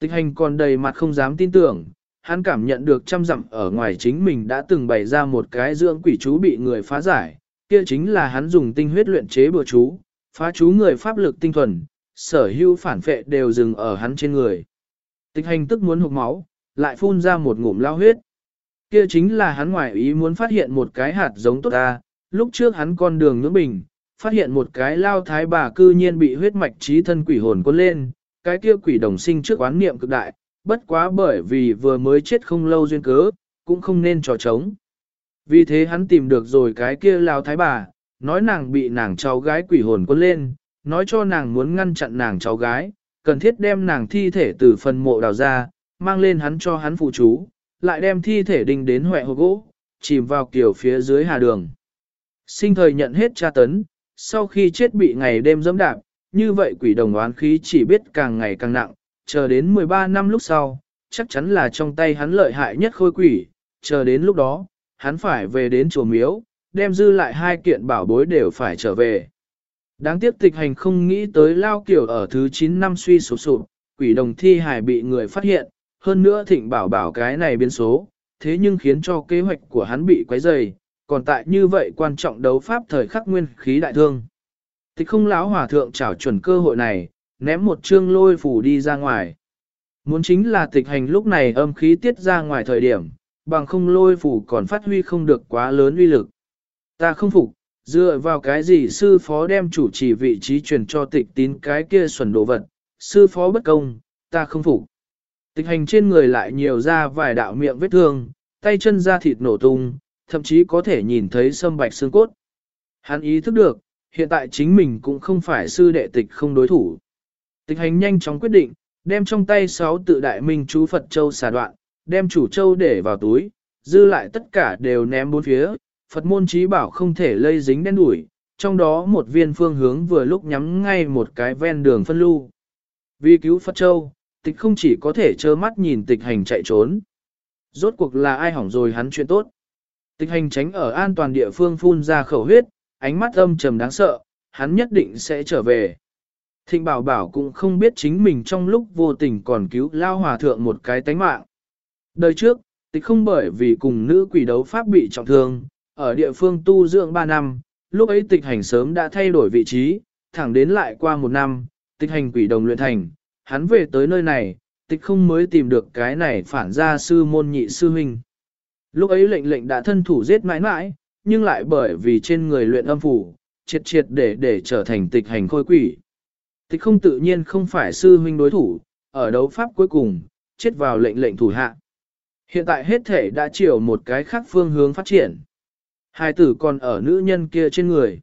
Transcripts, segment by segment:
Tịch hành còn đầy mặt không dám tin tưởng, hắn cảm nhận được trăm dặm ở ngoài chính mình đã từng bày ra một cái dưỡng quỷ chú bị người phá giải, kia chính là hắn dùng tinh huyết luyện chế bừa chú, phá chú người pháp lực tinh thuần, sở hữu phản phệ đều dừng ở hắn trên người. Tịch hành tức muốn hụt máu, lại phun ra một ngụm lao huyết. Kia chính là hắn ngoại ý muốn phát hiện một cái hạt giống tốt ta, lúc trước hắn con đường ngưỡng bình, phát hiện một cái lao thái bà cư nhiên bị huyết mạch trí thân quỷ hồn cuốn lên, cái kia quỷ đồng sinh trước oán niệm cực đại, bất quá bởi vì vừa mới chết không lâu duyên cớ, cũng không nên trò trống. Vì thế hắn tìm được rồi cái kia lao thái bà, nói nàng bị nàng cháu gái quỷ hồn cuốn lên, nói cho nàng muốn ngăn chặn nàng cháu gái, cần thiết đem nàng thi thể từ phần mộ đào ra, mang lên hắn cho hắn phụ chú, lại đem thi thể đình đến huệ hồ gỗ, chìm vào kiểu phía dưới hà đường. Sinh thời nhận hết tra tấn, sau khi chết bị ngày đêm dẫm đạp, như vậy quỷ đồng oán khí chỉ biết càng ngày càng nặng, chờ đến 13 năm lúc sau, chắc chắn là trong tay hắn lợi hại nhất khôi quỷ, chờ đến lúc đó, hắn phải về đến chùa miếu, đem dư lại hai kiện bảo bối đều phải trở về. Đáng tiếc tịch hành không nghĩ tới lao kiểu ở thứ 9 năm suy sụp sụp, quỷ đồng thi hài bị người phát hiện, hơn nữa thịnh bảo bảo cái này biến số, thế nhưng khiến cho kế hoạch của hắn bị quấy rầy, còn tại như vậy quan trọng đấu pháp thời khắc nguyên khí đại thương. Tịch không lão hòa thượng chảo chuẩn cơ hội này, ném một chương lôi phủ đi ra ngoài. Muốn chính là tịch hành lúc này âm khí tiết ra ngoài thời điểm, bằng không lôi phủ còn phát huy không được quá lớn uy lực. Ta không phục, dựa vào cái gì sư phó đem chủ trì vị trí truyền cho tịch tín cái kia xuẩn đồ vật, sư phó bất công, ta không phục. Tịch hành trên người lại nhiều ra vài đạo miệng vết thương, tay chân da thịt nổ tung, thậm chí có thể nhìn thấy sâm bạch xương cốt. Hắn ý thức được, hiện tại chính mình cũng không phải sư đệ tịch không đối thủ. Tịch hành nhanh chóng quyết định, đem trong tay sáu tự đại minh chú Phật Châu xà đoạn, đem chủ châu để vào túi, dư lại tất cả đều ném bốn phía, Phật môn trí bảo không thể lây dính đen đuổi, trong đó một viên phương hướng vừa lúc nhắm ngay một cái ven đường phân lưu. Vì cứu Phật Châu, tịch không chỉ có thể trơ mắt nhìn tịch hành chạy trốn. Rốt cuộc là ai hỏng rồi hắn chuyện tốt. Tịch hành tránh ở an toàn địa phương phun ra khẩu huyết, ánh mắt âm trầm đáng sợ, hắn nhất định sẽ trở về. Thịnh bảo bảo cũng không biết chính mình trong lúc vô tình còn cứu lao hòa thượng một cái tánh mạng. Đời trước, tịch không bởi vì cùng nữ quỷ đấu pháp bị trọng thương, ở địa phương tu dưỡng 3 năm, lúc ấy tịch hành sớm đã thay đổi vị trí, thẳng đến lại qua một năm, tịch hành quỷ đồng luyện thành, hắn về tới nơi này, tịch không mới tìm được cái này phản ra sư môn nhị sư huynh. Lúc ấy lệnh lệnh đã thân thủ giết mãi mãi, nhưng lại bởi vì trên người luyện âm phủ, triệt triệt để để trở thành tịch hành khôi quỷ. Tịch không tự nhiên không phải sư huynh đối thủ, ở đấu pháp cuối cùng, chết vào lệnh lệnh thủ hạ. Hiện tại hết thể đã chiều một cái khác phương hướng phát triển. Hai tử còn ở nữ nhân kia trên người.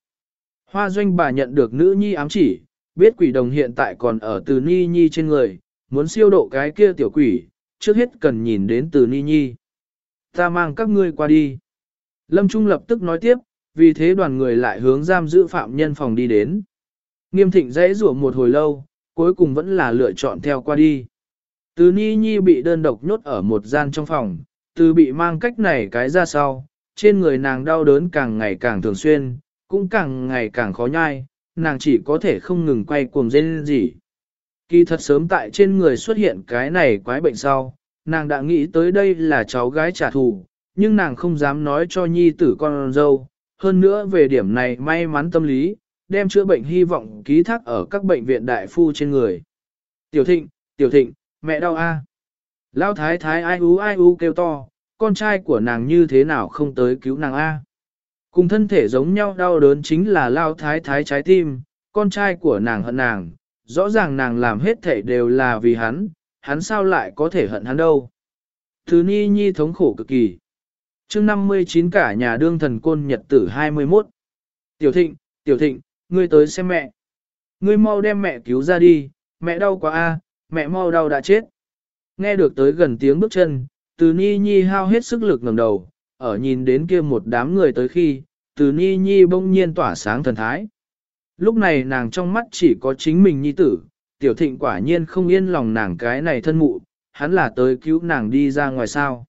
Hoa doanh bà nhận được nữ nhi ám chỉ, biết quỷ đồng hiện tại còn ở từ ni nhi trên người, muốn siêu độ cái kia tiểu quỷ, trước hết cần nhìn đến từ ni nhi. Ta mang các ngươi qua đi. Lâm Trung lập tức nói tiếp, vì thế đoàn người lại hướng giam giữ phạm nhân phòng đi đến. Nghiêm thịnh dãy rủa một hồi lâu, cuối cùng vẫn là lựa chọn theo qua đi. Từ Ni Nhi bị đơn độc nhốt ở một gian trong phòng, từ bị mang cách này cái ra sau, trên người nàng đau đớn càng ngày càng thường xuyên, cũng càng ngày càng khó nhai, nàng chỉ có thể không ngừng quay cuồng dên gì. Kỳ thật sớm tại trên người xuất hiện cái này quái bệnh sau, nàng đã nghĩ tới đây là cháu gái trả thù, nhưng nàng không dám nói cho nhi tử con dâu. Hơn nữa về điểm này may mắn tâm lý, đem chữa bệnh hy vọng ký thác ở các bệnh viện đại phu trên người. Tiểu thịnh, tiểu thịnh, mẹ đau a. À. Lao thái thái ai ú ai ú kêu to, con trai của nàng như thế nào không tới cứu nàng a. Cùng thân thể giống nhau đau đớn chính là lao thái thái trái tim, con trai của nàng hận nàng, rõ ràng nàng làm hết thể đều là vì hắn, hắn sao lại có thể hận hắn đâu. Thứ ni nhi thống khổ cực kỳ chương 59 cả nhà đương thần côn nhật tử 21. Tiểu thịnh, tiểu thịnh, ngươi tới xem mẹ. Ngươi mau đem mẹ cứu ra đi, mẹ đau quá a, mẹ mau đau đã chết. Nghe được tới gần tiếng bước chân, từ ni nhi hao hết sức lực ngẩng đầu, ở nhìn đến kia một đám người tới khi, từ ni nhi bỗng nhiên tỏa sáng thần thái. Lúc này nàng trong mắt chỉ có chính mình nhi tử, tiểu thịnh quả nhiên không yên lòng nàng cái này thân mụ, hắn là tới cứu nàng đi ra ngoài sao.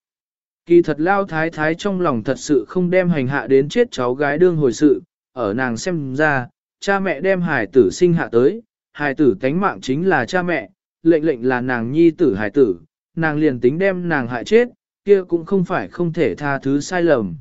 Kỳ thật lao thái thái trong lòng thật sự không đem hành hạ đến chết cháu gái đương hồi sự, ở nàng xem ra, cha mẹ đem hải tử sinh hạ tới, hải tử tánh mạng chính là cha mẹ, lệnh lệnh là nàng nhi tử hải tử, nàng liền tính đem nàng hại chết, kia cũng không phải không thể tha thứ sai lầm.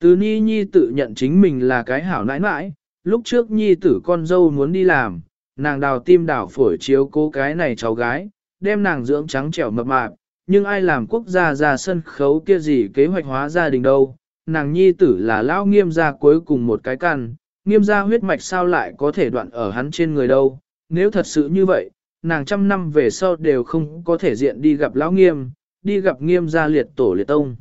Từ Ni Nhi tự nhận chính mình là cái hảo nãi nãi, lúc trước Nhi tử con dâu muốn đi làm, nàng đào tim đào phổi chiếu cố cái này cháu gái, đem nàng dưỡng trắng trẻo mập mạp, nhưng ai làm quốc gia ra sân khấu kia gì kế hoạch hóa gia đình đâu, nàng Nhi tử là lao nghiêm gia cuối cùng một cái căn, nghiêm gia huyết mạch sao lại có thể đoạn ở hắn trên người đâu, nếu thật sự như vậy, nàng trăm năm về sau đều không có thể diện đi gặp lão nghiêm, đi gặp nghiêm gia liệt tổ liệt tông.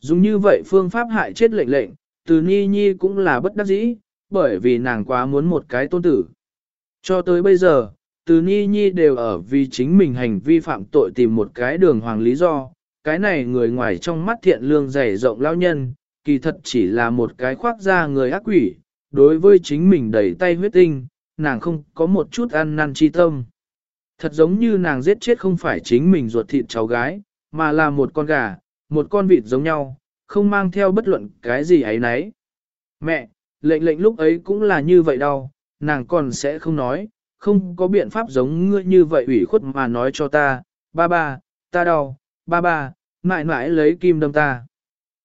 Dùng như vậy phương pháp hại chết lệnh lệnh, từ Ni Nhi cũng là bất đắc dĩ, bởi vì nàng quá muốn một cái tôn tử. Cho tới bây giờ, từ Ni Nhi đều ở vì chính mình hành vi phạm tội tìm một cái đường hoàng lý do, cái này người ngoài trong mắt thiện lương dày rộng lao nhân, kỳ thật chỉ là một cái khoác da người ác quỷ, đối với chính mình đẩy tay huyết tinh, nàng không có một chút ăn năn chi tâm. Thật giống như nàng giết chết không phải chính mình ruột thịt cháu gái, mà là một con gà, một con vịt giống nhau, không mang theo bất luận cái gì ấy nấy. Mẹ, lệnh lệnh lúc ấy cũng là như vậy đâu, nàng còn sẽ không nói, không có biện pháp giống ngươi như vậy ủy khuất mà nói cho ta, ba ba, ta đau, ba ba, mãi mãi lấy kim đâm ta.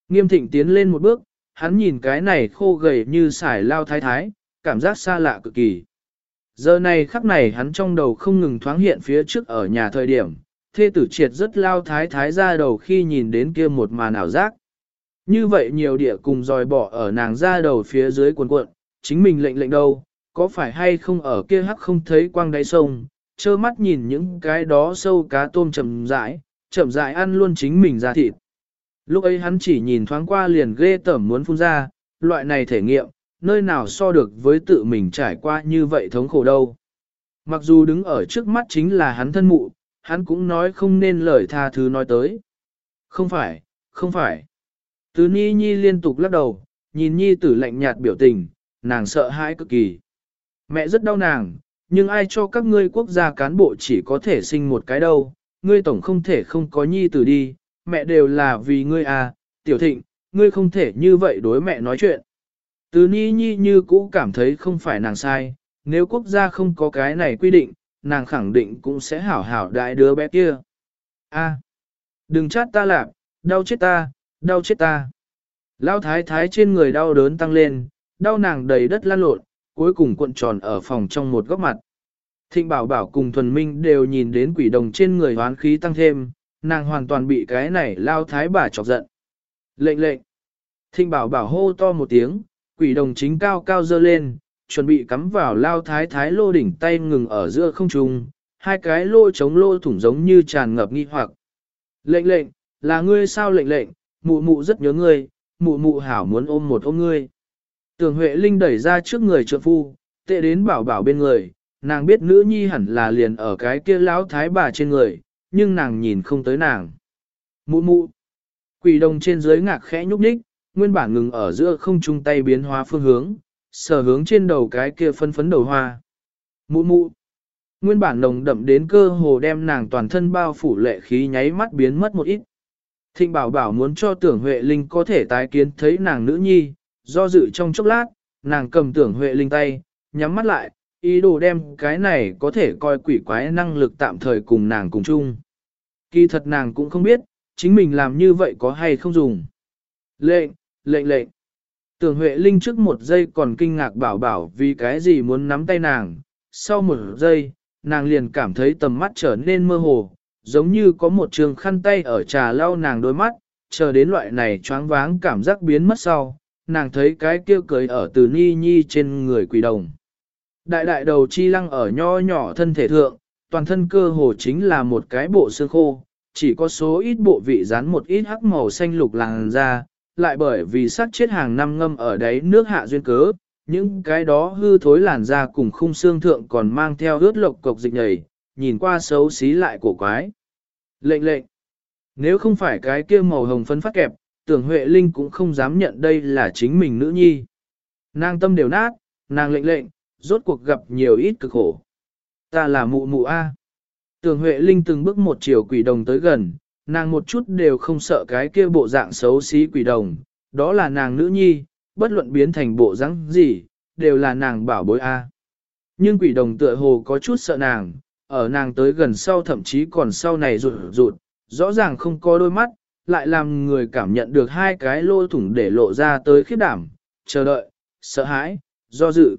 Nghiêm thịnh tiến lên một bước, hắn nhìn cái này khô gầy như sải lao thái thái, cảm giác xa lạ cực kỳ. Giờ này khắc này hắn trong đầu không ngừng thoáng hiện phía trước ở nhà thời điểm, thê tử triệt rất lao thái thái ra đầu khi nhìn đến kia một màn ảo giác. Như vậy nhiều địa cùng dòi bỏ ở nàng ra đầu phía dưới cuộn cuộn, chính mình lệnh lệnh đâu, có phải hay không ở kia hắc không thấy quang đáy sông, trơ mắt nhìn những cái đó sâu cá tôm chậm rãi, chậm rãi ăn luôn chính mình ra thịt. Lúc ấy hắn chỉ nhìn thoáng qua liền ghê tởm muốn phun ra, loại này thể nghiệm, nơi nào so được với tự mình trải qua như vậy thống khổ đâu. Mặc dù đứng ở trước mắt chính là hắn thân mụ, hắn cũng nói không nên lời tha thứ nói tới. Không phải, không phải. Tứ Ni Nhi liên tục lắc đầu, nhìn Nhi tử lạnh nhạt biểu tình, nàng sợ hãi cực kỳ. Mẹ rất đau nàng, nhưng ai cho các ngươi quốc gia cán bộ chỉ có thể sinh một cái đâu, ngươi tổng không thể không có Nhi tử đi, mẹ đều là vì ngươi à, tiểu thịnh, ngươi không thể như vậy đối mẹ nói chuyện. Từ Ni Nhi như cũ cảm thấy không phải nàng sai, nếu quốc gia không có cái này quy định, nàng khẳng định cũng sẽ hảo hảo đại đứa bé kia. A, đừng chát ta lạp, đau chết ta, đau chết ta. Lao thái thái trên người đau đớn tăng lên, đau nàng đầy đất lan lộn, cuối cùng cuộn tròn ở phòng trong một góc mặt. Thịnh bảo bảo cùng thuần minh đều nhìn đến quỷ đồng trên người hoán khí tăng thêm, nàng hoàn toàn bị cái này lao thái bà chọc giận. Lệnh lệnh. Thịnh bảo bảo hô to một tiếng, quỷ đồng chính cao cao dơ lên, chuẩn bị cắm vào lao thái thái lô đỉnh tay ngừng ở giữa không trung, hai cái lô chống lô thủng giống như tràn ngập nghi hoặc. Lệnh lệnh, là ngươi sao lệnh lệnh, mụ mụ rất nhớ ngươi, mụ mụ hảo muốn ôm một ôm ngươi. Tưởng Huệ Linh đẩy ra trước người trượng phu, tệ đến bảo bảo bên người, nàng biết nữ nhi hẳn là liền ở cái kia lão thái bà trên người, nhưng nàng nhìn không tới nàng. Mụ mụ, quỷ đồng trên dưới ngạc khẽ nhúc nhích, nguyên bản ngừng ở giữa không trung tay biến hóa phương hướng, sở hướng trên đầu cái kia phân phấn đầu hoa. Mụ mụ, nguyên bản nồng đậm đến cơ hồ đem nàng toàn thân bao phủ lệ khí nháy mắt biến mất một ít. Thịnh bảo bảo muốn cho tưởng Huệ Linh có thể tái kiến thấy nàng nữ nhi, do dự trong chốc lát, nàng cầm tưởng Huệ Linh tay, nhắm mắt lại, ý đồ đem cái này có thể coi quỷ quái năng lực tạm thời cùng nàng cùng chung. Kỳ thật nàng cũng không biết, chính mình làm như vậy có hay không dùng. Lệnh, lệnh lệnh. Tưởng Huệ Linh trước một giây còn kinh ngạc bảo bảo vì cái gì muốn nắm tay nàng, sau một giây, nàng liền cảm thấy tầm mắt trở nên mơ hồ, giống như có một trường khăn tay ở trà lau nàng đôi mắt, chờ đến loại này choáng váng cảm giác biến mất sau, nàng thấy cái kia cười ở từ ni nhi trên người quỷ đồng. Đại đại đầu chi lăng ở nho nhỏ thân thể thượng, toàn thân cơ hồ chính là một cái bộ xương khô, chỉ có số ít bộ vị dán một ít hắc màu xanh lục làng da, lại bởi vì sát chết hàng năm ngâm ở đáy nước hạ duyên cớ, những cái đó hư thối làn da cùng khung xương thượng còn mang theo ướt lộc cục dịch nhầy, nhìn qua xấu xí lại cổ quái. Lệnh lệnh, nếu không phải cái kia màu hồng phấn phát kẹp, tưởng Huệ Linh cũng không dám nhận đây là chính mình nữ nhi. Nàng tâm đều nát, nàng lệnh lệnh, rốt cuộc gặp nhiều ít cực khổ. Ta là mụ mụ A. Tưởng Huệ Linh từng bước một chiều quỷ đồng tới gần, nàng một chút đều không sợ cái kia bộ dạng xấu xí quỷ đồng, đó là nàng nữ nhi, bất luận biến thành bộ dáng gì, đều là nàng bảo bối A. Nhưng quỷ đồng tựa hồ có chút sợ nàng, ở nàng tới gần sau thậm chí còn sau này rụt rụt, rõ ràng không có đôi mắt, lại làm người cảm nhận được hai cái lô thủng để lộ ra tới khiếp đảm, chờ đợi, sợ hãi, do dự.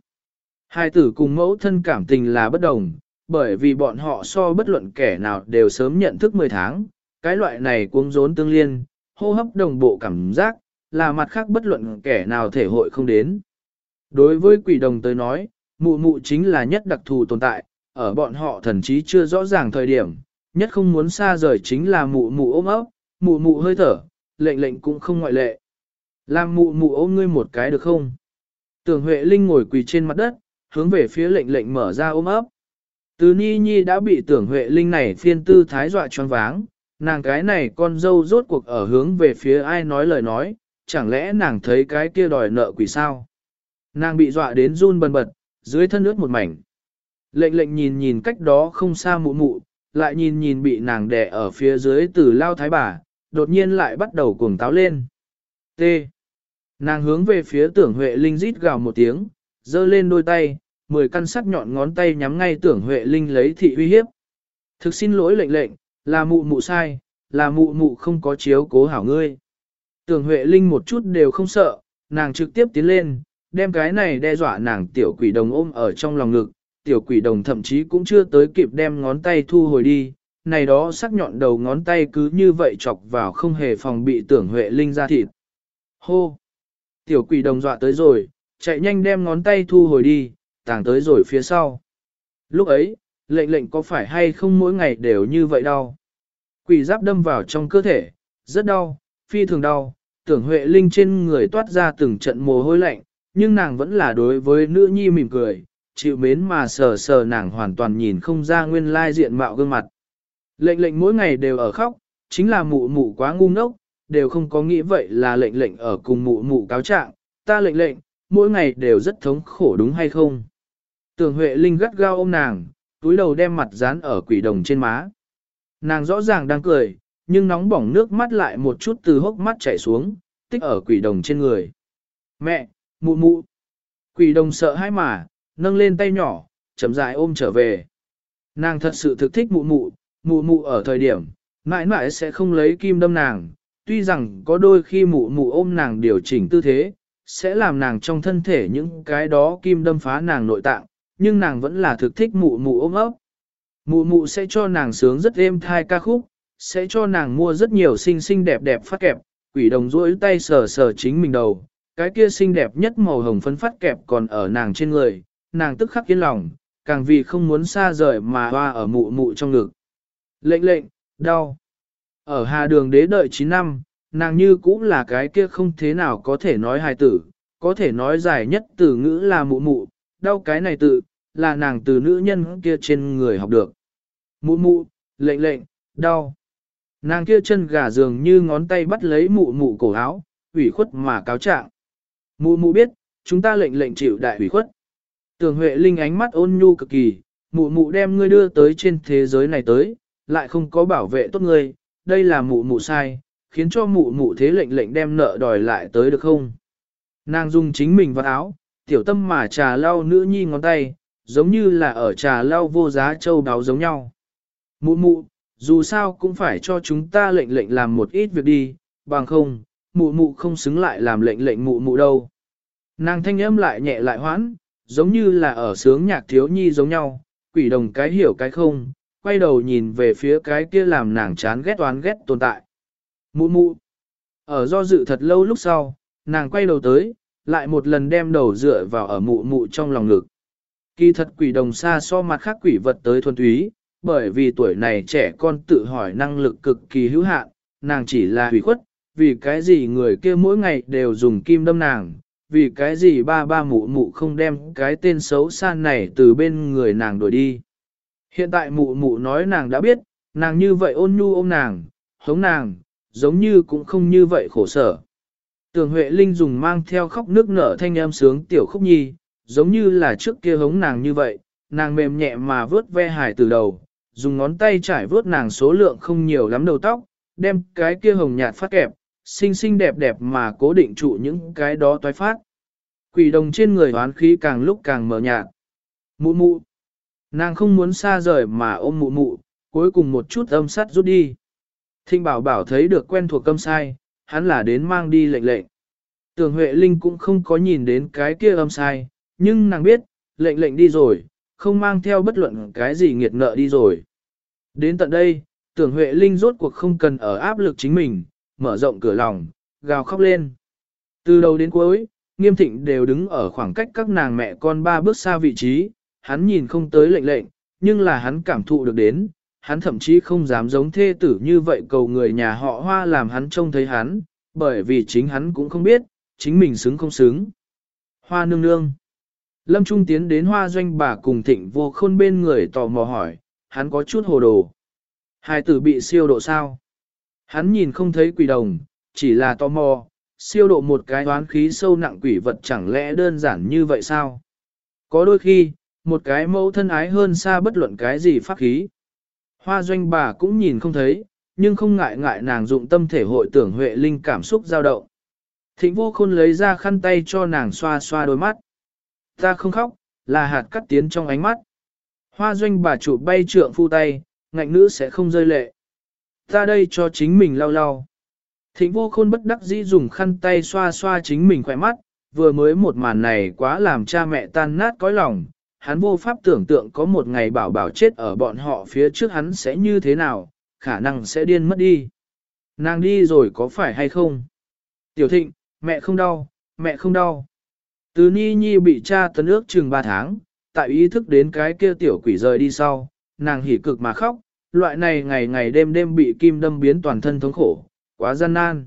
Hai tử cùng mẫu thân cảm tình là bất đồng, bởi vì bọn họ so bất luận kẻ nào đều sớm nhận thức 10 tháng, cái loại này cuống rốn tương liên, hô hấp đồng bộ cảm giác, là mặt khác bất luận kẻ nào thể hội không đến. Đối với quỷ đồng tới nói, mụ mụ chính là nhất đặc thù tồn tại, ở bọn họ thần chí chưa rõ ràng thời điểm, nhất không muốn xa rời chính là mụ mụ ôm ấp, mụ mụ hơi thở, lệnh lệnh cũng không ngoại lệ. Làm mụ mụ ôm ngươi một cái được không? Tưởng Huệ Linh ngồi quỳ trên mặt đất, hướng về phía lệnh lệnh mở ra ôm ấp. Từ Ni Nhi đã bị tưởng Huệ Linh này phiên tư thái dọa choáng váng, nàng cái này con dâu rốt cuộc ở hướng về phía ai nói lời nói, chẳng lẽ nàng thấy cái kia đòi nợ quỷ sao? Nàng bị dọa đến run bần bật, dưới thân ướt một mảnh. Lệnh lệnh nhìn nhìn cách đó không xa mụ mụ, lại nhìn nhìn bị nàng đè ở phía dưới từ lao thái bà, đột nhiên lại bắt đầu cuồng táo lên. T. Nàng hướng về phía tưởng Huệ Linh rít gào một tiếng, giơ lên đôi tay, mười căn sắc nhọn ngón tay nhắm ngay tưởng Huệ Linh lấy thị uy hiếp. Thực xin lỗi lệnh lệnh, là mụ mụ sai, là mụ mụ không có chiếu cố hảo ngươi. Tưởng Huệ Linh một chút đều không sợ, nàng trực tiếp tiến lên, đem cái này đe dọa nàng tiểu quỷ đồng ôm ở trong lòng ngực, tiểu quỷ đồng thậm chí cũng chưa tới kịp đem ngón tay thu hồi đi, này đó sắc nhọn đầu ngón tay cứ như vậy chọc vào không hề phòng bị tưởng Huệ Linh ra thịt. Hô! Tiểu quỷ đồng dọa tới rồi, chạy nhanh đem ngón tay thu hồi đi, tàng tới rồi phía sau. Lúc ấy, lệnh lệnh có phải hay không mỗi ngày đều như vậy đau? Quỷ giáp đâm vào trong cơ thể, rất đau, phi thường đau, tưởng Huệ Linh trên người toát ra từng trận mồ hôi lạnh, nhưng nàng vẫn là đối với nữ nhi mỉm cười, chịu mến mà sờ sờ nàng hoàn toàn nhìn không ra nguyên lai diện mạo gương mặt. Lệnh lệnh mỗi ngày đều ở khóc, chính là mụ mụ quá ngu ngốc, đều không có nghĩ vậy là lệnh lệnh ở cùng mụ mụ cáo trạng, ta lệnh lệnh, mỗi ngày đều rất thống khổ đúng hay không. Tưởng Huệ Linh gắt gao ôm nàng, túi đầu đem mặt dán ở quỷ đồng trên má. Nàng rõ ràng đang cười, nhưng nóng bỏng nước mắt lại một chút từ hốc mắt chảy xuống, tích ở quỷ đồng trên người. Mẹ, mụ mụ. Quỷ đồng sợ hãi mà, nâng lên tay nhỏ, chậm rãi ôm trở về. Nàng thật sự thực thích mụ mụ, mụ mụ ở thời điểm, mãi mãi sẽ không lấy kim đâm nàng, tuy rằng có đôi khi mụ mụ ôm nàng điều chỉnh tư thế, sẽ làm nàng trong thân thể những cái đó kim đâm phá nàng nội tạng, nhưng nàng vẫn là thực thích mụ mụ ôm ấp. Mụ mụ sẽ cho nàng sướng rất êm thai ca khúc, sẽ cho nàng mua rất nhiều xinh xinh đẹp đẹp phát kẹp, quỷ đồng rỗi tay sờ sờ chính mình đầu, cái kia xinh đẹp nhất màu hồng phấn phát kẹp còn ở nàng trên người, nàng tức khắc yên lòng, càng vì không muốn xa rời mà hoa ở mụ mụ trong ngực. Lệnh lệnh, đau. Ở hà đường đế đợi 9 năm, nàng như cũng là cái kia không thế nào có thể nói hài tử, có thể nói dài nhất từ ngữ là mụ mụ, đau cái này tự, là nàng từ nữ nhân kia trên người học được. Mụ mụ, lệnh lệnh, đau. Nàng kia chân gà dường như ngón tay bắt lấy mụ mụ cổ áo, ủy khuất mà cáo trạng. Mụ mụ biết, chúng ta lệnh lệnh chịu đại ủy khuất. tường Huệ Linh ánh mắt ôn nhu cực kỳ, mụ mụ đem ngươi đưa tới trên thế giới này tới, lại không có bảo vệ tốt ngươi, đây là mụ mụ sai, khiến cho mụ mụ thế lệnh lệnh đem nợ đòi lại tới được không? Nàng dùng chính mình vào áo, tiểu tâm mà trà lau nữ nhi ngón tay, giống như là ở trà lau vô giá châu đáo giống nhau. Mụ mụ, dù sao cũng phải cho chúng ta lệnh lệnh làm một ít việc đi, bằng không, mụ mụ không xứng lại làm lệnh lệnh mụ mụ đâu. Nàng thanh âm lại nhẹ lại hoãn, giống như là ở sướng nhạc thiếu nhi giống nhau, quỷ đồng cái hiểu cái không, quay đầu nhìn về phía cái kia làm nàng chán ghét oán ghét tồn tại. Mụ mụ. Ở do dự thật lâu lúc sau, nàng quay đầu tới, lại một lần đem đầu dựa vào ở mụ mụ trong lòng ngực. Kỳ thật quỷ đồng xa so mặt khác quỷ vật tới thuần túy, bởi vì tuổi này trẻ con tự hỏi năng lực cực kỳ hữu hạn, nàng chỉ là hủy khuất, vì cái gì người kia mỗi ngày đều dùng kim đâm nàng, vì cái gì ba ba mụ mụ không đem cái tên xấu xa này từ bên người nàng đuổi đi. Hiện tại mụ mụ nói nàng đã biết, nàng như vậy ôn nhu ôm nàng, hống nàng, giống như cũng không như vậy khổ sở. Tường Huệ Linh dùng mang theo khóc nước nở thanh âm sướng tiểu khúc nhi, giống như là trước kia hống nàng như vậy, nàng mềm nhẹ mà vớt ve hải từ đầu, dùng ngón tay trải vớt nàng số lượng không nhiều lắm đầu tóc, đem cái kia hồng nhạt phát kẹp, xinh xinh đẹp đẹp mà cố định trụ những cái đó toái phát. Quỷ đồng trên người hoán khí càng lúc càng mờ nhạt. Mụ mụ. Nàng không muốn xa rời mà ôm mụ mụ, cuối cùng một chút âm sắt rút đi. Thinh bảo bảo thấy được quen thuộc âm sai, hắn là đến mang đi lệnh lệnh. Tường Huệ Linh cũng không có nhìn đến cái kia âm sai, nhưng nàng biết, lệnh lệnh đi rồi, không mang theo bất luận cái gì nghiệt nợ đi rồi. Đến tận đây, tưởng Huệ Linh rốt cuộc không cần ở áp lực chính mình, mở rộng cửa lòng, gào khóc lên. Từ đầu đến cuối, nghiêm thịnh đều đứng ở khoảng cách các nàng mẹ con ba bước xa vị trí, hắn nhìn không tới lệnh lệnh, nhưng là hắn cảm thụ được đến, hắn thậm chí không dám giống thê tử như vậy cầu người nhà họ hoa làm hắn trông thấy hắn, bởi vì chính hắn cũng không biết, chính mình xứng không xứng. Hoa nương nương. Lâm Trung tiến đến hoa doanh bà cùng thịnh vô khôn bên người tò mò hỏi, hắn có chút hồ đồ. Hai tử bị siêu độ sao? Hắn nhìn không thấy quỷ đồng, chỉ là tò mò, siêu độ một cái đoán khí sâu nặng quỷ vật chẳng lẽ đơn giản như vậy sao? Có đôi khi, một cái mẫu thân ái hơn xa bất luận cái gì pháp khí. Hoa doanh bà cũng nhìn không thấy, nhưng không ngại ngại nàng dụng tâm thể hội tưởng Huệ Linh cảm xúc dao động. Thịnh vô khôn lấy ra khăn tay cho nàng xoa xoa đôi mắt. Ta không khóc, là hạt cắt tiến trong ánh mắt. Hoa doanh bà chủ bay trượng phu tay, ngạnh nữ sẽ không rơi lệ. Ta đây cho chính mình lau lau. Thịnh vô khôn bất đắc dĩ dùng khăn tay xoa xoa chính mình khỏe mắt, vừa mới một màn này quá làm cha mẹ tan nát cõi lòng, hắn vô pháp tưởng tượng có một ngày bảo bảo chết ở bọn họ phía trước hắn sẽ như thế nào, khả năng sẽ điên mất đi. Nàng đi rồi có phải hay không? Tiểu thịnh, mẹ không đau, mẹ không đau. Từ Ni Nhi bị cha tấn ước chừng 3 tháng, tại ý thức đến cái kia tiểu quỷ rời đi sau, nàng hỉ cực mà khóc, loại này ngày ngày đêm đêm bị kim đâm biến toàn thân thống khổ, quá gian nan.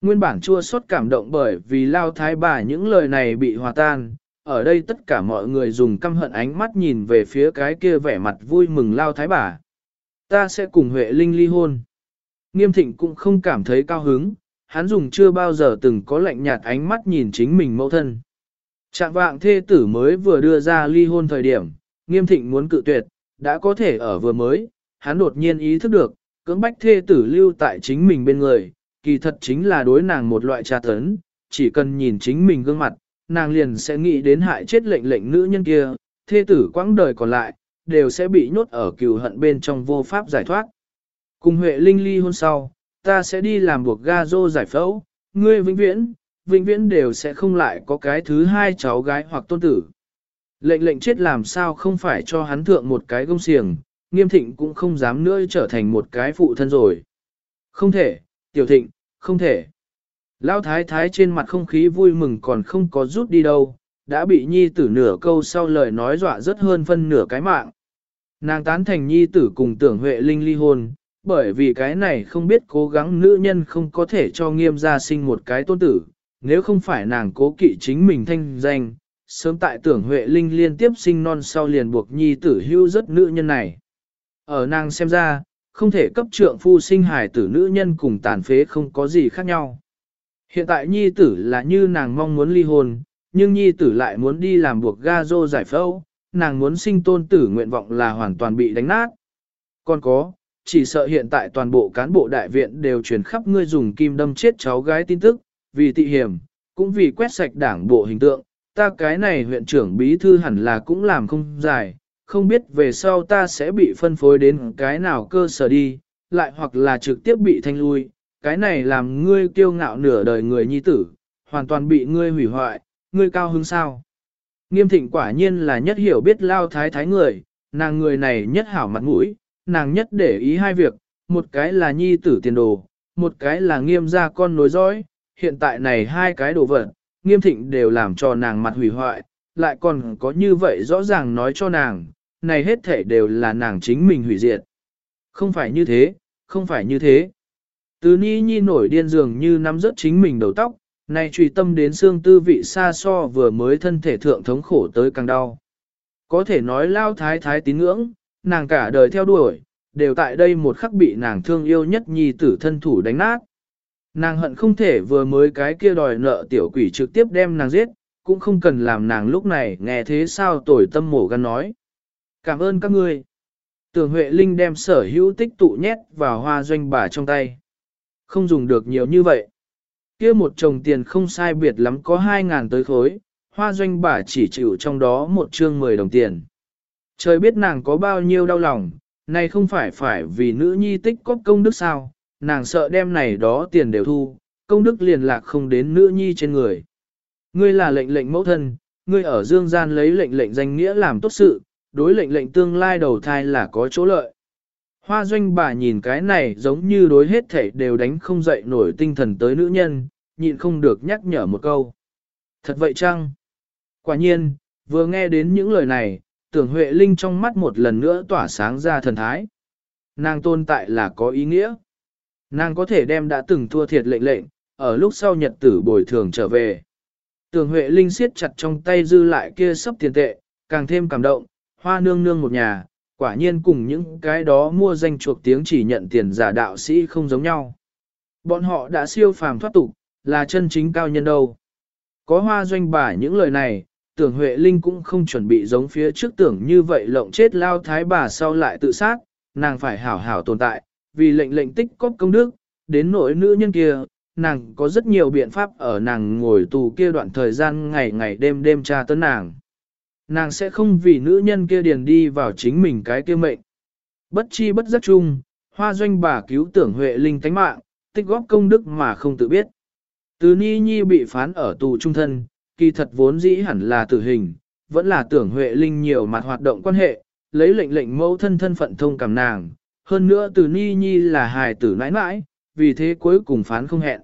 Nguyên bản chua xót cảm động bởi vì lao thái bà những lời này bị hòa tan, ở đây tất cả mọi người dùng căm hận ánh mắt nhìn về phía cái kia vẻ mặt vui mừng lao thái bà. Ta sẽ cùng Huệ Linh ly hôn. Nghiêm thịnh cũng không cảm thấy cao hứng, hắn dùng chưa bao giờ từng có lạnh nhạt ánh mắt nhìn chính mình mẫu thân. Trạng vạng thê tử mới vừa đưa ra ly hôn thời điểm, nghiêm thịnh muốn cự tuyệt, đã có thể ở vừa mới, hắn đột nhiên ý thức được, cưỡng bách thê tử lưu tại chính mình bên người, kỳ thật chính là đối nàng một loại tra tấn, chỉ cần nhìn chính mình gương mặt, nàng liền sẽ nghĩ đến hại chết lệnh lệnh nữ nhân kia, thê tử quãng đời còn lại, đều sẽ bị nhốt ở cừu hận bên trong vô pháp giải thoát. Cùng Huệ Linh ly hôn sau, ta sẽ đi làm buộc ga dô giải phẫu, ngươi vĩnh viễn, vĩnh viễn đều sẽ không lại có cái thứ hai cháu gái hoặc tôn tử. Lệnh lệnh chết làm sao không phải cho hắn thượng một cái gông xiềng, nghiêm thịnh cũng không dám nữa trở thành một cái phụ thân rồi. Không thể, tiểu thịnh, không thể. Lão thái thái trên mặt không khí vui mừng còn không có rút đi đâu, đã bị nhi tử nửa câu sau lời nói dọa rất hơn phân nửa cái mạng. Nàng tán thành nhi tử cùng tưởng Huệ Linh ly hôn, bởi vì cái này không biết cố gắng nữ nhân không có thể cho nghiêm gia sinh một cái tôn tử, nếu không phải nàng cố kỵ chính mình thanh danh, sớm tại tưởng Huệ Linh liên tiếp sinh non sau liền buộc nhi tử hưu rất nữ nhân này. Ở nàng xem ra, không thể cấp trượng phu sinh hài tử nữ nhân cùng tàn phế không có gì khác nhau. Hiện tại nhi tử là như nàng mong muốn ly hôn, nhưng nhi tử lại muốn đi làm buộc ga dô giải phẫu, nàng muốn sinh tôn tử nguyện vọng là hoàn toàn bị đánh nát. Còn có, chỉ sợ hiện tại toàn bộ cán bộ đại viện đều truyền khắp ngươi dùng kim đâm chết cháu gái tin tức, vì tị hiểm, cũng vì quét sạch đảng bộ hình tượng, ta cái này huyện trưởng bí thư hẳn là cũng làm không dài, không biết về sau ta sẽ bị phân phối đến cái nào cơ sở đi, lại hoặc là trực tiếp bị thanh lui, cái này làm ngươi kiêu ngạo nửa đời người nhi tử, hoàn toàn bị ngươi hủy hoại, ngươi cao hứng sao. Nghiêm thịnh quả nhiên là nhất hiểu biết lao thái thái người, nàng người này nhất hảo mặt mũi, nàng nhất để ý hai việc, một cái là nhi tử tiền đồ, một cái là nghiêm gia con nối dõi, hiện tại này hai cái đồ vật, nghiêm thịnh đều làm cho nàng mặt hủy hoại, lại còn có như vậy rõ ràng nói cho nàng, này hết thể đều là nàng chính mình hủy diệt. Không phải như thế, không phải như thế. Từ ni nhi nổi điên dường như nắm rớt chính mình đầu tóc, này trùy tâm đến xương tư vị xa so vừa mới thân thể thượng thống khổ tới càng đau. Có thể nói lao thái thái tín ngưỡng, nàng cả đời theo đuổi, đều tại đây một khắc bị nàng thương yêu nhất nhi tử thân thủ đánh nát. Nàng hận không thể vừa mới cái kia đòi nợ tiểu quỷ trực tiếp đem nàng giết, cũng không cần làm nàng lúc này nghe thế sao tồi tâm mổ gan nói. Cảm ơn các ngươi. Tưởng Huệ Linh đem sở hữu tích tụ nhét vào hoa doanh bà trong tay. Không dùng được nhiều như vậy. kia một chồng tiền không sai biệt lắm có 2.000 tới khối, hoa doanh bà chỉ chịu trong đó một chương 10 đồng tiền. Trời biết nàng có bao nhiêu đau lòng, này không phải phải vì nữ nhi tích cóp công đức sao, nàng sợ đem này đó tiền đều thu, công đức liền lạc không đến nữ nhi trên người. Ngươi là lệnh lệnh mẫu thân, ngươi ở dương gian lấy lệnh lệnh danh nghĩa làm tốt sự, đối lệnh lệnh tương lai đầu thai là có chỗ lợi. Hoa doanh bà nhìn cái này giống như đối hết thể đều đánh không dậy nổi tinh thần tới nữ nhân, nhịn không được nhắc nhở một câu. Thật vậy chăng? Quả nhiên, vừa nghe đến những lời này, tưởng Huệ Linh trong mắt một lần nữa tỏa sáng ra thần thái. Nàng tồn tại là có ý nghĩa. Nàng có thể đem đã từng thua thiệt lệnh lệnh, ở lúc sau nhật tử bồi thường trở về. Tưởng Huệ Linh siết chặt trong tay dư lại kia sắp tiền tệ, càng thêm cảm động, hoa nương nương một nhà, quả nhiên cùng những cái đó mua danh chuộc tiếng chỉ nhận tiền giả đạo sĩ không giống nhau. Bọn họ đã siêu phàm thoát tục, là chân chính cao nhân đâu. Có hoa doanh bà những lời này, tưởng Huệ Linh cũng không chuẩn bị giống phía trước tưởng như vậy lộng chết lao thái bà sau lại tự sát, nàng phải hảo hảo tồn tại, vì lệnh lệnh tích cóp công đức, đến nỗi nữ nhân kia, nàng có rất nhiều biện pháp ở nàng ngồi tù kia đoạn thời gian ngày ngày đêm đêm tra tấn nàng. Nàng sẽ không vì nữ nhân kia điền đi vào chính mình cái kia mệnh. Bất chi bất giác chung, hoa doanh bà cứu tưởng Huệ Linh tánh mạng, tích góp công đức mà không tự biết. Từ Ni Nhi bị phán ở tù trung thân, kỳ thật vốn dĩ hẳn là tử hình, vẫn là tưởng Huệ Linh nhiều mặt hoạt động quan hệ, lấy lệnh lệnh mẫu thân thân phận thông cảm nàng. Hơn nữa từ Ni Nhi là hài tử nãi nãi, vì thế cuối cùng phán không hẹn.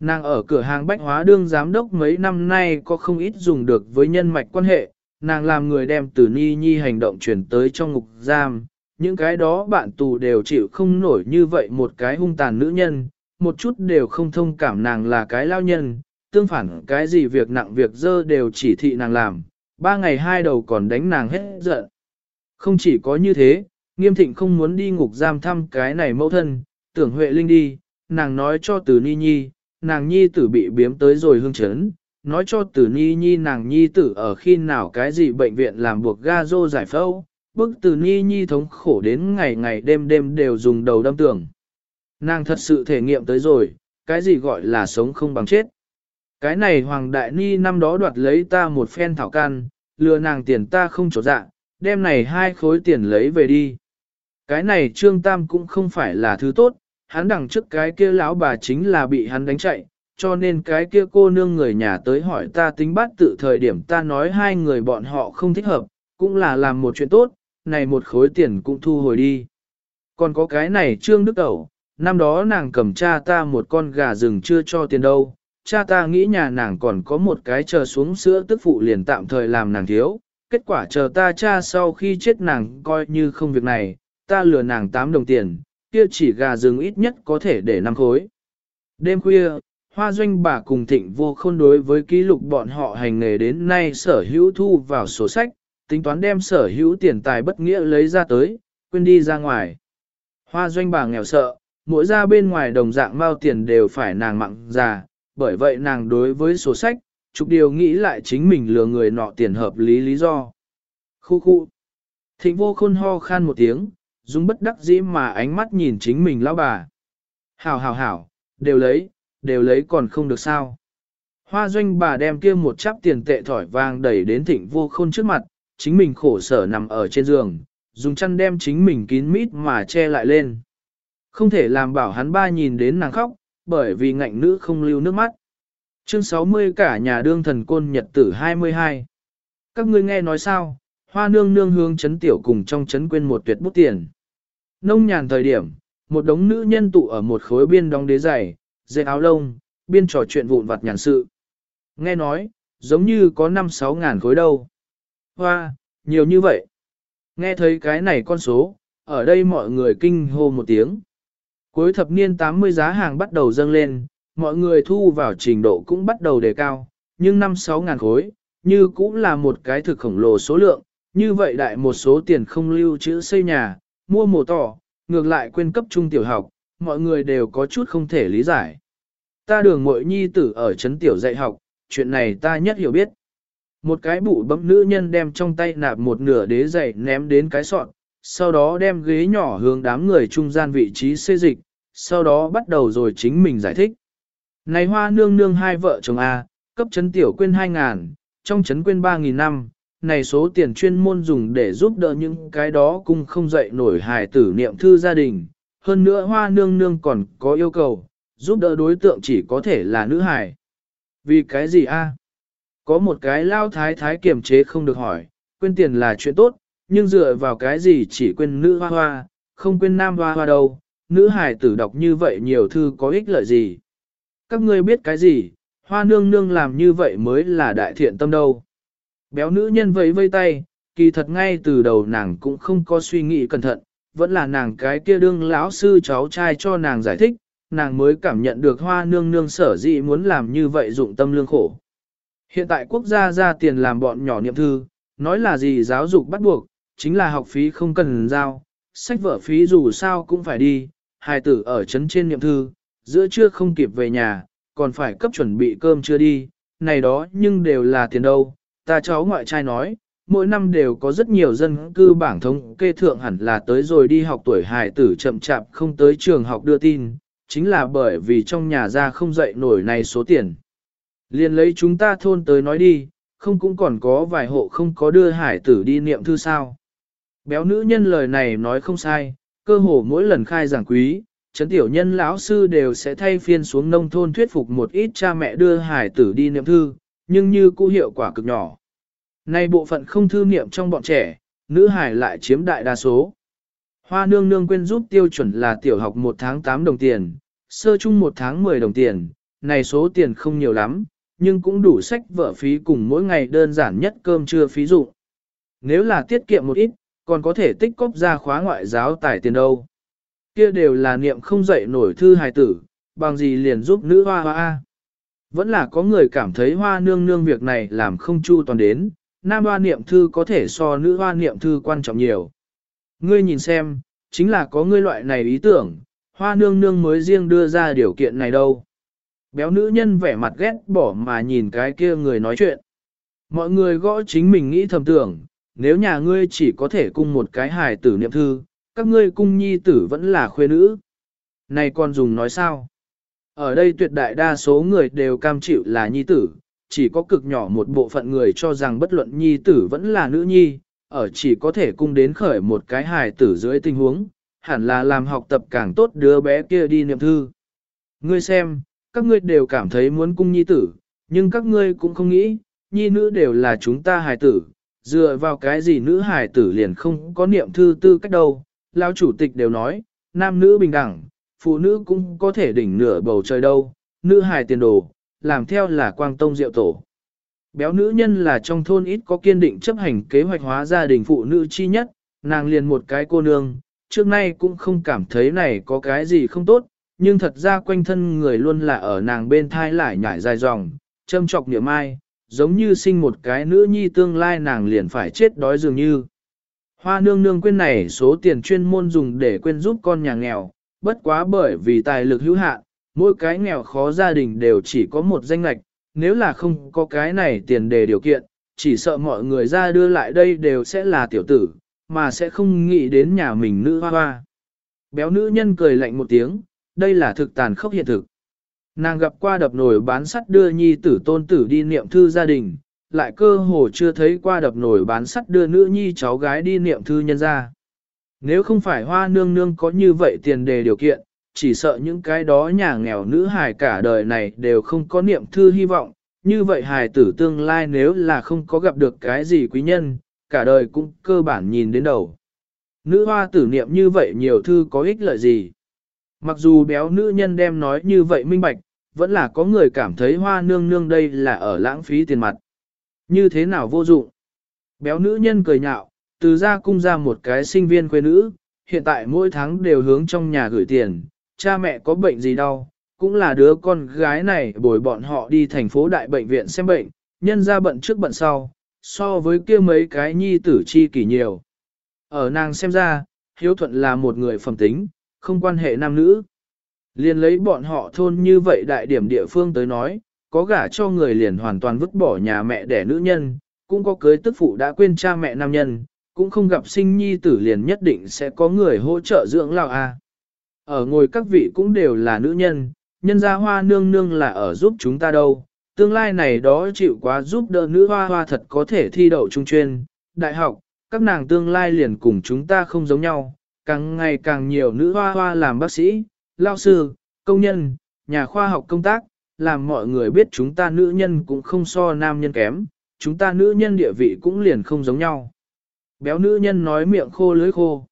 Nàng ở cửa hàng bách hóa đương giám đốc mấy năm nay có không ít dùng được với nhân mạch quan hệ, nàng làm người đem từ Ni Nhi hành động chuyển tới trong ngục giam. Những cái đó bạn tù đều chịu không nổi như vậy một cái hung tàn nữ nhân, một chút đều không thông cảm nàng là cái lao nhân, tương phản cái gì việc nặng việc dơ đều chỉ thị nàng làm, ba ngày hai đầu còn đánh nàng hết giận. Không chỉ có như thế, nghiêm thịnh không muốn đi ngục giam thăm cái này mẫu thân, tưởng Huệ Linh đi, nàng nói cho từ Ni Nhi, nàng Nhi tử bị biếm tới rồi hương chấn, nói cho từ Ni Nhi nàng Nhi tử ở khi nào cái gì bệnh viện làm buộc ga rô giải phẫu, bức từ Ni Nhi thống khổ đến ngày ngày đêm đêm đều dùng đầu đâm tường. Nàng thật sự thể nghiệm tới rồi, cái gì gọi là sống không bằng chết. Cái này Hoàng Đại Ni năm đó đoạt lấy ta một phen thảo can, lừa nàng tiền ta không trổ dạ, đem này hai khối tiền lấy về đi. Cái này Trương Tam cũng không phải là thứ tốt, hắn đằng trước cái kia lão bà chính là bị hắn đánh chạy, cho nên cái kia cô nương người nhà tới hỏi ta tính bắt tự thời điểm ta nói hai người bọn họ không thích hợp, cũng là làm một chuyện tốt, này một khối tiền cũng thu hồi đi. Còn có cái này Trương Đức Ẩu, năm đó nàng cầm cha ta một con gà rừng chưa cho tiền đâu, cha ta nghĩ nhà nàng còn có một cái chờ xuống sữa tức phụ liền tạm thời làm nàng thiếu, kết quả chờ ta cha sau khi chết nàng coi như không việc này, ta lừa nàng 8 đồng tiền, kia chỉ gà rừng ít nhất có thể để năm khối. Đêm khuya, hoa doanh bà cùng thịnh vô khôn đối với ký lục bọn họ hành nghề đến nay sở hữu thu vào sổ sách, tính toán đem sở hữu tiền tài bất nghĩa lấy ra tới, quên đi ra ngoài. Hoa doanh bà nghèo sợ, mỗi ra bên ngoài đồng dạng bao tiền đều phải nàng mặn già, bởi vậy nàng đối với sổ sách, chục điều nghĩ lại chính mình lừa người nọ tiền hợp lý lý do. Khu khu. Thịnh vô khôn ho khan một tiếng, dùng bất đắc dĩ mà ánh mắt nhìn chính mình lão bà. Hảo hảo hảo, đều lấy, đều lấy còn không được sao. Hoa doanh bà đem kia một chắp tiền tệ thỏi vàng đẩy đến thịnh vô khôn trước mặt, chính mình khổ sở nằm ở trên giường, dùng chăn đem chính mình kín mít mà che lại lên. Không thể làm bảo hắn ba nhìn đến nàng khóc, bởi vì ngạnh nữ không lưu nước mắt. Chương 60 cả nhà đương thần côn nhật tử 22. Các ngươi nghe nói sao, hoa nương nương hương chấn tiểu cùng trong chấn quên một tuyệt bút tiền. Nông nhàn thời điểm, một đống nữ nhân tụ ở một khối biên đóng đế giày, dây áo lông, biên trò chuyện vụn vặt nhàn sự. Nghe nói, giống như có 5-6 ngàn khối đâu. Hoa, nhiều như vậy. Nghe thấy cái này con số, ở đây mọi người kinh hô một tiếng. Cuối thập niên 80 giá hàng bắt đầu dâng lên, mọi người thu vào trình độ cũng bắt đầu đề cao, nhưng 5-6 ngàn khối, như cũng là một cái thực khổng lồ số lượng, như vậy đại một số tiền không lưu trữ xây nhà, mua mồ tỏ, ngược lại quên cấp trung tiểu học, mọi người đều có chút không thể lý giải. Ta đường mội nhi tử ở chấn tiểu dạy học, chuyện này ta nhất hiểu biết. Một cái bụ bấm nữ nhân đem trong tay nạp một nửa đế giày ném đến cái sọt, sau đó đem ghế nhỏ hướng đám người trung gian vị trí xê dịch, sau đó bắt đầu rồi chính mình giải thích. Này hoa nương nương hai vợ chồng A, cấp chấn tiểu quên 2 ngàn, trong chấn quên 3 nghìn năm, này số tiền chuyên môn dùng để giúp đỡ những cái đó cũng không dậy nổi hài tử niệm thư gia đình. Hơn nữa hoa nương nương còn có yêu cầu, giúp đỡ đối tượng chỉ có thể là nữ hài. Vì cái gì a? Có một cái lao thái thái kiềm chế không được hỏi, quên tiền là chuyện tốt, nhưng dựa vào cái gì chỉ quên nữ hoa hoa, không quên nam hoa hoa đâu, nữ hài tử đọc như vậy nhiều thư có ích lợi gì. Các ngươi biết cái gì, hoa nương nương làm như vậy mới là đại thiện tâm đâu. Béo nữ nhân vẫy vây tay, kỳ thật ngay từ đầu nàng cũng không có suy nghĩ cẩn thận, vẫn là nàng cái kia đương lão sư cháu trai cho nàng giải thích, nàng mới cảm nhận được hoa nương nương sở dĩ muốn làm như vậy dụng tâm lương khổ. Hiện tại quốc gia ra tiền làm bọn nhỏ niệm thư, nói là gì giáo dục bắt buộc, chính là học phí không cần giao, sách vở phí dù sao cũng phải đi, hài tử ở trấn trên niệm thư, giữa trưa không kịp về nhà, còn phải cấp chuẩn bị cơm chưa đi, này đó nhưng đều là tiền đâu, ta cháu ngoại trai nói, mỗi năm đều có rất nhiều dân cư bảng thống kê thượng hẳn là tới rồi đi học tuổi hài tử chậm chạp không tới trường học đưa tin, chính là bởi vì trong nhà ra không dậy nổi này số tiền. Liền lấy chúng ta thôn tới nói đi, không cũng còn có vài hộ không có đưa hải tử đi niệm thư sao. Béo nữ nhân lời này nói không sai, cơ hồ mỗi lần khai giảng quý, chấn tiểu nhân lão sư đều sẽ thay phiên xuống nông thôn thuyết phục một ít cha mẹ đưa hải tử đi niệm thư, nhưng như cũ hiệu quả cực nhỏ. Nay bộ phận không thư niệm trong bọn trẻ, nữ hải lại chiếm đại đa số. Hoa nương nương quên giúp tiêu chuẩn là tiểu học 1 tháng 8 đồng tiền, sơ trung 1 tháng 10 đồng tiền, này số tiền không nhiều lắm, nhưng cũng đủ sách vở phí cùng mỗi ngày đơn giản nhất cơm trưa phí dụng. Nếu là tiết kiệm một ít, còn có thể tích cóp ra khóa ngoại giáo tải tiền đâu. Kia đều là niệm không dậy nổi thư hài tử, bằng gì liền giúp nữ hoa hoa. Vẫn là có người cảm thấy hoa nương nương việc này làm không chu toàn đến, nam hoa niệm thư có thể so nữ hoa niệm thư quan trọng nhiều. Ngươi nhìn xem, chính là có ngươi loại này ý tưởng, hoa nương nương mới riêng đưa ra điều kiện này đâu. Béo nữ nhân vẻ mặt ghét bỏ mà nhìn cái kia người nói chuyện. Mọi người gõ chính mình nghĩ thầm tưởng, nếu nhà ngươi chỉ có thể cung một cái hài tử niệm thư, các ngươi cung nhi tử vẫn là khuê nữ. Này còn dùng nói sao? Ở đây tuyệt đại đa số người đều cam chịu là nhi tử, chỉ có cực nhỏ một bộ phận người cho rằng bất luận nhi tử vẫn là nữ nhi, ở chỉ có thể cung đến khởi một cái hài tử dưới tình huống, hẳn là làm học tập càng tốt đứa bé kia đi niệm thư. Ngươi xem, các ngươi đều cảm thấy muốn cung nhi tử, nhưng các ngươi cũng không nghĩ, nhi nữ đều là chúng ta hài tử, dựa vào cái gì nữ hài tử liền không có niệm thư tư cách đâu. Lão chủ tịch đều nói, nam nữ bình đẳng, phụ nữ cũng có thể đỉnh nửa bầu trời đâu, nữ hài tiền đồ, làm theo là quang tông diệu tổ. Béo nữ nhân là trong thôn ít có kiên định chấp hành kế hoạch hóa gia đình phụ nữ chi nhất, nàng liền một cái cô nương, trước nay cũng không cảm thấy này có cái gì không tốt, nhưng thật ra quanh thân người luôn là ở nàng bên thai lại nhảy dài dòng, châm chọc niệm ai, giống như sinh một cái nữ nhi tương lai nàng liền phải chết đói dường như. Hoa nương nương quên này số tiền chuyên môn dùng để quên giúp con nhà nghèo, bất quá bởi vì tài lực hữu hạn, mỗi cái nghèo khó gia đình đều chỉ có một danh lạch, nếu là không có cái này tiền đề điều kiện, chỉ sợ mọi người ra đưa lại đây đều sẽ là tiểu tử, mà sẽ không nghĩ đến nhà mình nữ hoa hoa. Béo nữ nhân cười lạnh một tiếng, đây là thực tàn khốc hiện thực. Nàng gặp qua đập nổi bán sắt đưa nhi tử tôn tử đi niệm thư gia đình, lại cơ hồ chưa thấy qua đập nổi bán sắt đưa nữ nhi cháu gái đi niệm thư nhân ra. Nếu không phải hoa nương nương có như vậy tiền đề điều kiện, chỉ sợ những cái đó nhà nghèo nữ hài cả đời này đều không có niệm thư hy vọng, như vậy hài tử tương lai nếu là không có gặp được cái gì quý nhân, cả đời cũng cơ bản nhìn đến đầu. Nữ hoa tử niệm như vậy nhiều thư có ích lợi gì? Mặc dù béo nữ nhân đem nói như vậy minh bạch, vẫn là có người cảm thấy hoa nương nương đây là ở lãng phí tiền mặt. Như thế nào vô dụng? Béo nữ nhân cười nhạo, từ ra cung ra một cái sinh viên quê nữ, hiện tại mỗi tháng đều hướng trong nhà gửi tiền, cha mẹ có bệnh gì đâu, cũng là đứa con gái này bồi bọn họ đi thành phố đại bệnh viện xem bệnh, nhân ra bận trước bận sau, so với kia mấy cái nhi tử chi kỷ nhiều. Ở nàng xem ra, hiếu thuận là một người phẩm tính, không quan hệ nam nữ. Liền lấy bọn họ thôn như vậy đại điểm địa phương tới nói, có gả cho người liền hoàn toàn vứt bỏ nhà mẹ đẻ nữ nhân, cũng có cưới tức phụ đã quên cha mẹ nam nhân, cũng không gặp sinh nhi tử liền nhất định sẽ có người hỗ trợ dưỡng lao a. Ở ngồi các vị cũng đều là nữ nhân, nhân gia hoa nương nương là ở giúp chúng ta đâu, tương lai này đó chịu quá giúp đỡ nữ hoa hoa thật có thể thi đậu trung chuyên, đại học, các nàng tương lai liền cùng chúng ta không giống nhau, càng ngày càng nhiều nữ hoa hoa làm bác sĩ, lao sư, công nhân, nhà khoa học công tác, làm mọi người biết chúng ta nữ nhân cũng không so nam nhân kém, chúng ta nữ nhân địa vị cũng liền không giống nhau. Béo nữ nhân nói miệng khô lưới khô.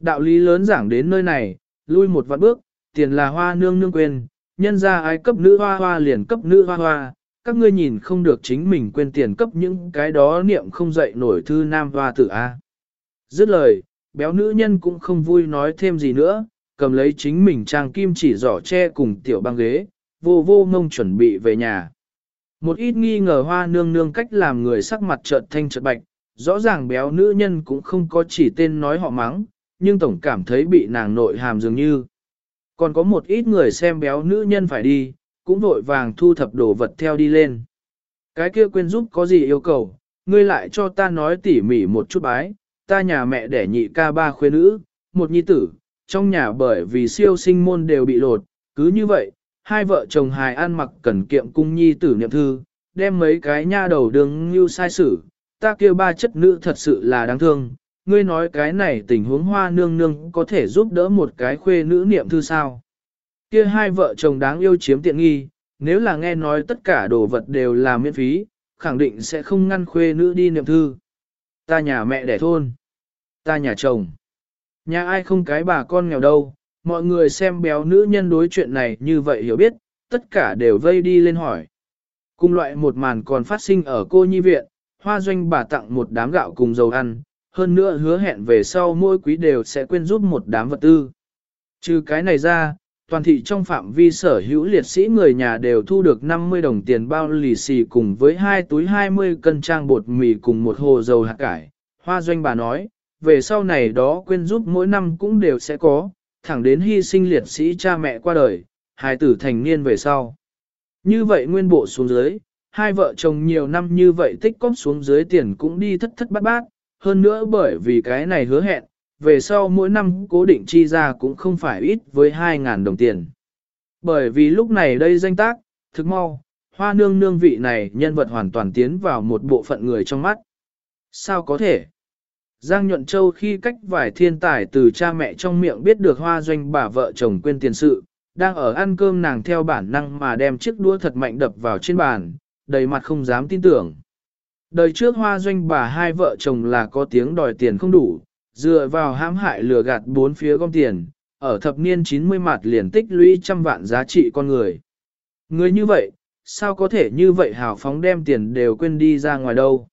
Đạo lý lớn giảng đến nơi này, lui một vạn bước, tiền là hoa nương nương quên, nhân ra ai cấp nữ hoa hoa liền cấp nữ hoa hoa, các ngươi nhìn không được chính mình quên tiền cấp những cái đó niệm không dậy nổi thư nam hoa tử A. Dứt lời, béo nữ nhân cũng không vui nói thêm gì nữa, cầm lấy chính mình trang kim chỉ giỏ che cùng tiểu băng ghế, vô vô ngông chuẩn bị về nhà. Một ít nghi ngờ hoa nương nương cách làm người sắc mặt trợn thanh chợt bạch, rõ ràng béo nữ nhân cũng không có chỉ tên nói họ mắng, nhưng tổng cảm thấy bị nàng nội hàm dường như. Còn có một ít người xem béo nữ nhân phải đi, cũng vội vàng thu thập đồ vật theo đi lên. Cái kia quên giúp có gì yêu cầu, ngươi lại cho ta nói tỉ mỉ một chút bái, ta nhà mẹ đẻ nhị ca ba khuê nữ, một nhi tử, trong nhà bởi vì siêu sinh môn đều bị lột, cứ như vậy, hai vợ chồng hài ăn mặc cần kiệm cung nhi tử niệm thư, đem mấy cái nha đầu đường như sai sử, ta kêu ba chất nữ thật sự là đáng thương, ngươi nói cái này tình huống hoa nương nương có thể giúp đỡ một cái khuê nữ niệm thư sao. Kia hai vợ chồng đáng yêu chiếm tiện nghi, nếu là nghe nói tất cả đồ vật đều là miễn phí, khẳng định sẽ không ngăn khuê nữ đi niệm thư. Ta nhà mẹ đẻ thôn, ta nhà chồng, nhà ai không cái bà con nghèo đâu, mọi người xem béo nữ nhân đối chuyện này như vậy hiểu biết, tất cả đều vây đi lên hỏi. Cùng loại một màn còn phát sinh ở cô nhi viện, hoa doanh bà tặng một đám gạo cùng dầu ăn, hơn nữa hứa hẹn về sau mỗi quý đều sẽ quyên giúp một đám vật tư. Trừ cái này ra, toàn thị trong phạm vi sở hữu liệt sĩ người nhà đều thu được 50 đồng tiền bao lì xì cùng với hai túi 20 cân trang bột mì cùng một hồ dầu hạt cải. Hoa doanh bà nói, về sau này đó quyên giúp mỗi năm cũng đều sẽ có, thẳng đến hy sinh liệt sĩ cha mẹ qua đời, hài tử thành niên về sau. Như vậy nguyên bộ xuống dưới, hai vợ chồng nhiều năm như vậy tích cóp xuống dưới tiền cũng đi thất thất bát bát, hơn nữa bởi vì cái này hứa hẹn, về sau mỗi năm cố định chi ra cũng không phải ít với 2.000 đồng tiền. Bởi vì lúc này đây danh tác, thực mau, hoa nương nương vị này nhân vật hoàn toàn tiến vào một bộ phận người trong mắt. Sao có thể? Giang Nhuận Châu khi cách vài thiên tài từ cha mẹ trong miệng biết được hoa doanh bà vợ chồng quên tiền sự, đang ở ăn cơm nàng theo bản năng mà đem chiếc đũa thật mạnh đập vào trên bàn, đầy mặt không dám tin tưởng. Đời trước hoa doanh bà hai vợ chồng là có tiếng đòi tiền không đủ, dựa vào hãm hại lừa gạt bốn phía gom tiền, ở thập niên 90 mặt liền tích lũy trăm vạn giá trị con người. Người như vậy, sao có thể như vậy hào phóng đem tiền đều quên đi ra ngoài đâu?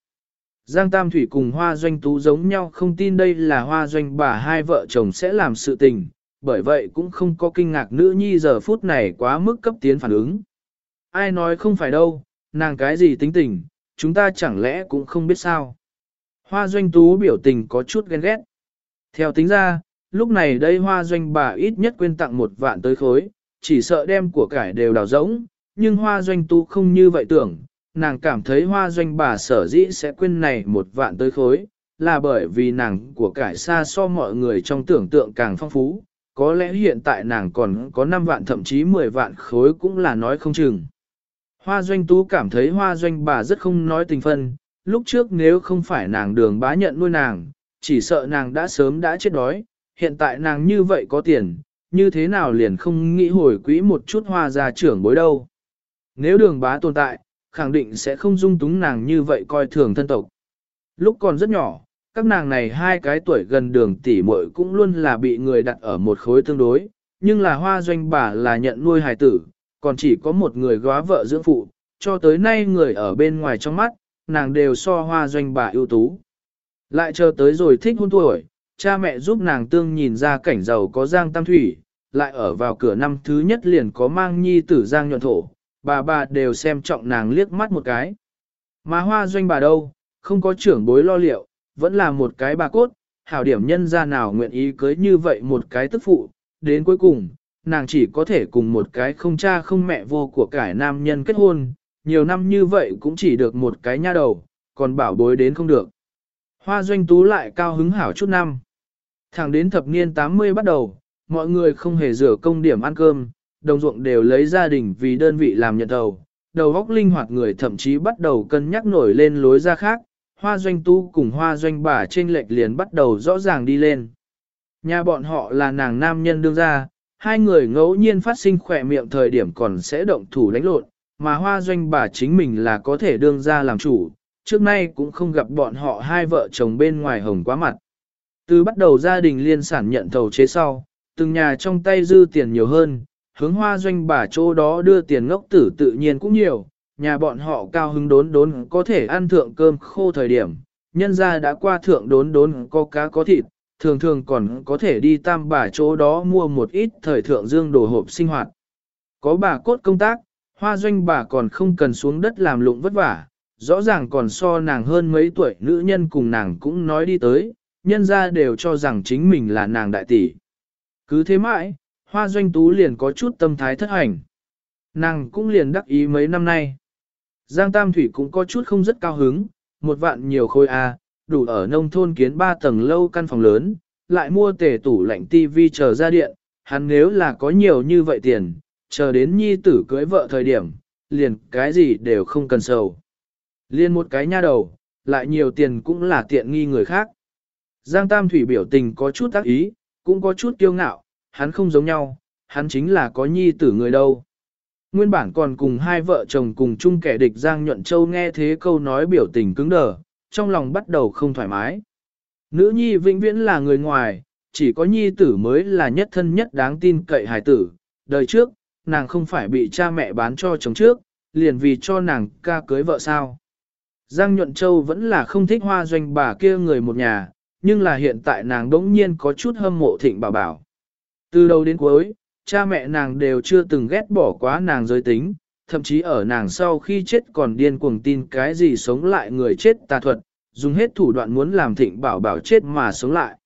Giang Tam Thủy cùng Hoa Doanh Tú giống nhau không tin đây là Hoa Doanh bà hai vợ chồng sẽ làm sự tình, bởi vậy cũng không có kinh ngạc nữ nhi giờ phút này quá mức cấp tiến phản ứng. Ai nói không phải đâu, nàng cái gì tính tình, chúng ta chẳng lẽ cũng không biết sao. Hoa Doanh Tú biểu tình có chút ghen ghét. Theo tính ra, lúc này đây Hoa Doanh bà ít nhất quên tặng một vạn tới khối, chỉ sợ đem của cải đều đào rỗng, nhưng Hoa Doanh Tú không như vậy tưởng nàng cảm thấy hoa doanh bà sở dĩ sẽ quên này một vạn tới khối, là bởi vì nàng của cải xa so mọi người trong tưởng tượng càng phong phú, có lẽ hiện tại nàng còn có 5 vạn thậm chí 10 vạn khối cũng là nói không chừng. Hoa doanh tú cảm thấy hoa doanh bà rất không nói tình phân, lúc trước nếu không phải nàng đường bá nhận nuôi nàng, chỉ sợ nàng đã sớm đã chết đói, hiện tại nàng như vậy có tiền, như thế nào liền không nghĩ hồi quỹ một chút hoa gia trưởng bối đâu. Nếu đường bá tồn tại, khẳng định sẽ không dung túng nàng như vậy coi thường thân tộc. Lúc còn rất nhỏ, các nàng này hai cái tuổi gần đường tỷ muội cũng luôn là bị người đặt ở một khối tương đối, nhưng là hoa doanh bà là nhận nuôi hài tử, còn chỉ có một người góa vợ dưỡng phụ, cho tới nay người ở bên ngoài trong mắt, nàng đều so hoa doanh bà ưu tú. Lại chờ tới rồi thích hôn tuổi, cha mẹ giúp nàng tương nhìn ra cảnh giàu có giang tam thủy, lại ở vào cửa năm thứ nhất liền có mang nhi tử giang nhuận thổ, bà bà đều xem trọng nàng liếc mắt một cái. Mà hoa doanh bà đâu, không có trưởng bối lo liệu, vẫn là một cái bà cốt, hảo điểm nhân ra nào nguyện ý cưới như vậy một cái tức phụ, đến cuối cùng, nàng chỉ có thể cùng một cái không cha không mẹ vô của cải nam nhân kết hôn, nhiều năm như vậy cũng chỉ được một cái nha đầu, còn bảo bối đến không được. Hoa doanh tú lại cao hứng hảo chút năm. Thẳng đến thập niên 80 bắt đầu, mọi người không hề rửa công điểm ăn cơm, đồng ruộng đều lấy gia đình vì đơn vị làm nhận đầu, đầu óc linh hoạt người thậm chí bắt đầu cân nhắc nổi lên lối ra khác, hoa doanh tu cùng hoa doanh bà trên lệch liền bắt đầu rõ ràng đi lên. Nhà bọn họ là nàng nam nhân đương ra, hai người ngẫu nhiên phát sinh khỏe miệng thời điểm còn sẽ động thủ đánh lộn, mà hoa doanh bà chính mình là có thể đương ra làm chủ, trước nay cũng không gặp bọn họ hai vợ chồng bên ngoài hồng quá mặt. Từ bắt đầu gia đình liên sản nhận thầu chế sau, từng nhà trong tay dư tiền nhiều hơn, hướng hoa doanh bà chỗ đó đưa tiền ngốc tử tự nhiên cũng nhiều, nhà bọn họ cao hứng đốn đốn có thể ăn thượng cơm khô thời điểm, nhân ra đã qua thượng đốn đốn có cá có thịt, thường thường còn có thể đi tam bà chỗ đó mua một ít thời thượng dương đồ hộp sinh hoạt. Có bà cốt công tác, hoa doanh bà còn không cần xuống đất làm lụng vất vả, rõ ràng còn so nàng hơn mấy tuổi nữ nhân cùng nàng cũng nói đi tới, nhân ra đều cho rằng chính mình là nàng đại tỷ. Cứ thế mãi, hoa doanh tú liền có chút tâm thái thất hành. Nàng cũng liền đắc ý mấy năm nay. Giang Tam Thủy cũng có chút không rất cao hứng, một vạn nhiều khôi A, à, đủ ở nông thôn kiến ba tầng lâu căn phòng lớn, lại mua tề tủ lạnh tivi chờ ra điện, hắn nếu là có nhiều như vậy tiền, chờ đến nhi tử cưới vợ thời điểm, liền cái gì đều không cần sầu. Liên một cái nha đầu, lại nhiều tiền cũng là tiện nghi người khác. Giang Tam Thủy biểu tình có chút tác ý, cũng có chút kiêu ngạo, hắn không giống nhau, hắn chính là có nhi tử người đâu. Nguyên bản còn cùng hai vợ chồng cùng chung kẻ địch Giang Nhuận Châu nghe thế câu nói biểu tình cứng đờ, trong lòng bắt đầu không thoải mái. Nữ nhi vĩnh viễn là người ngoài, chỉ có nhi tử mới là nhất thân nhất đáng tin cậy hài tử. Đời trước, nàng không phải bị cha mẹ bán cho chồng trước, liền vì cho nàng ca cưới vợ sao. Giang Nhuận Châu vẫn là không thích hoa doanh bà kia người một nhà, nhưng là hiện tại nàng đỗng nhiên có chút hâm mộ thịnh bảo bảo. Từ đầu đến cuối, cha mẹ nàng đều chưa từng ghét bỏ quá nàng giới tính, thậm chí ở nàng sau khi chết còn điên cuồng tin cái gì sống lại người chết tà thuật, dùng hết thủ đoạn muốn làm thịnh bảo bảo chết mà sống lại.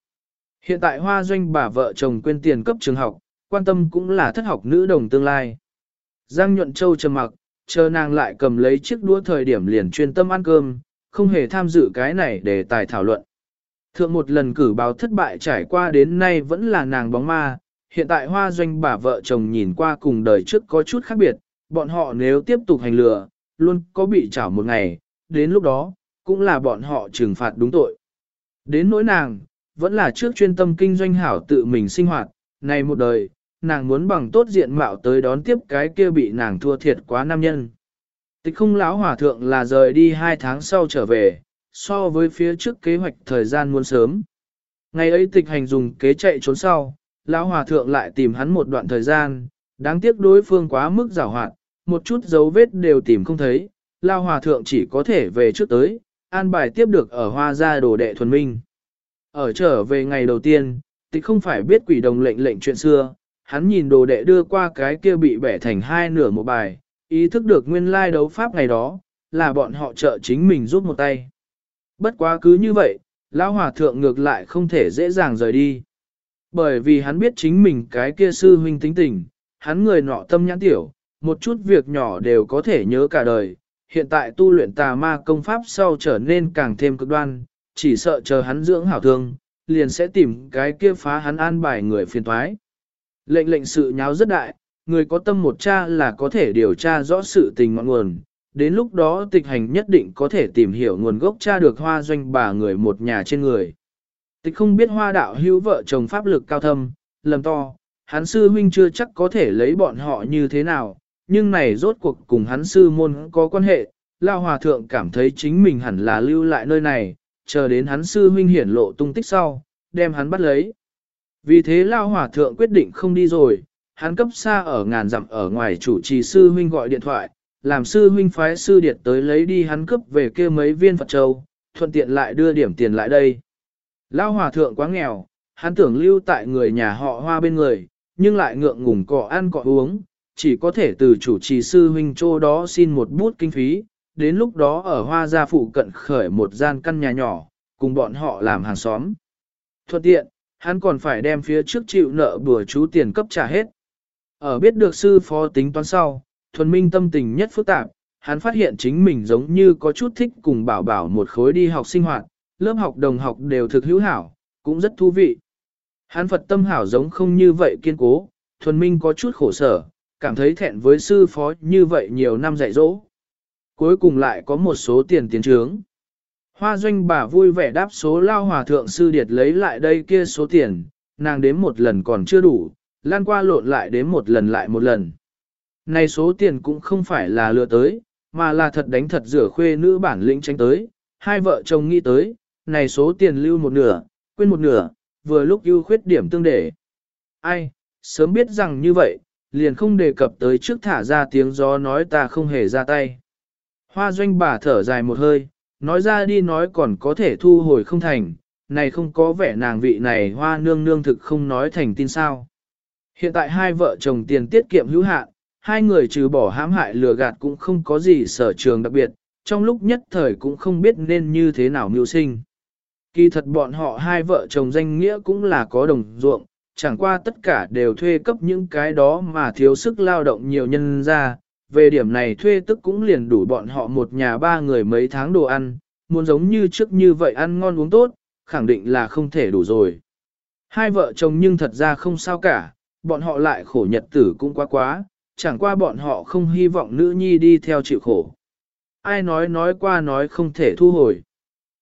Hiện tại hoa doanh bà vợ chồng quên tiền cấp trường học, quan tâm cũng là thất học nữ đồng tương lai. Giang nhuận châu trầm mặc, chờ nàng lại cầm lấy chiếc đũa thời điểm liền chuyên tâm ăn cơm, không hề tham dự cái này để tài thảo luận. Thượng một lần cử báo thất bại trải qua đến nay vẫn là nàng bóng ma, hiện tại hoa doanh bà vợ chồng nhìn qua cùng đời trước có chút khác biệt, bọn họ nếu tiếp tục hành lừa, luôn có bị trảo một ngày, đến lúc đó, cũng là bọn họ trừng phạt đúng tội. Đến nỗi nàng, vẫn là trước chuyên tâm kinh doanh hảo tự mình sinh hoạt, này một đời, nàng muốn bằng tốt diện mạo tới đón tiếp cái kia bị nàng thua thiệt quá nam nhân. Tịch không lão hòa thượng là rời đi hai tháng sau trở về, so với phía trước kế hoạch thời gian muôn sớm. Ngày ấy tịch hành dùng kế chạy trốn sau, lão hòa thượng lại tìm hắn một đoạn thời gian, đáng tiếc đối phương quá mức giảo hoạt, một chút dấu vết đều tìm không thấy, lão hòa thượng chỉ có thể về trước tới, an bài tiếp được ở hoa gia đồ đệ thuần minh. Ở trở về ngày đầu tiên, tịch không phải biết quỷ đồng lệnh lệnh chuyện xưa, hắn nhìn đồ đệ đưa qua cái kia bị bẻ thành hai nửa một bài, ý thức được nguyên lai đấu pháp ngày đó, là bọn họ trợ chính mình giúp một tay. Bất quá cứ như vậy, lão hòa thượng ngược lại không thể dễ dàng rời đi. Bởi vì hắn biết chính mình cái kia sư huynh tính tình, hắn người nọ tâm nhãn tiểu, một chút việc nhỏ đều có thể nhớ cả đời. Hiện tại tu luyện tà ma công pháp sau trở nên càng thêm cực đoan, chỉ sợ chờ hắn dưỡng hảo thương, liền sẽ tìm cái kia phá hắn an bài người phiền thoái. Lệnh lệnh sự nháo rất đại, người có tâm một cha là có thể điều tra rõ sự tình ngọn nguồn, đến lúc đó tịch hành nhất định có thể tìm hiểu nguồn gốc cha được hoa doanh bà người một nhà trên người. Tịch không biết hoa đạo hữu vợ chồng pháp lực cao thâm, lầm to, hắn sư huynh chưa chắc có thể lấy bọn họ như thế nào, nhưng này rốt cuộc cùng hắn sư môn có quan hệ, Lao Hòa Thượng cảm thấy chính mình hẳn là lưu lại nơi này, chờ đến hắn sư huynh hiển lộ tung tích sau, đem hắn bắt lấy. Vì thế Lao Hòa Thượng quyết định không đi rồi, hắn cấp xa ở ngàn dặm ở ngoài chủ trì sư huynh gọi điện thoại, làm sư huynh phái sư điệt tới lấy đi hắn cấp về kia mấy viên Phật Châu, thuận tiện lại đưa điểm tiền lại đây. Lao hòa thượng quá nghèo, hắn tưởng lưu tại người nhà họ hoa bên người, nhưng lại ngượng ngùng cọ ăn cọ uống, chỉ có thể từ chủ trì sư huynh chỗ đó xin một bút kinh phí, đến lúc đó ở hoa gia phụ cận khởi một gian căn nhà nhỏ, cùng bọn họ làm hàng xóm. Thuận tiện, hắn còn phải đem phía trước chịu nợ bừa chú tiền cấp trả hết. Ở biết được sư phó tính toán sau, thuần minh tâm tình nhất phức tạp, hắn phát hiện chính mình giống như có chút thích cùng bảo bảo một khối đi học sinh hoạt, lớp học đồng học đều thực hữu hảo, cũng rất thú vị. Hắn Phật tâm hảo giống không như vậy kiên cố, thuần minh có chút khổ sở, cảm thấy thẹn với sư phó như vậy nhiều năm dạy dỗ. Cuối cùng lại có một số tiền tiến trướng. Hoa doanh bà vui vẻ đáp số lao hòa thượng sư điệt lấy lại đây kia số tiền, nàng đếm một lần còn chưa đủ, lan qua lộn lại đếm một lần lại một lần. Này số tiền cũng không phải là lừa tới, mà là thật đánh thật rửa khuê nữ bản lĩnh tránh tới, hai vợ chồng nghĩ tới, này số tiền lưu một nửa, quên một nửa, vừa lúc ưu khuyết điểm tương để. Ai, sớm biết rằng như vậy, liền không đề cập tới trước thả ra tiếng gió nói ta không hề ra tay. Hoa doanh bà thở dài một hơi, nói ra đi nói còn có thể thu hồi không thành, này không có vẻ nàng vị này hoa nương nương thực không nói thành tin sao. Hiện tại hai vợ chồng tiền tiết kiệm hữu hạn, hai người trừ bỏ hãm hại lừa gạt cũng không có gì sở trường đặc biệt, trong lúc nhất thời cũng không biết nên như thế nào mưu sinh. Kỳ thật bọn họ hai vợ chồng danh nghĩa cũng là có đồng ruộng, chẳng qua tất cả đều thuê cấp những cái đó mà thiếu sức lao động nhiều nhân ra. Về điểm này thuê tức cũng liền đủ bọn họ một nhà ba người mấy tháng đồ ăn, muốn giống như trước như vậy ăn ngon uống tốt, khẳng định là không thể đủ rồi. Hai vợ chồng nhưng thật ra không sao cả, bọn họ lại khổ nhật tử cũng quá quá, chẳng qua bọn họ không hy vọng nữ nhi đi theo chịu khổ. Ai nói nói qua nói không thể thu hồi.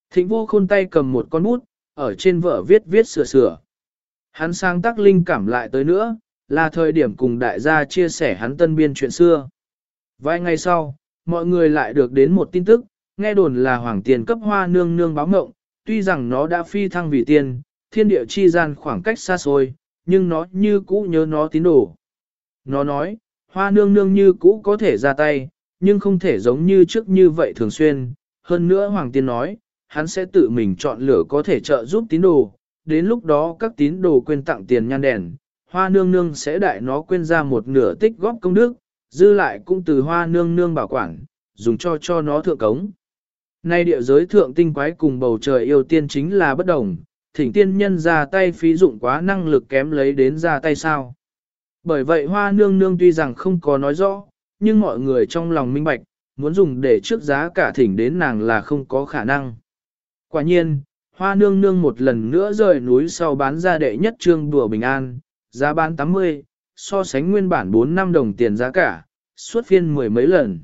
Thịnh vô khôn tay cầm một con bút, ở trên vợ viết viết sửa sửa. Hắn sang tác linh cảm lại tới nữa, là thời điểm cùng đại gia chia sẻ hắn tân biên chuyện xưa. Vài ngày sau, mọi người lại được đến một tin tức, nghe đồn là hoàng tiền cấp hoa nương nương báo ngộng, tuy rằng nó đã phi thăng vì tiên, thiên địa chi gian khoảng cách xa xôi, nhưng nó như cũ nhớ nó tín đồ. Nó nói, hoa nương nương như cũ có thể ra tay, nhưng không thể giống như trước như vậy thường xuyên. Hơn nữa Hoàng Tiên nói, hắn sẽ tự mình chọn lựa có thể trợ giúp tín đồ. Đến lúc đó các tín đồ quên tặng tiền nhan đèn, hoa nương nương sẽ đại nó quên ra một nửa tích góp công đức, dư lại cũng từ hoa nương nương bảo quản, dùng cho cho nó thượng cống. Nay địa giới thượng tinh quái cùng bầu trời yêu tiên chính là bất đồng, thỉnh tiên nhân ra tay phí dụng quá năng lực kém lấy đến ra tay sao. Bởi vậy hoa nương nương tuy rằng không có nói rõ, nhưng mọi người trong lòng minh bạch, muốn dùng để trước giá cả thỉnh đến nàng là không có khả năng. Quả nhiên, hoa nương nương một lần nữa rời núi sau bán ra đệ nhất trương đùa bình an, giá bán 80, so sánh nguyên bản 4 năm đồng tiền giá cả, suốt phiên mười mấy lần.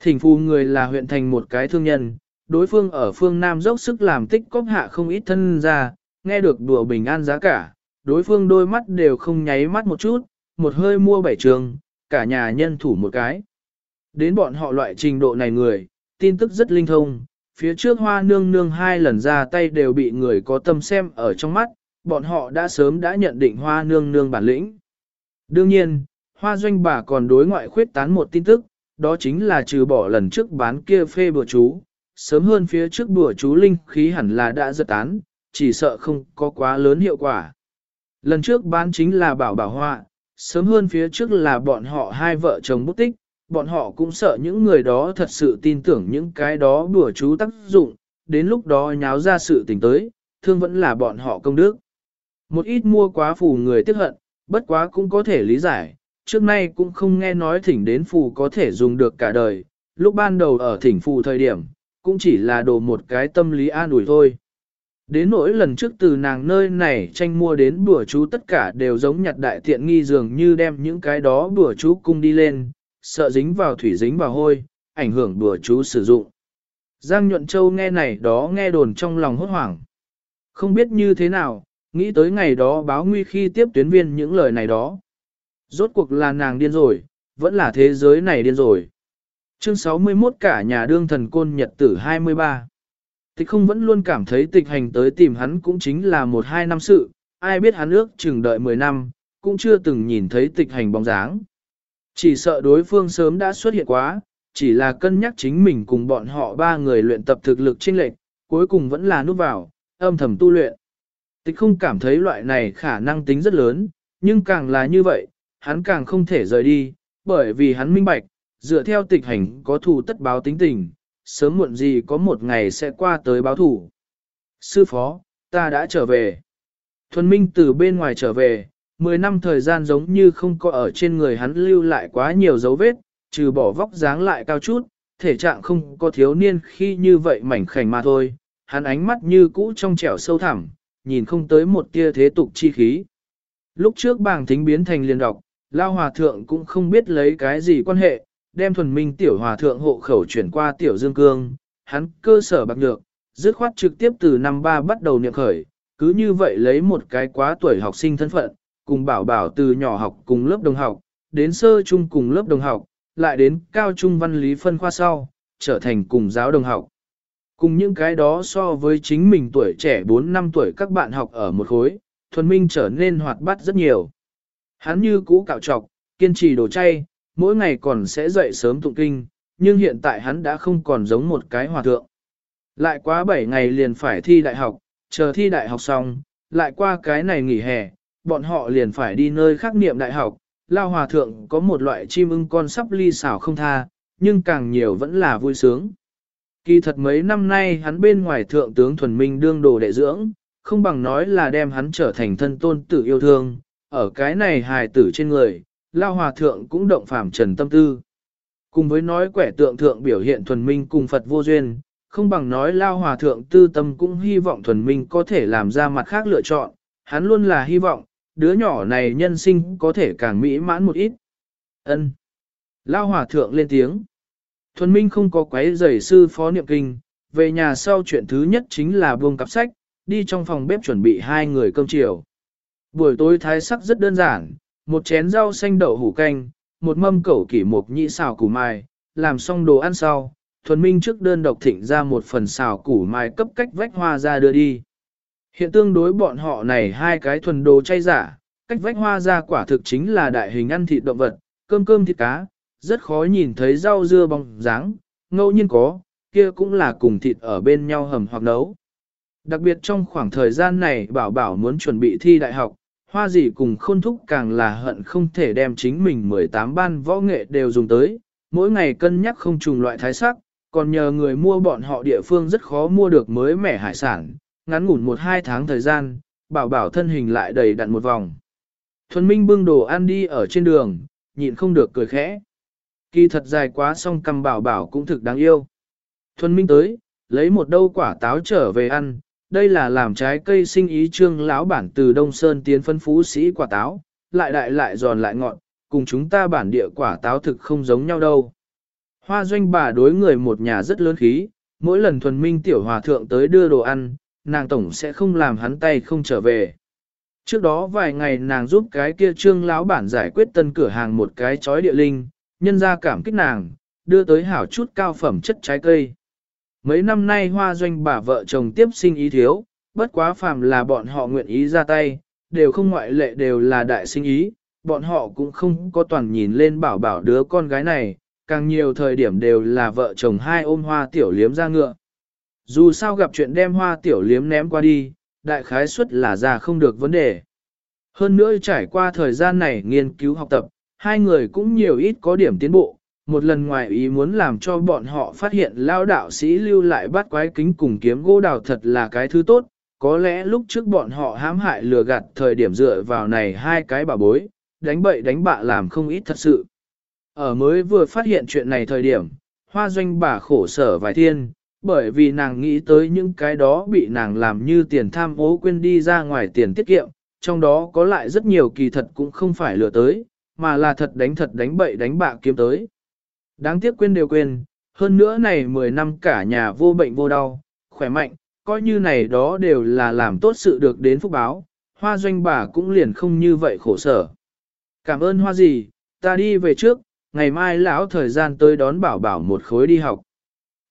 Thỉnh phù người là huyện thành một cái thương nhân, đối phương ở phương Nam dốc sức làm tích cóp hạ không ít thân ra, nghe được đùa bình an giá cả, đối phương đôi mắt đều không nháy mắt một chút, một hơi mua bảy trường, cả nhà nhân thủ một cái. Đến bọn họ loại trình độ này người, tin tức rất linh thông, phía trước hoa nương nương hai lần ra tay đều bị người có tâm xem ở trong mắt, bọn họ đã sớm đã nhận định hoa nương nương bản lĩnh. Đương nhiên, hoa doanh bà còn đối ngoại khuyết tán một tin tức, đó chính là trừ bỏ lần trước bán kia phê bừa chú, sớm hơn phía trước bừa chú linh khí hẳn là đã giật tán, chỉ sợ không có quá lớn hiệu quả. Lần trước bán chính là bảo bảo hoa, sớm hơn phía trước là bọn họ hai vợ chồng bút tích, bọn họ cũng sợ những người đó thật sự tin tưởng những cái đó bùa chú tác dụng, đến lúc đó nháo ra sự tình tới, thương vẫn là bọn họ công đức. Một ít mua quá phù người tiếc hận, bất quá cũng có thể lý giải, trước nay cũng không nghe nói thỉnh đến phù có thể dùng được cả đời, lúc ban đầu ở thỉnh phù thời điểm, cũng chỉ là đồ một cái tâm lý an ủi thôi. Đến nỗi lần trước từ nàng nơi này tranh mua đến bùa chú tất cả đều giống nhặt đại tiện nghi dường như đem những cái đó bùa chú cung đi lên, sợ dính vào thủy dính vào hôi, ảnh hưởng bùa chú sử dụng. Giang Nhuận Châu nghe này đó nghe đồn trong lòng hốt hoảng. Không biết như thế nào, nghĩ tới ngày đó báo nguy khi tiếp tuyến viên những lời này đó. Rốt cuộc là nàng điên rồi, vẫn là thế giới này điên rồi. Chương 61 cả nhà đương thần côn nhật tử 23 Tịch không vẫn luôn cảm thấy tịch hành tới tìm hắn cũng chính là một hai năm sự, ai biết hắn ước chừng đợi 10 năm, cũng chưa từng nhìn thấy tịch hành bóng dáng. Chỉ sợ đối phương sớm đã xuất hiện quá, chỉ là cân nhắc chính mình cùng bọn họ ba người luyện tập thực lực chênh lệch, cuối cùng vẫn là núp vào, âm thầm tu luyện. Tịch không cảm thấy loại này khả năng tính rất lớn, nhưng càng là như vậy, hắn càng không thể rời đi, bởi vì hắn minh bạch, dựa theo tịch hành có thù tất báo tính tình, sớm muộn gì có một ngày sẽ qua tới báo thủ. Sư phó, ta đã trở về. Thuần Minh từ bên ngoài trở về, 10 năm thời gian giống như không có ở trên người hắn lưu lại quá nhiều dấu vết, trừ bỏ vóc dáng lại cao chút, thể trạng không có thiếu niên khi như vậy mảnh khảnh mà thôi. Hắn ánh mắt như cũ trong trẻo sâu thẳm, nhìn không tới một tia thế tục chi khí. Lúc trước bảng thính biến thành liền đọc, Lao hòa thượng cũng không biết lấy cái gì quan hệ, đem thuần minh tiểu hòa thượng hộ khẩu chuyển qua tiểu dương cương, hắn cơ sở bạc nhược, dứt khoát trực tiếp từ năm ba bắt đầu niệm khởi, cứ như vậy lấy một cái quá tuổi học sinh thân phận, cùng bảo bảo từ nhỏ học cùng lớp đồng học, đến sơ trung cùng lớp đồng học, lại đến cao trung văn lý phân khoa sau, trở thành cùng giáo đồng học. Cùng những cái đó so với chính mình tuổi trẻ 4 năm tuổi các bạn học ở một khối, thuần minh trở nên hoạt bát rất nhiều. Hắn như cũ cạo trọc, kiên trì đồ chay, mỗi ngày còn sẽ dậy sớm tụng kinh, nhưng hiện tại hắn đã không còn giống một cái hòa thượng. Lại quá 7 ngày liền phải thi đại học, chờ thi đại học xong, lại qua cái này nghỉ hè, bọn họ liền phải đi nơi khác niệm đại học. Lao hòa thượng có một loại chim ưng con sắp ly xảo không tha, nhưng càng nhiều vẫn là vui sướng. Kỳ thật mấy năm nay hắn bên ngoài thượng tướng thuần minh đương đồ đệ dưỡng, không bằng nói là đem hắn trở thành thân tôn tử yêu thương, ở cái này hài tử trên người, Lao Hòa Thượng cũng động phạm trần tâm tư. Cùng với nói quẻ tượng thượng biểu hiện thuần minh cùng Phật vô duyên, không bằng nói Lao Hòa Thượng tư tâm cũng hy vọng thuần minh có thể làm ra mặt khác lựa chọn, hắn luôn là hy vọng, đứa nhỏ này nhân sinh có thể càng mỹ mãn một ít. ân Lao Hòa Thượng lên tiếng. Thuần minh không có quấy giày sư phó niệm kinh, về nhà sau chuyện thứ nhất chính là buông cặp sách, đi trong phòng bếp chuẩn bị hai người cơm chiều. Buổi tối thái sắc rất đơn giản, một chén rau xanh đậu hủ canh, một mâm cẩu kỷ mục nhị xào củ mai, làm xong đồ ăn sau, thuần minh trước đơn độc thịnh ra một phần xào củ mai cấp cách vách hoa ra đưa đi. Hiện tương đối bọn họ này hai cái thuần đồ chay giả, cách vách hoa ra quả thực chính là đại hình ăn thịt động vật, cơm cơm thịt cá, rất khó nhìn thấy rau dưa bóng dáng, ngẫu nhiên có, kia cũng là cùng thịt ở bên nhau hầm hoặc nấu. Đặc biệt trong khoảng thời gian này bảo bảo muốn chuẩn bị thi đại học, hoa gì cùng khôn thúc càng là hận không thể đem chính mình 18 ban võ nghệ đều dùng tới, mỗi ngày cân nhắc không trùng loại thái sắc, còn nhờ người mua bọn họ địa phương rất khó mua được mới mẻ hải sản, ngắn ngủn một hai tháng thời gian, bảo bảo thân hình lại đầy đặn một vòng. Thuần Minh bưng đồ ăn đi ở trên đường, nhịn không được cười khẽ. Kỳ thật dài quá song cầm bảo bảo cũng thực đáng yêu. Thuần Minh tới, lấy một đâu quả táo trở về ăn, đây là làm trái cây sinh ý trương lão bản từ Đông Sơn tiến phân phú sĩ quả táo, lại đại lại giòn lại ngọt, cùng chúng ta bản địa quả táo thực không giống nhau đâu. Hoa doanh bà đối người một nhà rất lớn khí, mỗi lần thuần minh tiểu hòa thượng tới đưa đồ ăn, nàng tổng sẽ không làm hắn tay không trở về. Trước đó vài ngày nàng giúp cái kia trương lão bản giải quyết tân cửa hàng một cái chói địa linh, nhân ra cảm kích nàng, đưa tới hảo chút cao phẩm chất trái cây. Mấy năm nay hoa doanh bà vợ chồng tiếp sinh ý thiếu, bất quá phàm là bọn họ nguyện ý ra tay, đều không ngoại lệ đều là đại sinh ý, bọn họ cũng không có toàn nhìn lên bảo bảo đứa con gái này, càng nhiều thời điểm đều là vợ chồng hai ôm hoa tiểu liếm ra ngựa. Dù sao gặp chuyện đem hoa tiểu liếm ném qua đi, đại khái suất là ra không được vấn đề. Hơn nữa trải qua thời gian này nghiên cứu học tập, hai người cũng nhiều ít có điểm tiến bộ, một lần ngoài ý muốn làm cho bọn họ phát hiện lao đạo sĩ lưu lại bắt quái kính cùng kiếm gỗ đào thật là cái thứ tốt, có lẽ lúc trước bọn họ hãm hại lừa gạt thời điểm dựa vào này hai cái bà bối, đánh bậy đánh bạ làm không ít thật sự. Ở mới vừa phát hiện chuyện này thời điểm, hoa doanh bà khổ sở vài thiên, bởi vì nàng nghĩ tới những cái đó bị nàng làm như tiền tham ố quên đi ra ngoài tiền tiết kiệm, trong đó có lại rất nhiều kỳ thật cũng không phải lừa tới, mà là thật đánh thật đánh bậy đánh bạ kiếm tới. Đáng tiếc quên đều quên, hơn nữa này 10 năm cả nhà vô bệnh vô đau, khỏe mạnh, coi như này đó đều là làm tốt sự được đến phúc báo, hoa doanh bà cũng liền không như vậy khổ sở. Cảm ơn hoa gì, ta đi về trước, ngày mai lão thời gian tới đón bảo bảo một khối đi học.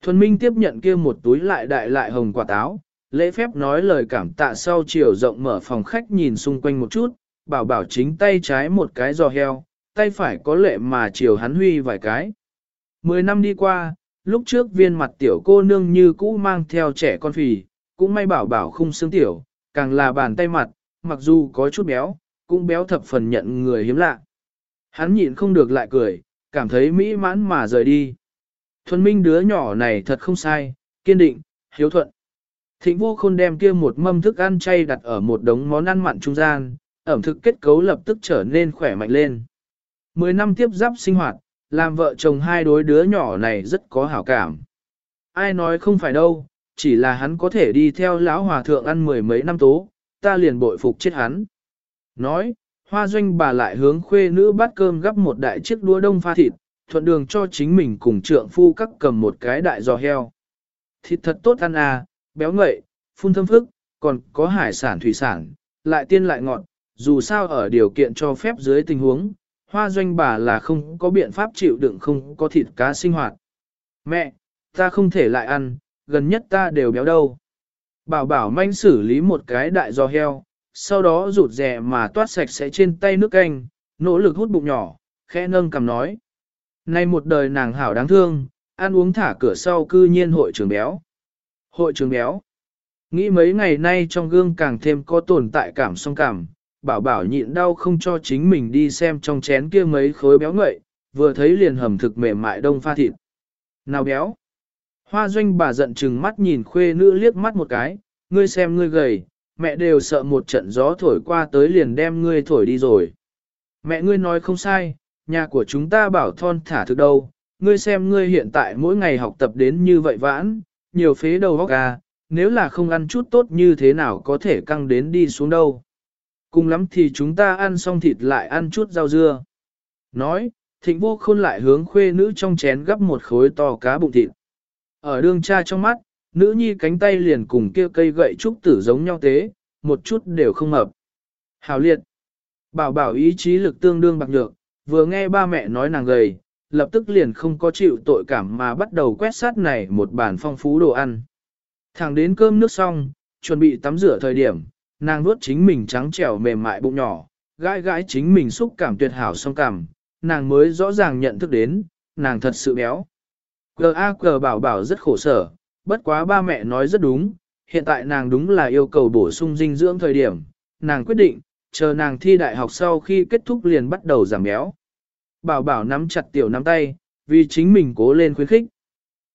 Thuần Minh tiếp nhận kia một túi lại đại lại hồng quả táo, lễ phép nói lời cảm tạ sau chiều rộng mở phòng khách nhìn xung quanh một chút, bảo bảo chính tay trái một cái giò heo, tay phải có lệ mà chiều hắn huy vài cái. Mười năm đi qua, lúc trước viên mặt tiểu cô nương như cũ mang theo trẻ con phì, cũng may bảo bảo không xương tiểu, càng là bàn tay mặt, mặc dù có chút béo, cũng béo thập phần nhận người hiếm lạ. Hắn nhịn không được lại cười, cảm thấy mỹ mãn mà rời đi. Thuần minh đứa nhỏ này thật không sai, kiên định, hiếu thuận. Thịnh vô khôn đem kia một mâm thức ăn chay đặt ở một đống món ăn mặn trung gian, ẩm thực kết cấu lập tức trở nên khỏe mạnh lên. Mười năm tiếp giáp sinh hoạt, làm vợ chồng hai đối đứa nhỏ này rất có hảo cảm. Ai nói không phải đâu, chỉ là hắn có thể đi theo lão hòa thượng ăn mười mấy năm tố, ta liền bội phục chết hắn. Nói, hoa doanh bà lại hướng khuê nữ bát cơm gắp một đại chiếc đũa đông pha thịt, thuận đường cho chính mình cùng trượng phu cắt cầm một cái đại giò heo. Thịt thật tốt ăn à, béo ngậy, phun thơm phức, còn có hải sản thủy sản, lại tiên lại ngọt, dù sao ở điều kiện cho phép dưới tình huống, hoa doanh bà là không có biện pháp chịu đựng không có thịt cá sinh hoạt. Mẹ, ta không thể lại ăn, gần nhất ta đều béo đâu. Bảo bảo manh xử lý một cái đại giò heo, sau đó rụt rè mà toát sạch sẽ trên tay nước canh, nỗ lực hút bụng nhỏ, khẽ nâng cầm nói. Nay một đời nàng hảo đáng thương, ăn uống thả cửa sau cư nhiên hội trường béo. Hội trường béo. Nghĩ mấy ngày nay trong gương càng thêm có tồn tại cảm song cảm, bảo bảo nhịn đau không cho chính mình đi xem trong chén kia mấy khối béo ngậy, vừa thấy liền hầm thực mềm mại đông pha thịt. Nào béo? Hoa doanh bà giận chừng mắt nhìn khuê nữ liếc mắt một cái, ngươi xem ngươi gầy, mẹ đều sợ một trận gió thổi qua tới liền đem ngươi thổi đi rồi. Mẹ ngươi nói không sai, nhà của chúng ta bảo thon thả thực đâu, ngươi xem ngươi hiện tại mỗi ngày học tập đến như vậy vãn, nhiều phế đầu óc à, nếu là không ăn chút tốt như thế nào có thể căng đến đi xuống đâu. Cùng lắm thì chúng ta ăn xong thịt lại ăn chút rau dưa. Nói, thịnh vô khôn lại hướng khuê nữ trong chén gấp một khối to cá bụng thịt. Ở đương cha trong mắt, nữ nhi cánh tay liền cùng kia cây gậy trúc tử giống nhau tế, một chút đều không hợp. Hào liệt. Bảo bảo ý chí lực tương đương bạc nhược, vừa nghe ba mẹ nói nàng gầy, lập tức liền không có chịu tội cảm mà bắt đầu quét sát này một bản phong phú đồ ăn. Thẳng đến cơm nước xong, chuẩn bị tắm rửa thời điểm, nàng nuốt chính mình trắng trẻo mềm mại bụng nhỏ, gãi gãi chính mình xúc cảm tuyệt hảo song cảm, nàng mới rõ ràng nhận thức đến, nàng thật sự béo. G.A.G. bảo bảo rất khổ sở, bất quá ba mẹ nói rất đúng, hiện tại nàng đúng là yêu cầu bổ sung dinh dưỡng thời điểm, nàng quyết định, chờ nàng thi đại học sau khi kết thúc liền bắt đầu giảm béo. Bảo bảo nắm chặt tiểu nắm tay, vì chính mình cố lên khuyến khích.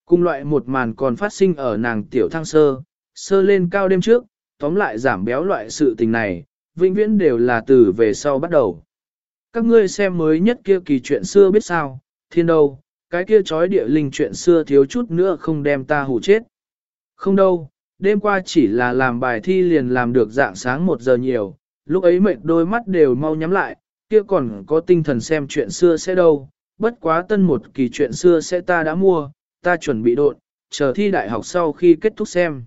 Cùng loại một màn còn phát sinh ở nàng tiểu thăng sơ, sơ lên cao đêm trước, tóm lại giảm béo loại sự tình này, vĩnh viễn đều là từ về sau bắt đầu. Các ngươi xem mới nhất kia kỳ chuyện xưa biết sao, thiên đâu, cái kia trói địa linh chuyện xưa thiếu chút nữa không đem ta hù chết. Không đâu, đêm qua chỉ là làm bài thi liền làm được dạng sáng một giờ nhiều, lúc ấy mệt đôi mắt đều mau nhắm lại, kia còn có tinh thần xem chuyện xưa sẽ đâu, bất quá tân một kỳ chuyện xưa sẽ ta đã mua, ta chuẩn bị đột, chờ thi đại học sau khi kết thúc xem.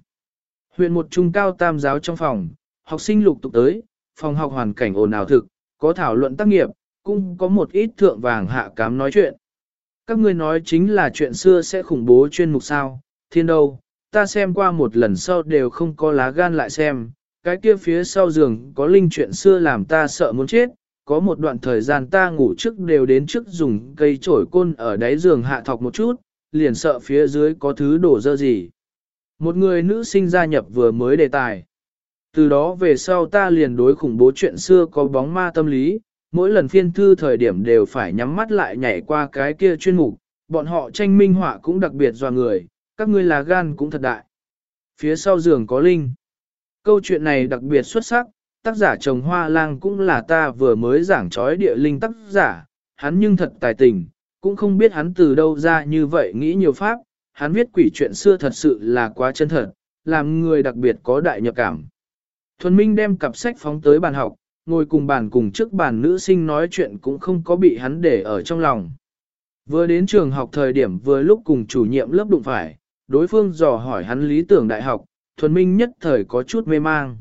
Huyện một trung cao tam giáo trong phòng, học sinh lục tục tới, phòng học hoàn cảnh ồn ào thực, có thảo luận tác nghiệp, cũng có một ít thượng vàng hạ cám nói chuyện. Các ngươi nói chính là chuyện xưa sẽ khủng bố chuyên mục sao, thiên đâu, ta xem qua một lần sau đều không có lá gan lại xem, cái kia phía sau giường có linh chuyện xưa làm ta sợ muốn chết, có một đoạn thời gian ta ngủ trước đều đến trước dùng cây chổi côn ở đáy giường hạ thọc một chút, liền sợ phía dưới có thứ đổ dơ gì. Một người nữ sinh gia nhập vừa mới đề tài. Từ đó về sau ta liền đối khủng bố chuyện xưa có bóng ma tâm lý, mỗi lần phiên thư thời điểm đều phải nhắm mắt lại nhảy qua cái kia chuyên mục, bọn họ tranh minh họa cũng đặc biệt dò người, các ngươi là gan cũng thật đại. Phía sau giường có linh. Câu chuyện này đặc biệt xuất sắc, tác giả trồng hoa lang cũng là ta vừa mới giảng trói địa linh tác giả, hắn nhưng thật tài tình, cũng không biết hắn từ đâu ra như vậy nghĩ nhiều pháp, hắn viết quỷ chuyện xưa thật sự là quá chân thật, làm người đặc biệt có đại nhập cảm. Thuần Minh đem cặp sách phóng tới bàn học, ngồi cùng bàn cùng trước bàn nữ sinh nói chuyện cũng không có bị hắn để ở trong lòng. Vừa đến trường học thời điểm vừa lúc cùng chủ nhiệm lớp đụng phải, đối phương dò hỏi hắn lý tưởng đại học, thuần minh nhất thời có chút mê mang.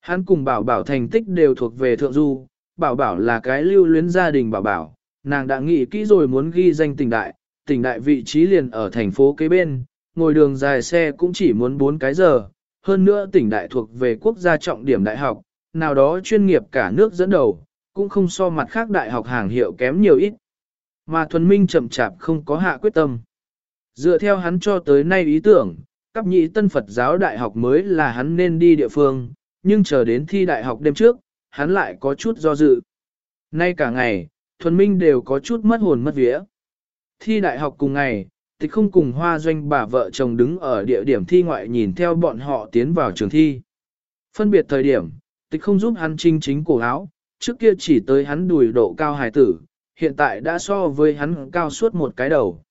Hắn cùng bảo bảo thành tích đều thuộc về thượng du, bảo bảo là cái lưu luyến gia đình bảo bảo, nàng đã nghĩ kỹ rồi muốn ghi danh tỉnh đại, tỉnh đại vị trí liền ở thành phố kế bên, ngồi đường dài xe cũng chỉ muốn 4 cái giờ, hơn nữa tỉnh đại thuộc về quốc gia trọng điểm đại học, nào đó chuyên nghiệp cả nước dẫn đầu, cũng không so mặt khác đại học hàng hiệu kém nhiều ít. Mà thuần minh chậm chạp không có hạ quyết tâm. Dựa theo hắn cho tới nay ý tưởng, cấp nhị tân Phật giáo đại học mới là hắn nên đi địa phương, nhưng chờ đến thi đại học đêm trước, hắn lại có chút do dự. Nay cả ngày, thuần minh đều có chút mất hồn mất vía. Thi đại học cùng ngày, tịch không cùng hoa doanh bà vợ chồng đứng ở địa điểm thi ngoại nhìn theo bọn họ tiến vào trường thi. Phân biệt thời điểm, tịch không giúp hắn trinh chính cổ áo, trước kia chỉ tới hắn đùi độ cao hài tử, hiện tại đã so với hắn cao suốt một cái đầu.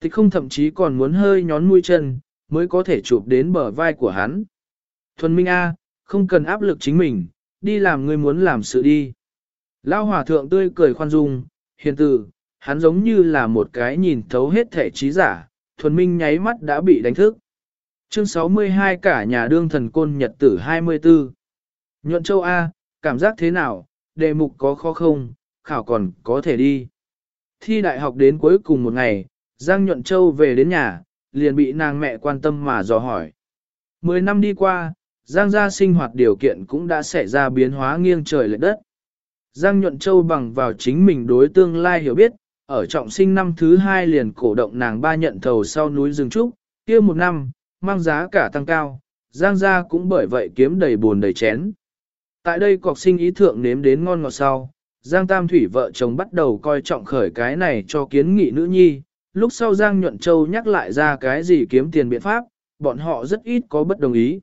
Tịch không thậm chí còn muốn hơi nhón mũi chân, mới có thể chụp đến bờ vai của hắn. Thuần Minh A, không cần áp lực chính mình, đi làm người muốn làm sự đi. Lao hòa thượng tươi cười khoan dung, hiền từ, hắn giống như là một cái nhìn thấu hết thể trí giả, thuần minh nháy mắt đã bị đánh thức. Chương 62 cả nhà đương thần côn nhật tử 24. Nhuận châu A, cảm giác thế nào, đề mục có khó không, khảo còn có thể đi. Thi đại học đến cuối cùng một ngày, Giang Nhuận Châu về đến nhà, liền bị nàng mẹ quan tâm mà dò hỏi. Mười năm đi qua, Giang gia sinh hoạt điều kiện cũng đã xảy ra biến hóa nghiêng trời lệch đất. Giang Nhuận Châu bằng vào chính mình đối tương lai hiểu biết, ở trọng sinh năm thứ hai liền cổ động nàng ba nhận thầu sau núi rừng trúc, kia một năm, mang giá cả tăng cao, Giang gia cũng bởi vậy kiếm đầy buồn đầy chén. Tại đây cọc sinh ý thượng nếm đến ngon ngọt sau, Giang Tam Thủy vợ chồng bắt đầu coi trọng khởi cái này cho kiến nghị nữ nhi, lúc sau Giang Nhuận Châu nhắc lại ra cái gì kiếm tiền biện pháp, bọn họ rất ít có bất đồng ý.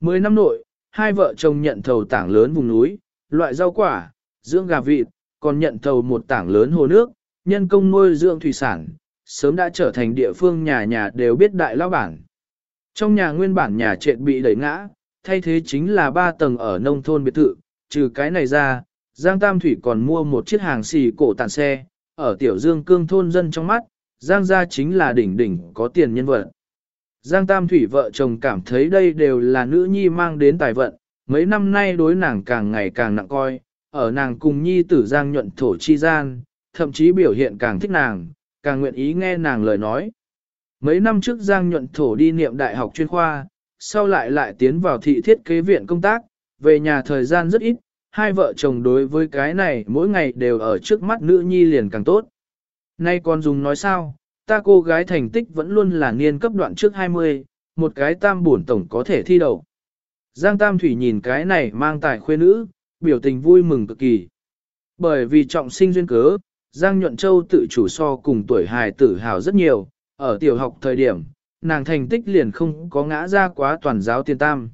Mười năm nội, hai vợ chồng nhận thầu tảng lớn vùng núi, loại rau quả, dưỡng gà vịt, còn nhận thầu một tảng lớn hồ nước, nhân công nuôi dưỡng thủy sản, sớm đã trở thành địa phương nhà nhà đều biết đại lao bản. Trong nhà nguyên bản nhà trệt bị đẩy ngã, thay thế chính là ba tầng ở nông thôn biệt thự, trừ cái này ra, Giang Tam Thủy còn mua một chiếc hàng xì cổ tàn xe, ở tiểu dương cương thôn dân trong mắt, Giang gia chính là đỉnh đỉnh có tiền nhân vật. Giang Tam Thủy vợ chồng cảm thấy đây đều là nữ nhi mang đến tài vận, mấy năm nay đối nàng càng ngày càng nặng coi, ở nàng cùng nhi tử Giang nhuận thổ chi gian, thậm chí biểu hiện càng thích nàng, càng nguyện ý nghe nàng lời nói. Mấy năm trước Giang nhuận thổ đi niệm đại học chuyên khoa, sau lại lại tiến vào thị thiết kế viện công tác, về nhà thời gian rất ít, hai vợ chồng đối với cái này mỗi ngày đều ở trước mắt nữ nhi liền càng tốt. Nay còn dùng nói sao, ta cô gái thành tích vẫn luôn là niên cấp đoạn trước 20, một cái tam bổn tổng có thể thi đầu. Giang Tam Thủy nhìn cái này mang tài khuê nữ, biểu tình vui mừng cực kỳ. Bởi vì trọng sinh duyên cớ, Giang Nhuận Châu tự chủ so cùng tuổi hài tử hào rất nhiều, ở tiểu học thời điểm, nàng thành tích liền không có ngã ra quá toàn giáo tiên tam.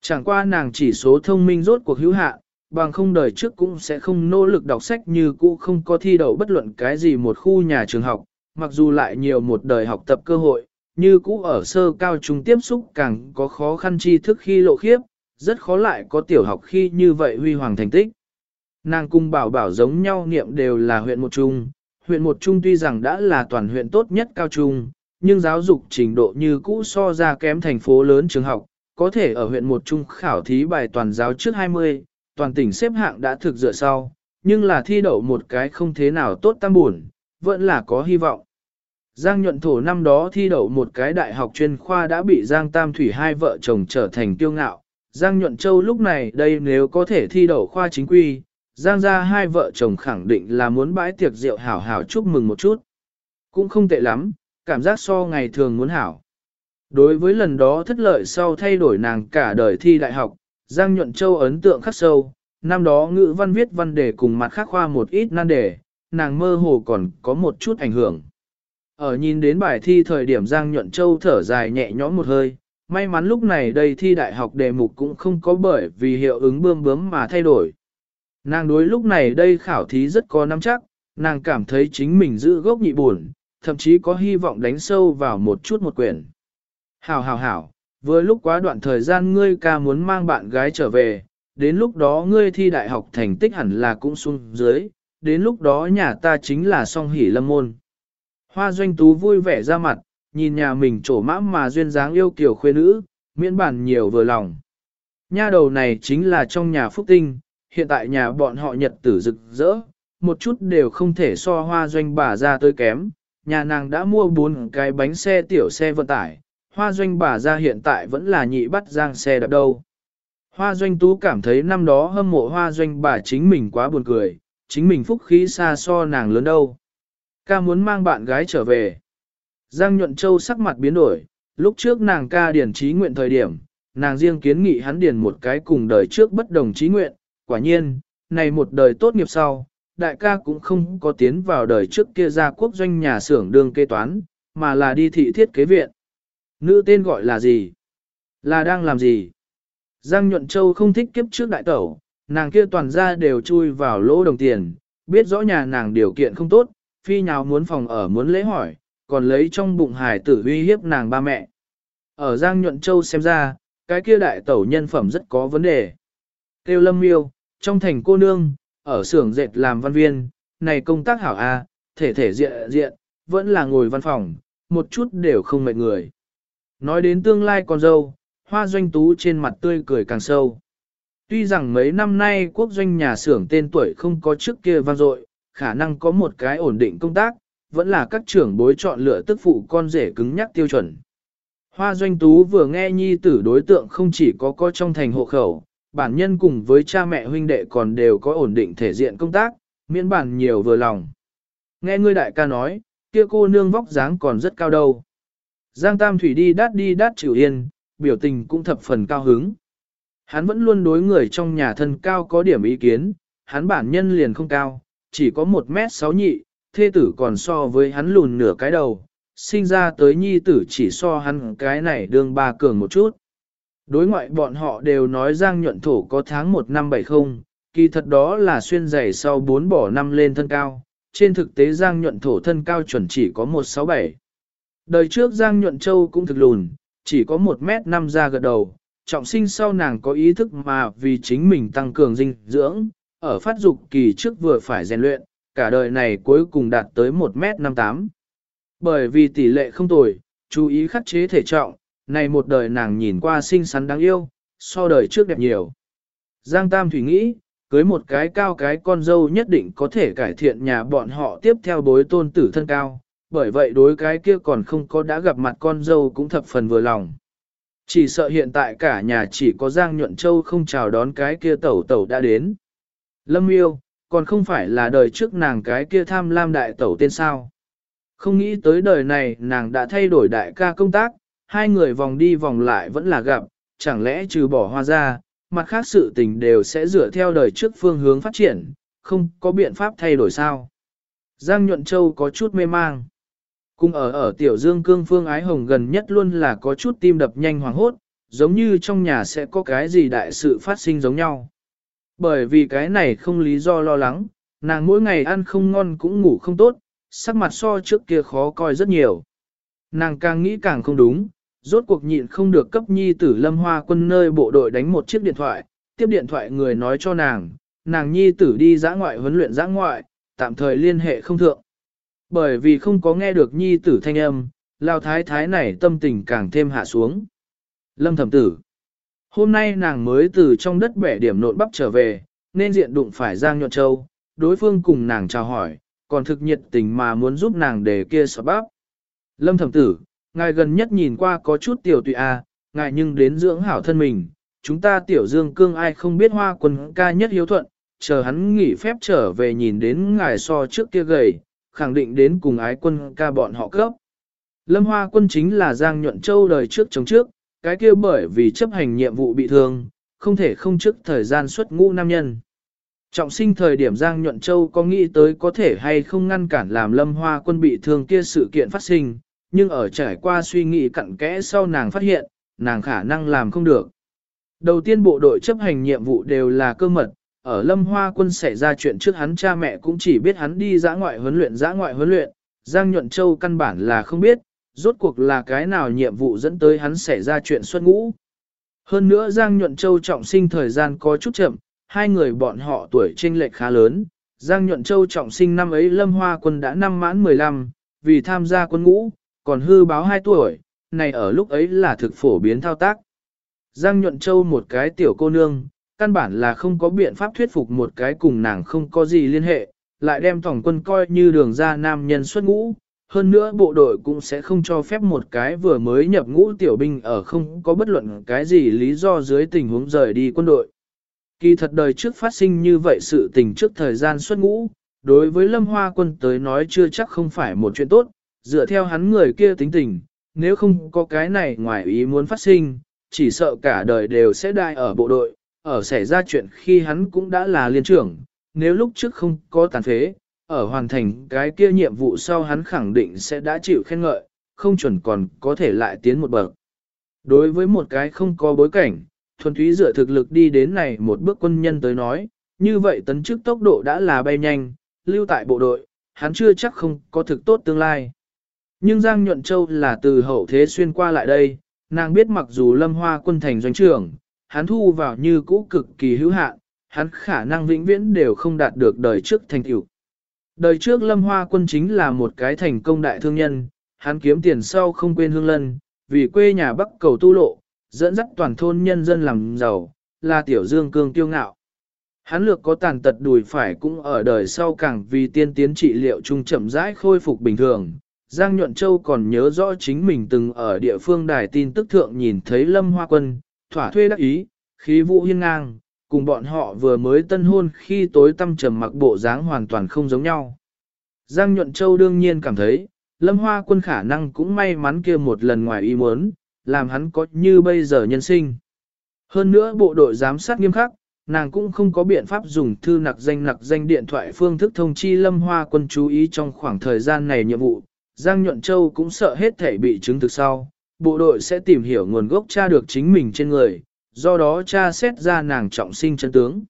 Chẳng qua nàng chỉ số thông minh rốt cuộc hữu hạ, bằng không đời trước cũng sẽ không nỗ lực đọc sách như cũ không có thi đậu bất luận cái gì một khu nhà trường học, mặc dù lại nhiều một đời học tập cơ hội, như cũ ở sơ cao trung tiếp xúc càng có khó khăn tri thức khi lộ khiếp, rất khó lại có tiểu học khi như vậy huy hoàng thành tích. Nàng cung bảo bảo giống nhau niệm đều là huyện một trung, huyện một trung tuy rằng đã là toàn huyện tốt nhất cao trung, nhưng giáo dục trình độ như cũ so ra kém thành phố lớn trường học, có thể ở huyện một trung khảo thí bài toàn giáo trước 20, toàn tỉnh xếp hạng đã thực dựa sau, nhưng là thi đậu một cái không thế nào tốt tam buồn, vẫn là có hy vọng. Giang nhuận thổ năm đó thi đậu một cái đại học chuyên khoa đã bị Giang Tam Thủy hai vợ chồng trở thành tiêu ngạo. Giang nhuận châu lúc này đây nếu có thể thi đậu khoa chính quy, Giang ra hai vợ chồng khẳng định là muốn bãi tiệc rượu hảo hảo chúc mừng một chút. Cũng không tệ lắm, cảm giác so ngày thường muốn hảo. Đối với lần đó thất lợi sau thay đổi nàng cả đời thi đại học, Giang Nhuận Châu ấn tượng khắc sâu, năm đó ngữ văn viết văn đề cùng mặt khác khoa một ít nan đề, nàng mơ hồ còn có một chút ảnh hưởng. Ở nhìn đến bài thi thời điểm Giang Nhuận Châu thở dài nhẹ nhõm một hơi, may mắn lúc này đây thi đại học đề mục cũng không có bởi vì hiệu ứng bươm bướm mà thay đổi. Nàng đối lúc này đây khảo thí rất có nắm chắc, nàng cảm thấy chính mình giữ gốc nhị buồn, thậm chí có hy vọng đánh sâu vào một chút một quyển. Hảo hảo hảo, vừa lúc quá đoạn thời gian ngươi ca muốn mang bạn gái trở về, đến lúc đó ngươi thi đại học thành tích hẳn là cũng xuống dưới, đến lúc đó nhà ta chính là song hỷ lâm môn. Hoa doanh tú vui vẻ ra mặt, nhìn nhà mình trổ mã mà duyên dáng yêu kiều khuê nữ, miễn bản nhiều vừa lòng. Nha đầu này chính là trong nhà phúc tinh, hiện tại nhà bọn họ nhật tử rực rỡ, một chút đều không thể so hoa doanh bà ra tới kém. Nhà nàng đã mua bốn cái bánh xe tiểu xe vận tải, hoa doanh bà ra hiện tại vẫn là nhị bắt giang xe đạp đâu. Hoa doanh tú cảm thấy năm đó hâm mộ hoa doanh bà chính mình quá buồn cười, chính mình phúc khí xa so nàng lớn đâu. Ca muốn mang bạn gái trở về. Giang nhuận châu sắc mặt biến đổi, lúc trước nàng ca điển trí nguyện thời điểm, nàng riêng kiến nghị hắn điền một cái cùng đời trước bất đồng trí nguyện, quả nhiên, này một đời tốt nghiệp sau, đại ca cũng không có tiến vào đời trước kia ra quốc doanh nhà xưởng đương kế toán, mà là đi thị thiết kế viện. Nữ tên gọi là gì? Là đang làm gì? Giang Nhuận Châu không thích kiếp trước đại tẩu, nàng kia toàn ra đều chui vào lỗ đồng tiền, biết rõ nhà nàng điều kiện không tốt, phi nhào muốn phòng ở muốn lễ hỏi, còn lấy trong bụng hài tử uy hiếp nàng ba mẹ. Ở Giang Nhuận Châu xem ra, cái kia đại tẩu nhân phẩm rất có vấn đề. Tiêu lâm miêu, trong thành cô nương, ở xưởng dệt làm văn viên, này công tác hảo A, thể thể diện diện, vẫn là ngồi văn phòng, một chút đều không mệt người. Nói đến tương lai con dâu, hoa doanh tú trên mặt tươi cười càng sâu. Tuy rằng mấy năm nay quốc doanh nhà xưởng tên tuổi không có trước kia vang dội, khả năng có một cái ổn định công tác, vẫn là các trưởng bối chọn lựa tức phụ con rể cứng nhắc tiêu chuẩn. Hoa doanh tú vừa nghe nhi tử đối tượng không chỉ có có trong thành hộ khẩu, bản nhân cùng với cha mẹ huynh đệ còn đều có ổn định thể diện công tác, miễn bản nhiều vừa lòng. Nghe ngươi đại ca nói, kia cô nương vóc dáng còn rất cao đâu. Giang Tam Thủy đi đát đi đát chịu yên, biểu tình cũng thập phần cao hứng. Hắn vẫn luôn đối người trong nhà thân cao có điểm ý kiến, hắn bản nhân liền không cao, chỉ có một mét sáu nhị, thê tử còn so với hắn lùn nửa cái đầu, sinh ra tới nhi tử chỉ so hắn cái này đương ba cường một chút. Đối ngoại bọn họ đều nói Giang nhuận thổ có tháng 1 năm 70, kỳ thật đó là xuyên giày sau 4 bỏ năm lên thân cao, trên thực tế Giang nhuận thổ thân cao chuẩn chỉ có 167. Đời trước Giang nhuận châu cũng thực lùn, chỉ có 1 mét 5 ra gật đầu, trọng sinh sau nàng có ý thức mà vì chính mình tăng cường dinh dưỡng, ở phát dục kỳ trước vừa phải rèn luyện, cả đời này cuối cùng đạt tới 1 mét 58. Bởi vì tỷ lệ không tồi, chú ý khắc chế thể trọng, này một đời nàng nhìn qua xinh xắn đáng yêu, so đời trước đẹp nhiều. Giang Tam Thủy nghĩ, cưới một cái cao cái con dâu nhất định có thể cải thiện nhà bọn họ tiếp theo bối tôn tử thân cao, bởi vậy đối cái kia còn không có đã gặp mặt con dâu cũng thập phần vừa lòng. Chỉ sợ hiện tại cả nhà chỉ có Giang Nhuận Châu không chào đón cái kia tẩu tẩu đã đến. Lâm yêu, còn không phải là đời trước nàng cái kia tham lam đại tẩu tên sao. Không nghĩ tới đời này nàng đã thay đổi đại ca công tác, hai người vòng đi vòng lại vẫn là gặp, chẳng lẽ trừ bỏ hoa ra, mặt khác sự tình đều sẽ dựa theo đời trước phương hướng phát triển, không có biện pháp thay đổi sao. Giang Nhuận Châu có chút mê mang. Cùng ở ở Tiểu Dương Cương Phương Ái Hồng gần nhất luôn là có chút tim đập nhanh hoàng hốt, giống như trong nhà sẽ có cái gì đại sự phát sinh giống nhau. Bởi vì cái này không lý do lo lắng, nàng mỗi ngày ăn không ngon cũng ngủ không tốt, sắc mặt so trước kia khó coi rất nhiều. Nàng càng nghĩ càng không đúng, rốt cuộc nhịn không được cấp nhi tử lâm hoa quân nơi bộ đội đánh một chiếc điện thoại, tiếp điện thoại người nói cho nàng, nàng nhi tử đi giã ngoại huấn luyện giã ngoại, tạm thời liên hệ không thượng. Bởi vì không có nghe được nhi tử thanh âm, lao thái thái này tâm tình càng thêm hạ xuống. Lâm thẩm tử. Hôm nay nàng mới từ trong đất bẻ điểm nộn bắp trở về, nên diện đụng phải Giang Nhuận Châu, đối phương cùng nàng chào hỏi, còn thực nhiệt tình mà muốn giúp nàng để kia sọt bắp. Lâm thẩm tử, ngài gần nhất nhìn qua có chút tiểu tụy à, ngài nhưng đến dưỡng hảo thân mình, chúng ta tiểu dương cương ai không biết hoa quân ca nhất hiếu thuận, chờ hắn nghỉ phép trở về nhìn đến ngài so trước kia gầy, khẳng định đến cùng ái quân ca bọn họ cấp. Lâm Hoa quân chính là Giang Nhuận Châu đời trước chống trước, cái kia bởi vì chấp hành nhiệm vụ bị thương, không thể không trước thời gian xuất ngũ nam nhân. Trọng sinh thời điểm Giang Nhuận Châu có nghĩ tới có thể hay không ngăn cản làm Lâm Hoa quân bị thương kia sự kiện phát sinh, nhưng ở trải qua suy nghĩ cặn kẽ sau nàng phát hiện, nàng khả năng làm không được. Đầu tiên bộ đội chấp hành nhiệm vụ đều là cơ mật, ở Lâm Hoa quân xảy ra chuyện trước hắn cha mẹ cũng chỉ biết hắn đi giã ngoại huấn luyện giã ngoại huấn luyện, Giang Nhuận Châu căn bản là không biết, rốt cuộc là cái nào nhiệm vụ dẫn tới hắn xảy ra chuyện xuất ngũ. Hơn nữa Giang Nhuận Châu trọng sinh thời gian có chút chậm, hai người bọn họ tuổi chênh lệch khá lớn. Giang Nhuận Châu trọng sinh năm ấy Lâm Hoa quân đã năm mãn 15, vì tham gia quân ngũ, còn hư báo 2 tuổi, này ở lúc ấy là thực phổ biến thao tác. Giang Nhuận Châu một cái tiểu cô nương, căn bản là không có biện pháp thuyết phục một cái cùng nàng không có gì liên hệ, lại đem thỏng quân coi như đường ra nam nhân xuất ngũ, hơn nữa bộ đội cũng sẽ không cho phép một cái vừa mới nhập ngũ tiểu binh ở không có bất luận cái gì lý do dưới tình huống rời đi quân đội. Kỳ thật đời trước phát sinh như vậy sự tình trước thời gian xuất ngũ, đối với Lâm Hoa quân tới nói chưa chắc không phải một chuyện tốt, dựa theo hắn người kia tính tình, nếu không có cái này ngoài ý muốn phát sinh, chỉ sợ cả đời đều sẽ đai ở bộ đội, ở xảy ra chuyện khi hắn cũng đã là liên trưởng, nếu lúc trước không có tàn phế, ở hoàn thành cái kia nhiệm vụ sau hắn khẳng định sẽ đã chịu khen ngợi, không chuẩn còn có thể lại tiến một bậc. Đối với một cái không có bối cảnh, thuần túy dựa thực lực đi đến này một bước quân nhân tới nói, như vậy tấn chức tốc độ đã là bay nhanh, lưu tại bộ đội, hắn chưa chắc không có thực tốt tương lai. Nhưng Giang Nhuận Châu là từ hậu thế xuyên qua lại đây, nàng biết mặc dù lâm hoa quân thành doanh trưởng, hắn thu vào như cũ cực kỳ hữu hạn, hắn khả năng vĩnh viễn đều không đạt được đời trước thành tựu. Đời trước Lâm Hoa Quân chính là một cái thành công đại thương nhân, hắn kiếm tiền sau không quên hương lân, vì quê nhà Bắc cầu tu lộ, dẫn dắt toàn thôn nhân dân làm giàu, là tiểu dương cương tiêu ngạo. Hắn lược có tàn tật đùi phải cũng ở đời sau càng vì tiên tiến trị liệu trung chậm rãi khôi phục bình thường. Giang Nhuận Châu còn nhớ rõ chính mình từng ở địa phương đài tin tức thượng nhìn thấy Lâm Hoa Quân, thỏa thuê đắc ý, khí vũ hiên ngang, cùng bọn họ vừa mới tân hôn khi tối tâm trầm mặc bộ dáng hoàn toàn không giống nhau. Giang Nhuận Châu đương nhiên cảm thấy, Lâm Hoa Quân khả năng cũng may mắn kia một lần ngoài ý muốn, làm hắn có như bây giờ nhân sinh. Hơn nữa bộ đội giám sát nghiêm khắc, nàng cũng không có biện pháp dùng thư nặc danh nặc danh điện thoại phương thức thông chi Lâm Hoa Quân chú ý trong khoảng thời gian này nhiệm vụ. Giang Nhuận Châu cũng sợ hết thể bị chứng thực sau, bộ đội sẽ tìm hiểu nguồn gốc tra được chính mình trên người, do đó tra xét ra nàng trọng sinh chân tướng.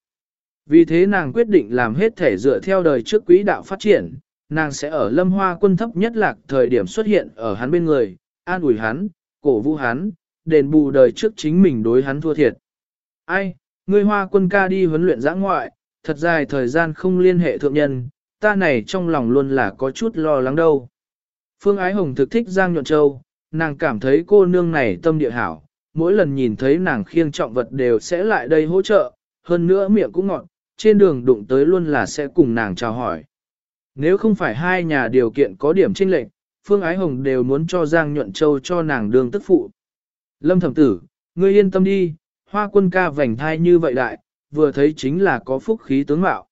Vì thế nàng quyết định làm hết thể dựa theo đời trước quỹ đạo phát triển, nàng sẽ ở lâm hoa quân thấp nhất lạc thời điểm xuất hiện ở hắn bên người, an ủi hắn, cổ vũ hắn, đền bù đời trước chính mình đối hắn thua thiệt. Ai, ngươi hoa quân ca đi huấn luyện giã ngoại, thật dài thời gian không liên hệ thượng nhân, ta này trong lòng luôn là có chút lo lắng đâu. Phương Ái Hồng thực thích Giang Nhuận Châu, nàng cảm thấy cô nương này tâm địa hảo, mỗi lần nhìn thấy nàng khiêng trọng vật đều sẽ lại đây hỗ trợ, hơn nữa miệng cũng ngọt, trên đường đụng tới luôn là sẽ cùng nàng chào hỏi. Nếu không phải hai nhà điều kiện có điểm chênh lệch, Phương Ái Hồng đều muốn cho Giang Nhuận Châu cho nàng đường tức phụ. Lâm thẩm tử, ngươi yên tâm đi, hoa quân ca vành thai như vậy đại, vừa thấy chính là có phúc khí tướng mạo.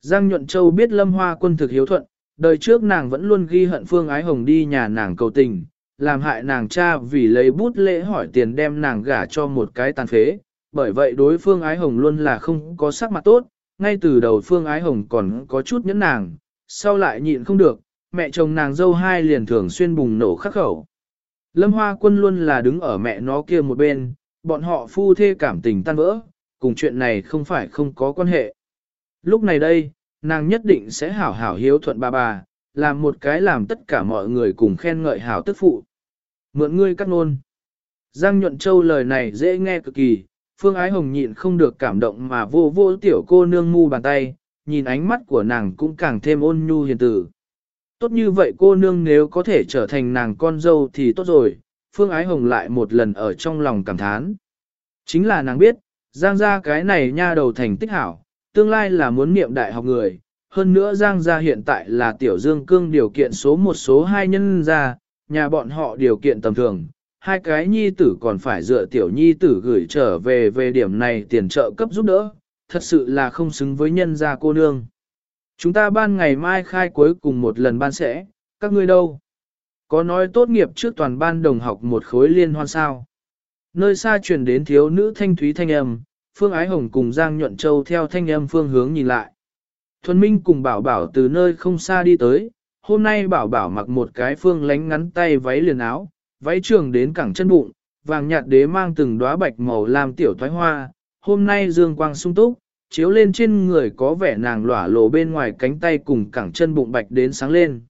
Giang Nhuận Châu biết Lâm Hoa quân thực hiếu thuận, đời trước nàng vẫn luôn ghi hận Phương Ái Hồng đi nhà nàng cầu tình, làm hại nàng cha vì lấy bút lễ hỏi tiền đem nàng gả cho một cái tàn phế, bởi vậy đối phương ái hồng luôn là không có sắc mặt tốt, ngay từ đầu phương ái hồng còn có chút nhẫn nàng, sau lại nhịn không được, mẹ chồng nàng dâu hai liền thường xuyên bùng nổ khắc khẩu. Lâm Hoa Quân luôn là đứng ở mẹ nó kia một bên, bọn họ phu thê cảm tình tan vỡ, cùng chuyện này không phải không có quan hệ. Lúc này đây, nàng nhất định sẽ hảo hảo hiếu thuận bà bà, làm một cái làm tất cả mọi người cùng khen ngợi hảo tức phụ. Mượn ngươi cắt nôn. Giang Nhuận Châu lời này dễ nghe cực kỳ, Phương Ái Hồng nhịn không được cảm động mà vô vô tiểu cô nương ngu bàn tay, nhìn ánh mắt của nàng cũng càng thêm ôn nhu hiền tử. Tốt như vậy cô nương nếu có thể trở thành nàng con dâu thì tốt rồi, Phương Ái Hồng lại một lần ở trong lòng cảm thán. Chính là nàng biết, Giang gia cái này nha đầu thành tích hảo, tương lai là muốn niệm đại học người, hơn nữa Giang gia hiện tại là tiểu dương cương điều kiện số một số hai nhân gia, nhà bọn họ điều kiện tầm thường, hai cái nhi tử còn phải dựa tiểu nhi tử gửi trở về về điểm này tiền trợ cấp giúp đỡ, thật sự là không xứng với nhân gia cô nương. Chúng ta ban ngày mai khai cuối cùng một lần ban sẽ, các ngươi đâu? Có nói tốt nghiệp trước toàn ban đồng học một khối liên hoan sao? Nơi xa truyền đến thiếu nữ thanh thúy thanh âm, Phương Ái Hồng cùng Giang Nhuận Châu theo thanh âm phương hướng nhìn lại. Thuần Minh cùng Bảo Bảo từ nơi không xa đi tới, hôm nay Bảo Bảo mặc một cái phương lánh ngắn tay váy liền áo, váy trường đến cẳng chân bụng, vàng nhạt đế mang từng đóa bạch màu làm tiểu thoái hoa, hôm nay dương quang sung túc, chiếu lên trên người có vẻ nàng lỏa lộ bên ngoài cánh tay cùng cẳng chân bụng bạch đến sáng lên.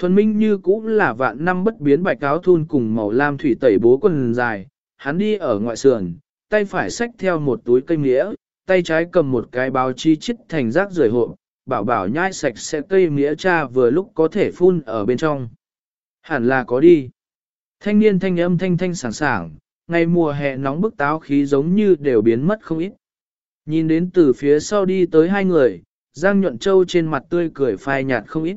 Thuần Minh như cũng là vạn năm bất biến bạch áo thun cùng màu lam thủy tẩy bố quần dài, hắn đi ở ngoại sườn, tay phải xách theo một túi cây nghĩa tay trái cầm một cái báo chi chít thành rác rưởi hộp, bảo bảo nhai sạch sẽ cây mía cha vừa lúc có thể phun ở bên trong. Hẳn là có đi. Thanh niên thanh âm thanh thanh sảng sảng, ngày mùa hè nóng bức táo khí giống như đều biến mất không ít. Nhìn đến từ phía sau đi tới hai người, Giang Nhuận Châu trên mặt tươi cười phai nhạt không ít.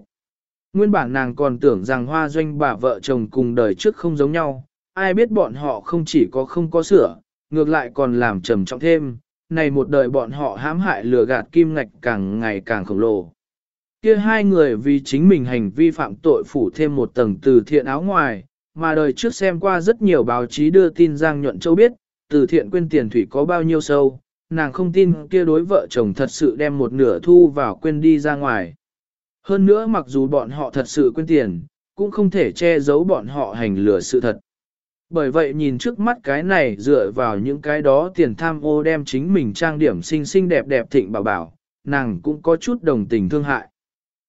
Nguyên bản nàng còn tưởng rằng hoa doanh bà vợ chồng cùng đời trước không giống nhau, ai biết bọn họ không chỉ có không có sửa, ngược lại còn làm trầm trọng thêm, này một đời bọn họ hãm hại lừa gạt kim ngạch càng ngày càng khổng lồ. Kia hai người vì chính mình hành vi phạm tội phủ thêm một tầng từ thiện áo ngoài, mà đời trước xem qua rất nhiều báo chí đưa tin Giang Nhuận Châu biết, từ thiện quên tiền thủy có bao nhiêu sâu, nàng không tin kia đối vợ chồng thật sự đem một nửa thu vào quên đi ra ngoài. Hơn nữa mặc dù bọn họ thật sự quên tiền, cũng không thể che giấu bọn họ hành lừa sự thật. Bởi vậy nhìn trước mắt cái này dựa vào những cái đó tiền tham ô đem chính mình trang điểm xinh xinh đẹp đẹp thịnh bảo bảo, nàng cũng có chút đồng tình thương hại.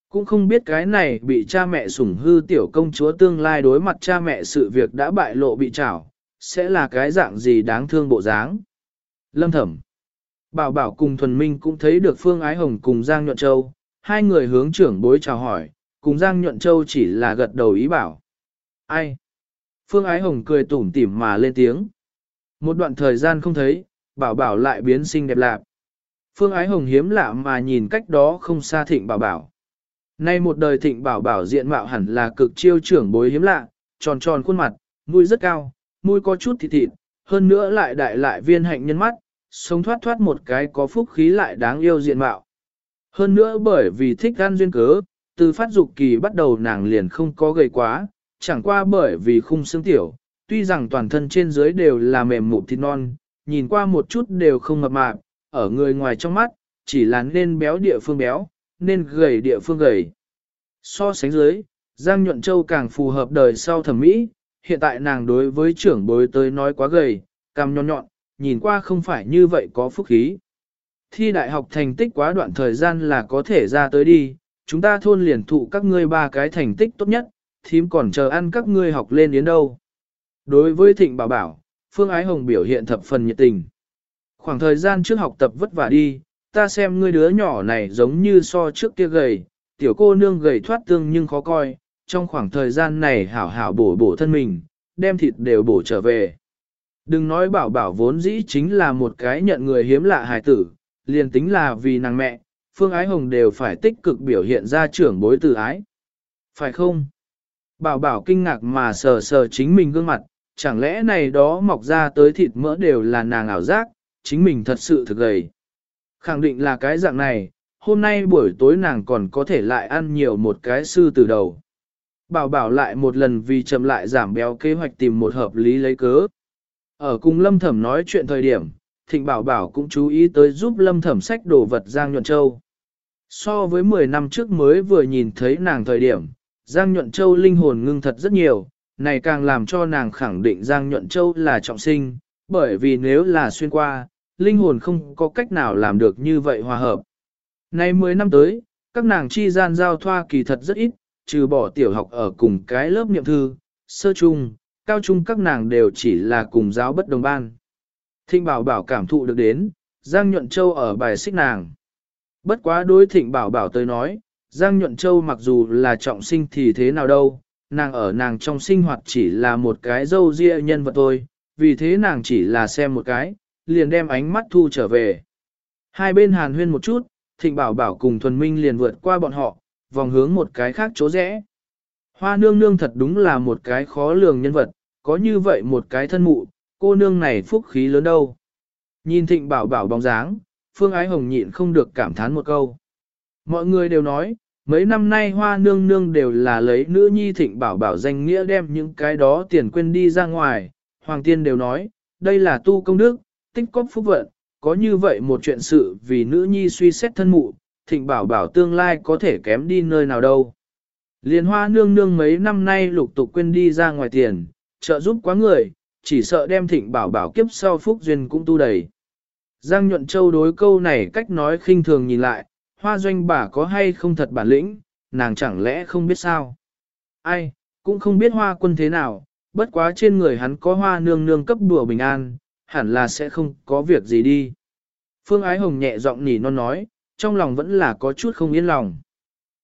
Cũng không biết cái này bị cha mẹ sủng hư tiểu công chúa tương lai đối mặt cha mẹ sự việc đã bại lộ bị trảo, sẽ là cái dạng gì đáng thương bộ dáng. Lâm thẩm. Bảo Bảo cùng Thuần Minh cũng thấy được Phương Ái Hồng cùng Giang Nhuận Châu, hai người hướng trưởng bối chào hỏi, cùng Giang Nhuận Châu chỉ là gật đầu ý bảo. Ai? Phương Ái Hồng cười tủm tỉm mà lên tiếng. Một đoạn thời gian không thấy, Bảo Bảo lại biến xinh đẹp lạc. Phương Ái Hồng hiếm lạ mà nhìn cách đó không xa thịnh Bảo Bảo. Nay một đời thịnh Bảo Bảo diện mạo hẳn là cực chiêu trưởng bối hiếm lạ, tròn tròn khuôn mặt, mũi rất cao, mũi có chút thịt thịt, hơn nữa lại đại lại viên hạnh nhân mắt, sống thoát thoát một cái có phúc khí lại đáng yêu diện mạo. Hơn nữa bởi vì thích gan duyên cớ, từ phát dục kỳ bắt đầu nàng liền không có gầy quá, chẳng qua bởi vì khung xương tiểu, tuy rằng toàn thân trên dưới đều là mềm mụn thịt non, nhìn qua một chút đều không mập mạp, ở người ngoài trong mắt, chỉ là nên béo địa phương béo, nên gầy địa phương gầy. So sánh dưới, Giang Nhuận Châu càng phù hợp đời sau thẩm mỹ, hiện tại nàng đối với trưởng bối tới nói quá gầy, cằm nhọn nhọn, nhìn qua không phải như vậy có phúc khí. Thi đại học thành tích quá đoạn thời gian là có thể ra tới đi, chúng ta thôn liền thụ các ngươi ba cái thành tích tốt nhất, thím còn chờ ăn các ngươi học lên đến đâu. Đối với thịnh bảo bảo, Phương Ái Hồng biểu hiện thập phần nhiệt tình. Khoảng thời gian trước học tập vất vả đi, ta xem ngươi đứa nhỏ này giống như so trước kia gầy, tiểu cô nương gầy thoát tương nhưng khó coi, trong khoảng thời gian này hảo hảo bổ bổ thân mình, đem thịt đều bổ trở về. Đừng nói bảo bảo vốn dĩ chính là một cái nhận người hiếm lạ hài tử, liền tính là vì nàng mẹ, Phương Ái Hồng đều phải tích cực biểu hiện ra trưởng bối tử ái. Phải không? Bảo bảo kinh ngạc mà sờ sờ chính mình gương mặt, chẳng lẽ này đó mọc ra tới thịt mỡ đều là nàng ảo giác, chính mình thật sự thực gầy. Khẳng định là cái dạng này, hôm nay buổi tối nàng còn có thể lại ăn nhiều một cái sư từ đầu. Bảo bảo lại một lần vì chậm lại giảm béo kế hoạch tìm một hợp lý lấy cớ. Ở cùng lâm thẩm nói chuyện thời điểm, thịnh bảo bảo cũng chú ý tới giúp lâm thẩm sách đồ vật Giang Nhuận Châu. So với 10 năm trước mới vừa nhìn thấy nàng thời điểm, Giang Nhuận Châu linh hồn ngưng thật rất nhiều, này càng làm cho nàng khẳng định Giang Nhuận Châu là trọng sinh, bởi vì nếu là xuyên qua, linh hồn không có cách nào làm được như vậy hòa hợp. Nay 10 năm tới, các nàng chi gian giao thoa kỳ thật rất ít, trừ bỏ tiểu học ở cùng cái lớp niệm thư, sơ trung, cao trung các nàng đều chỉ là cùng giáo bất đồng ban. Thịnh bảo bảo cảm thụ được đến, Giang Nhuận Châu ở bài xích nàng. Bất quá đối thịnh bảo bảo tới nói, Giang Nhuận Châu mặc dù là trọng sinh thì thế nào đâu, nàng ở nàng trong sinh hoạt chỉ là một cái dâu ria nhân vật thôi, vì thế nàng chỉ là xem một cái, liền đem ánh mắt thu trở về. Hai bên hàn huyên một chút, thịnh bảo bảo cùng thuần minh liền vượt qua bọn họ, vòng hướng một cái khác chỗ rẽ. Hoa nương nương thật đúng là một cái khó lường nhân vật, có như vậy một cái thân mụ, cô nương này phúc khí lớn đâu. Nhìn thịnh bảo bảo bóng dáng, Phương Ái Hồng nhịn không được cảm thán một câu. Mọi người đều nói, mấy năm nay hoa nương nương đều là lấy nữ nhi thịnh bảo bảo danh nghĩa đem những cái đó tiền quên đi ra ngoài. Hoàng tiên đều nói, đây là tu công đức, tích cóp phúc vận, có như vậy một chuyện sự vì nữ nhi suy xét thân mụ, thịnh bảo bảo tương lai có thể kém đi nơi nào đâu. Liên hoa nương nương mấy năm nay lục tục quên đi ra ngoài tiền, trợ giúp quá người, chỉ sợ đem thịnh bảo bảo kiếp sau phúc duyên cũng tu đầy. Giang nhuận châu đối câu này cách nói khinh thường nhìn lại, hoa doanh bà có hay không thật bản lĩnh, nàng chẳng lẽ không biết sao. Ai, cũng không biết hoa quân thế nào, bất quá trên người hắn có hoa nương nương cấp đùa bình an, hẳn là sẽ không có việc gì đi. Phương Ái Hồng nhẹ giọng nỉ non nói, trong lòng vẫn là có chút không yên lòng.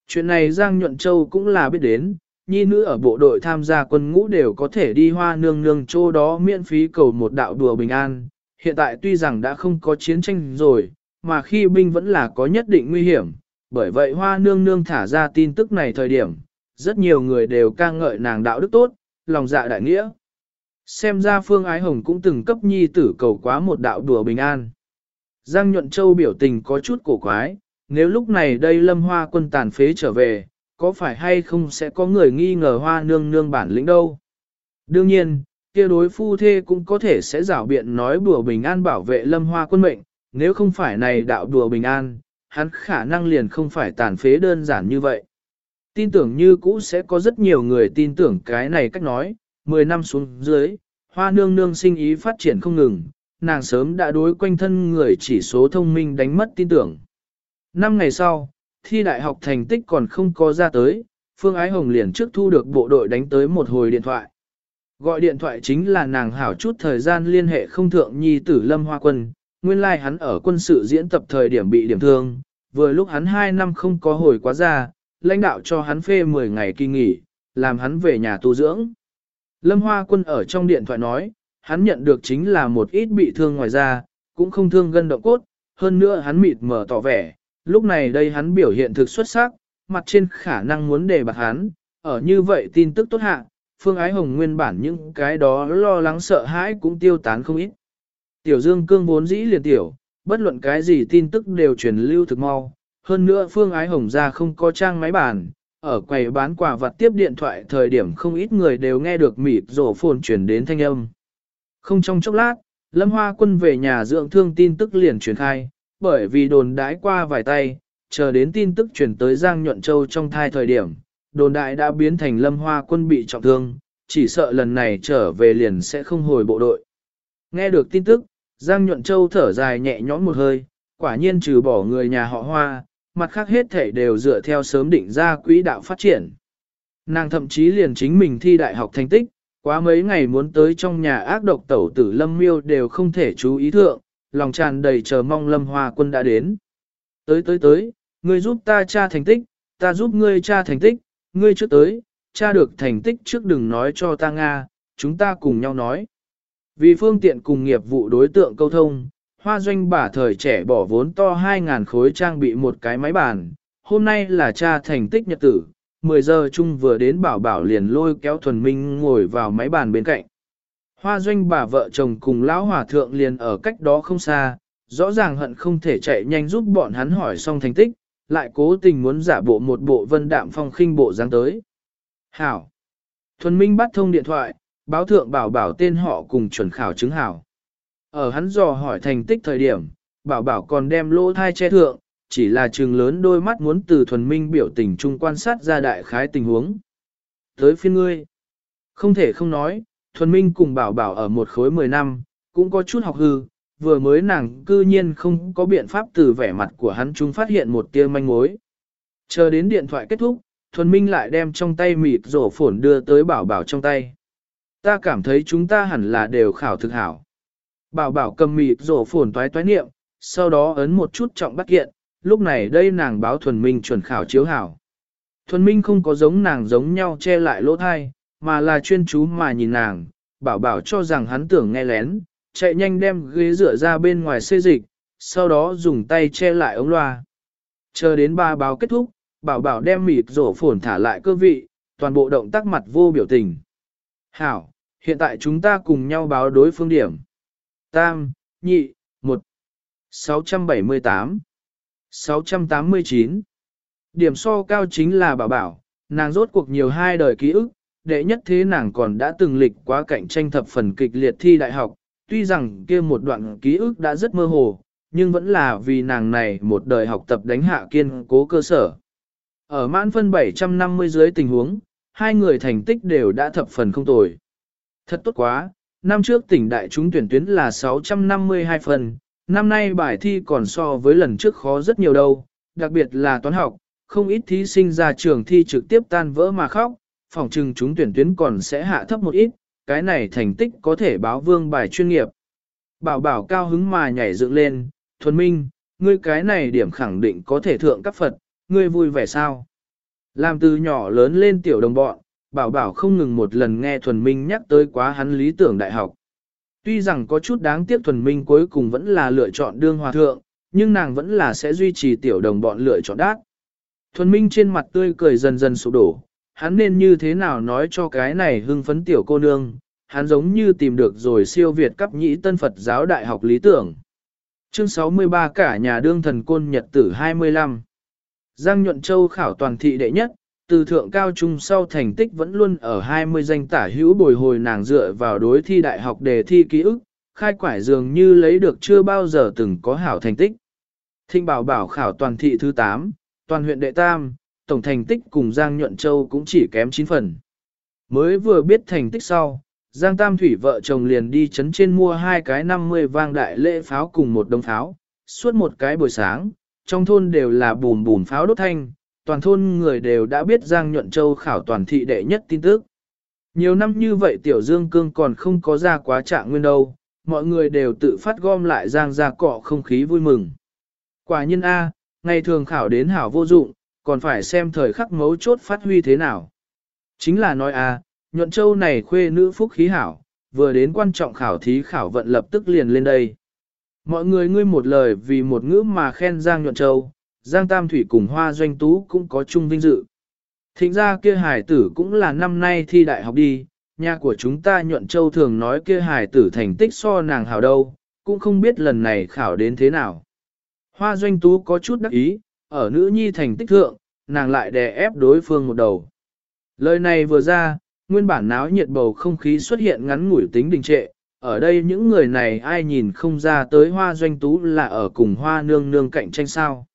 Chuyện này Giang Nhuận Châu cũng là biết đến, nhi nữ ở bộ đội tham gia quân ngũ đều có thể đi hoa nương nương chỗ đó miễn phí cầu một đạo đùa bình an. Hiện tại tuy rằng đã không có chiến tranh rồi, mà khi binh vẫn là có nhất định nguy hiểm, bởi vậy hoa nương nương thả ra tin tức này thời điểm, rất nhiều người đều ca ngợi nàng đạo đức tốt, lòng dạ đại nghĩa. Xem ra Phương Ái Hồng cũng từng cấp nhi tử cầu quá một đạo đùa bình an. Giang Nhuận Châu biểu tình có chút cổ quái, nếu lúc này đây lâm hoa quân tàn phế trở về, có phải hay không sẽ có người nghi ngờ hoa nương nương bản lĩnh đâu. Đương nhiên, kia đối phu thê cũng có thể sẽ rảo biện nói đùa bình an bảo vệ lâm hoa quân mệnh, nếu không phải này đạo đùa bình an, hắn khả năng liền không phải tàn phế đơn giản như vậy. Tin tưởng như cũ sẽ có rất nhiều người tin tưởng cái này cách nói, 10 năm xuống dưới, hoa nương nương sinh ý phát triển không ngừng, nàng sớm đã đối quanh thân người chỉ số thông minh đánh mất tin tưởng. Năm ngày sau, thi đại học thành tích còn không có ra tới, Phương Ái Hồng liền trước thu được bộ đội đánh tới một hồi điện thoại. Gọi điện thoại chính là nàng hảo chút thời gian liên hệ không thượng nhi tử Lâm Hoa Quân, nguyên lai like hắn ở quân sự diễn tập thời điểm bị điểm thương, vừa lúc hắn 2 năm không có hồi quá ra, lãnh đạo cho hắn phê 10 ngày kỳ nghỉ, làm hắn về nhà tu dưỡng. Lâm Hoa Quân ở trong điện thoại nói, hắn nhận được chính là một ít bị thương ngoài ra, cũng không thương gân động cốt, hơn nữa hắn mịt mờ tỏ vẻ, lúc này đây hắn biểu hiện thực xuất sắc, mặt trên khả năng muốn đề bạc hắn, ở như vậy tin tức tốt hạ, Phương Ái Hồng nguyên bản những cái đó lo lắng sợ hãi cũng tiêu tán không ít. Tiểu Dương Cương vốn dĩ liền tiểu, bất luận cái gì tin tức đều truyền lưu thực mau, hơn nữa Phương Ái Hồng ra không có trang máy bàn, ở quầy bán quà vặt tiếp điện thoại thời điểm không ít người đều nghe được mịt rổ phồn truyền đến thanh âm. Không trong chốc lát, Lâm Hoa Quân về nhà dưỡng thương tin tức liền truyền khai, bởi vì đồn đãi qua vài tay, chờ đến tin tức truyền tới Giang Nhuận Châu trong thai thời điểm, đồn đại đã biến thành Lâm Hoa Quân bị trọng thương, chỉ sợ lần này trở về liền sẽ không hồi bộ đội. Nghe được tin tức, Giang Nhuận Châu thở dài nhẹ nhõm một hơi, quả nhiên trừ bỏ người nhà họ Hoa, mặt khác hết thể đều dựa theo sớm định ra quỹ đạo phát triển. Nàng thậm chí liền chính mình thi đại học thành tích, quá mấy ngày muốn tới trong nhà ác độc tẩu tử Lâm Miêu đều không thể chú ý thượng, lòng tràn đầy chờ mong Lâm Hoa quân đã đến. Tới tới tới, ngươi giúp ta tra thành tích, ta giúp ngươi tra thành tích, ngươi trước tới, tra được thành tích trước đừng nói cho ta Nga, chúng ta cùng nhau nói. Vì phương tiện cùng nghiệp vụ đối tượng câu thông, hoa doanh bà thời trẻ bỏ vốn to 2.000 khối trang bị một cái máy bàn, hôm nay là cha thành tích nhật tử, 10 giờ chung vừa đến bảo bảo liền lôi kéo thuần minh ngồi vào máy bàn bên cạnh. Hoa doanh bà vợ chồng cùng lão hòa thượng liền ở cách đó không xa, rõ ràng hận không thể chạy nhanh giúp bọn hắn hỏi xong thành tích, lại cố tình muốn giả bộ một bộ vân đạm phong khinh bộ dáng tới. Hảo! Thuần minh bắt thông điện thoại, báo thượng bảo bảo tên họ cùng chuẩn khảo chứng hảo. Ở hắn dò hỏi thành tích thời điểm, bảo bảo còn đem lỗ thai che thượng, chỉ là trường lớn đôi mắt muốn từ thuần minh biểu tình chung quan sát ra đại khái tình huống. Tới phiên ngươi, không thể không nói, thuần minh cùng bảo bảo ở một khối 10 năm, cũng có chút học hư, vừa mới nàng cư nhiên không có biện pháp từ vẻ mặt của hắn chung phát hiện một tia manh mối. Chờ đến điện thoại kết thúc, thuần minh lại đem trong tay mịt rổ phổn đưa tới bảo bảo trong tay. Ta cảm thấy chúng ta hẳn là đều khảo thực hảo. Bảo bảo cầm mịt rổ phồn toái toái niệm, sau đó ấn một chút trọng bắt kiện, lúc này đây nàng báo thuần minh chuẩn khảo chiếu hảo. Thuần minh không có giống nàng giống nhau che lại lỗ thai, mà là chuyên chú mà nhìn nàng, bảo bảo cho rằng hắn tưởng nghe lén, chạy nhanh đem ghế rửa ra bên ngoài xê dịch, sau đó dùng tay che lại ống loa. Chờ đến ba báo kết thúc, bảo bảo đem mịt rổ phồn thả lại cơ vị, toàn bộ động tác mặt vô biểu tình. Hảo, hiện tại chúng ta cùng nhau báo đối phương điểm tam, nhị, một, 678, 689. Điểm so cao chính là bảo bảo, nàng rốt cuộc nhiều hai đời ký ức, đệ nhất thế nàng còn đã từng lịch quá cạnh tranh thập phần kịch liệt thi đại học, tuy rằng kia một đoạn ký ức đã rất mơ hồ, nhưng vẫn là vì nàng này một đời học tập đánh hạ kiên cố cơ sở. Ở mãn phân 750 dưới tình huống, hai người thành tích đều đã thập phần không tồi. Thật tốt quá, năm trước tỉnh đại chúng tuyển tuyến là 652 phần, năm nay bài thi còn so với lần trước khó rất nhiều đâu, đặc biệt là toán học, không ít thí sinh ra trường thi trực tiếp tan vỡ mà khóc, phòng trừng chúng tuyển tuyến còn sẽ hạ thấp một ít, cái này thành tích có thể báo vương bài chuyên nghiệp. Bảo bảo cao hứng mà nhảy dựng lên, thuần minh, ngươi cái này điểm khẳng định có thể thượng các Phật, ngươi vui vẻ sao? Làm từ nhỏ lớn lên tiểu đồng bọn, bảo bảo không ngừng một lần nghe thuần minh nhắc tới quá hắn lý tưởng đại học. Tuy rằng có chút đáng tiếc thuần minh cuối cùng vẫn là lựa chọn đương hòa thượng, nhưng nàng vẫn là sẽ duy trì tiểu đồng bọn lựa chọn đát. Thuần minh trên mặt tươi cười dần dần sụp đổ, hắn nên như thế nào nói cho cái này hưng phấn tiểu cô nương, hắn giống như tìm được rồi siêu việt cấp nhĩ tân Phật giáo đại học lý tưởng. Chương 63 cả nhà đương thần côn nhật tử 25 Giang Nhuận Châu khảo toàn thị đệ nhất, từ thượng cao trung sau thành tích vẫn luôn ở 20 danh tả hữu bồi hồi nàng dựa vào đối thi đại học đề thi ký ức, khai quải dường như lấy được chưa bao giờ từng có hảo thành tích. Thinh bảo bảo khảo toàn thị thứ 8, toàn huyện đệ tam, tổng thành tích cùng Giang Nhuận Châu cũng chỉ kém 9 phần. Mới vừa biết thành tích sau, Giang Tam Thủy vợ chồng liền đi chấn trên mua hai cái 50 vang đại lễ pháo cùng một đống pháo, suốt một cái buổi sáng, trong thôn đều là bùm bùm pháo đốt thanh, toàn thôn người đều đã biết Giang Nhuận Châu khảo toàn thị đệ nhất tin tức. Nhiều năm như vậy Tiểu Dương Cương còn không có ra quá trạng nguyên đâu, mọi người đều tự phát gom lại giang ra cọ không khí vui mừng. Quả nhân A, ngày thường khảo đến hảo vô dụng, còn phải xem thời khắc mấu chốt phát huy thế nào. Chính là nói A, nhuận châu này khuê nữ phúc khí hảo, vừa đến quan trọng khảo thí khảo vận lập tức liền lên đây. Mọi người ngươi một lời vì một ngữ mà khen Giang Nhuận Châu, Giang Tam Thủy cùng Hoa Doanh Tú cũng có chung vinh dự. Thịnh ra kia hải tử cũng là năm nay thi đại học đi, nhà của chúng ta Nhuận Châu thường nói kia hải tử thành tích so nàng hảo đâu, cũng không biết lần này khảo đến thế nào. Hoa Doanh Tú có chút đắc ý, ở nữ nhi thành tích thượng, nàng lại đè ép đối phương một đầu. Lời này vừa ra, nguyên bản náo nhiệt bầu không khí xuất hiện ngắn ngủi tính đình trệ, ở đây những người này ai nhìn không ra tới hoa doanh tú là ở cùng hoa nương nương cạnh tranh sao.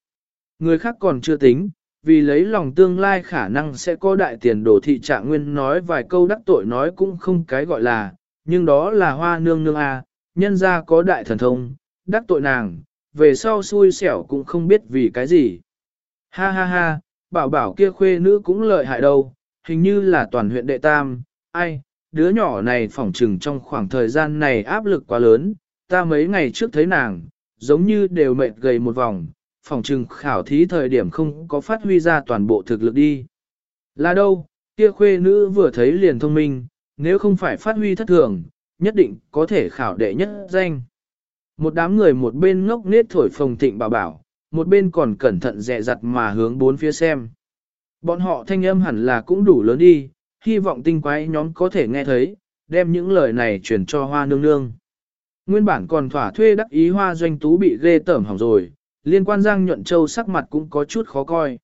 Người khác còn chưa tính, vì lấy lòng tương lai khả năng sẽ có đại tiền đồ thị trạng nguyên nói vài câu đắc tội nói cũng không cái gọi là, nhưng đó là hoa nương nương a, nhân ra có đại thần thông, đắc tội nàng, về sau xui xẻo cũng không biết vì cái gì. Ha ha ha, bảo bảo kia khuê nữ cũng lợi hại đâu, hình như là toàn huyện đệ tam, ai, đứa nhỏ này phỏng trừng trong khoảng thời gian này áp lực quá lớn, ta mấy ngày trước thấy nàng, giống như đều mệt gầy một vòng, phòng trừng khảo thí thời điểm không có phát huy ra toàn bộ thực lực đi. Là đâu, kia khuê nữ vừa thấy liền thông minh, nếu không phải phát huy thất thường, nhất định có thể khảo đệ nhất danh. Một đám người một bên ngốc nết thổi phồng thịnh bảo bảo, một bên còn cẩn thận dè dặt mà hướng bốn phía xem. Bọn họ thanh âm hẳn là cũng đủ lớn đi, hy vọng tinh quái nhóm có thể nghe thấy, đem những lời này truyền cho hoa nương nương. Nguyên bản còn thỏa thuê đắc ý hoa doanh tú bị ghê tởm hỏng rồi, liên quan Giang Nhuận Châu sắc mặt cũng có chút khó coi.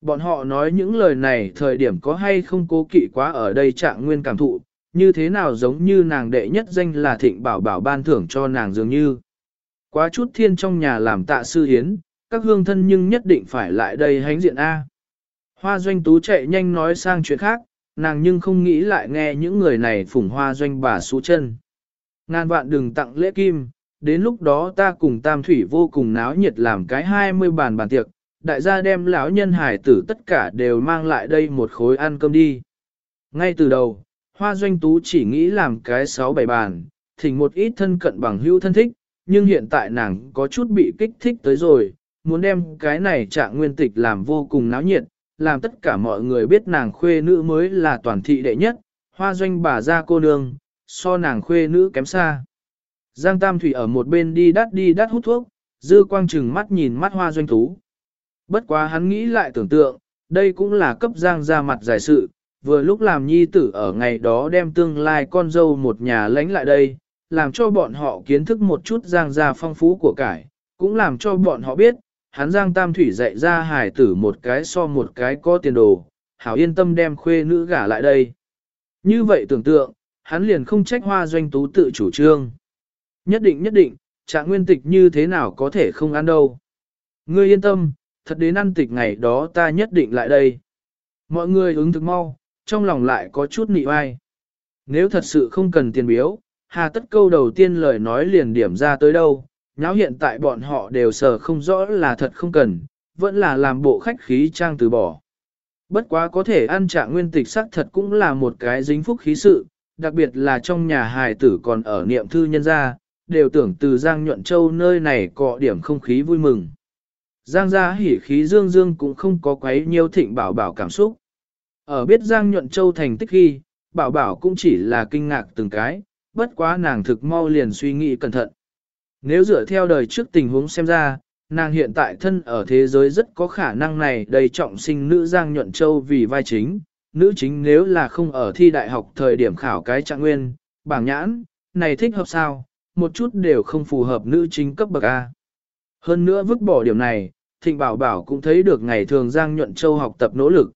Bọn họ nói những lời này thời điểm có hay không cố kỵ quá ở đây trạng nguyên cảm thụ, như thế nào giống như nàng đệ nhất danh là thịnh bảo bảo ban thưởng cho nàng dường như. Quá chút thiên trong nhà làm tạ sư hiến, các hương thân nhưng nhất định phải lại đây hánh diện A. Hoa doanh tú chạy nhanh nói sang chuyện khác, nàng nhưng không nghĩ lại nghe những người này phủng hoa doanh bà xú chân. Ngàn vạn đừng tặng lễ kim, đến lúc đó ta cùng tam thủy vô cùng náo nhiệt làm cái 20 bàn bàn tiệc, đại gia đem lão nhân hải tử tất cả đều mang lại đây một khối ăn cơm đi. Ngay từ đầu, hoa doanh tú chỉ nghĩ làm cái 6-7 bàn, thỉnh một ít thân cận bằng hữu thân thích, nhưng hiện tại nàng có chút bị kích thích tới rồi, muốn đem cái này trạng nguyên tịch làm vô cùng náo nhiệt, làm tất cả mọi người biết nàng khuê nữ mới là toàn thị đệ nhất, hoa doanh bà ra cô nương, so nàng khuê nữ kém xa. Giang Tam Thủy ở một bên đi đắt đi đắt hút thuốc, dư quang trừng mắt nhìn mắt hoa doanh tú. Bất quá hắn nghĩ lại tưởng tượng, đây cũng là cấp Giang ra mặt giải sự, vừa lúc làm nhi tử ở ngày đó đem tương lai con dâu một nhà lánh lại đây, làm cho bọn họ kiến thức một chút Giang ra phong phú của cải, cũng làm cho bọn họ biết, hắn Giang Tam Thủy dạy ra hải tử một cái so một cái có tiền đồ, hảo yên tâm đem khuê nữ gả lại đây. Như vậy tưởng tượng, hắn liền không trách hoa doanh tú tự chủ trương. Nhất định nhất định, trạng nguyên tịch như thế nào có thể không ăn đâu. Ngươi yên tâm, thật đến ăn tịch ngày đó ta nhất định lại đây. Mọi người ứng thực mau, trong lòng lại có chút nị oai. Nếu thật sự không cần tiền biếu, hà tất câu đầu tiên lời nói liền điểm ra tới đâu, nháo hiện tại bọn họ đều sờ không rõ là thật không cần, vẫn là làm bộ khách khí trang từ bỏ. Bất quá có thể ăn trạng nguyên tịch sắc thật cũng là một cái dính phúc khí sự, đặc biệt là trong nhà hài tử còn ở niệm thư nhân gia, đều tưởng từ Giang Nhuận Châu nơi này có điểm không khí vui mừng. Giang gia hỉ khí dương dương cũng không có quấy nhiều thịnh bảo bảo cảm xúc. Ở biết Giang Nhuận Châu thành tích khi, bảo bảo cũng chỉ là kinh ngạc từng cái, bất quá nàng thực mau liền suy nghĩ cẩn thận. Nếu dựa theo đời trước tình huống xem ra, nàng hiện tại thân ở thế giới rất có khả năng này đầy trọng sinh nữ Giang Nhuận Châu vì vai chính, nữ chính nếu là không ở thi đại học thời điểm khảo cái trạng nguyên, bảng nhãn, này thích hợp sao, một chút đều không phù hợp nữ chính cấp bậc A. Hơn nữa vứt bỏ điểm này, Thịnh Bảo Bảo cũng thấy được ngày thường Giang Nhuận Châu học tập nỗ lực.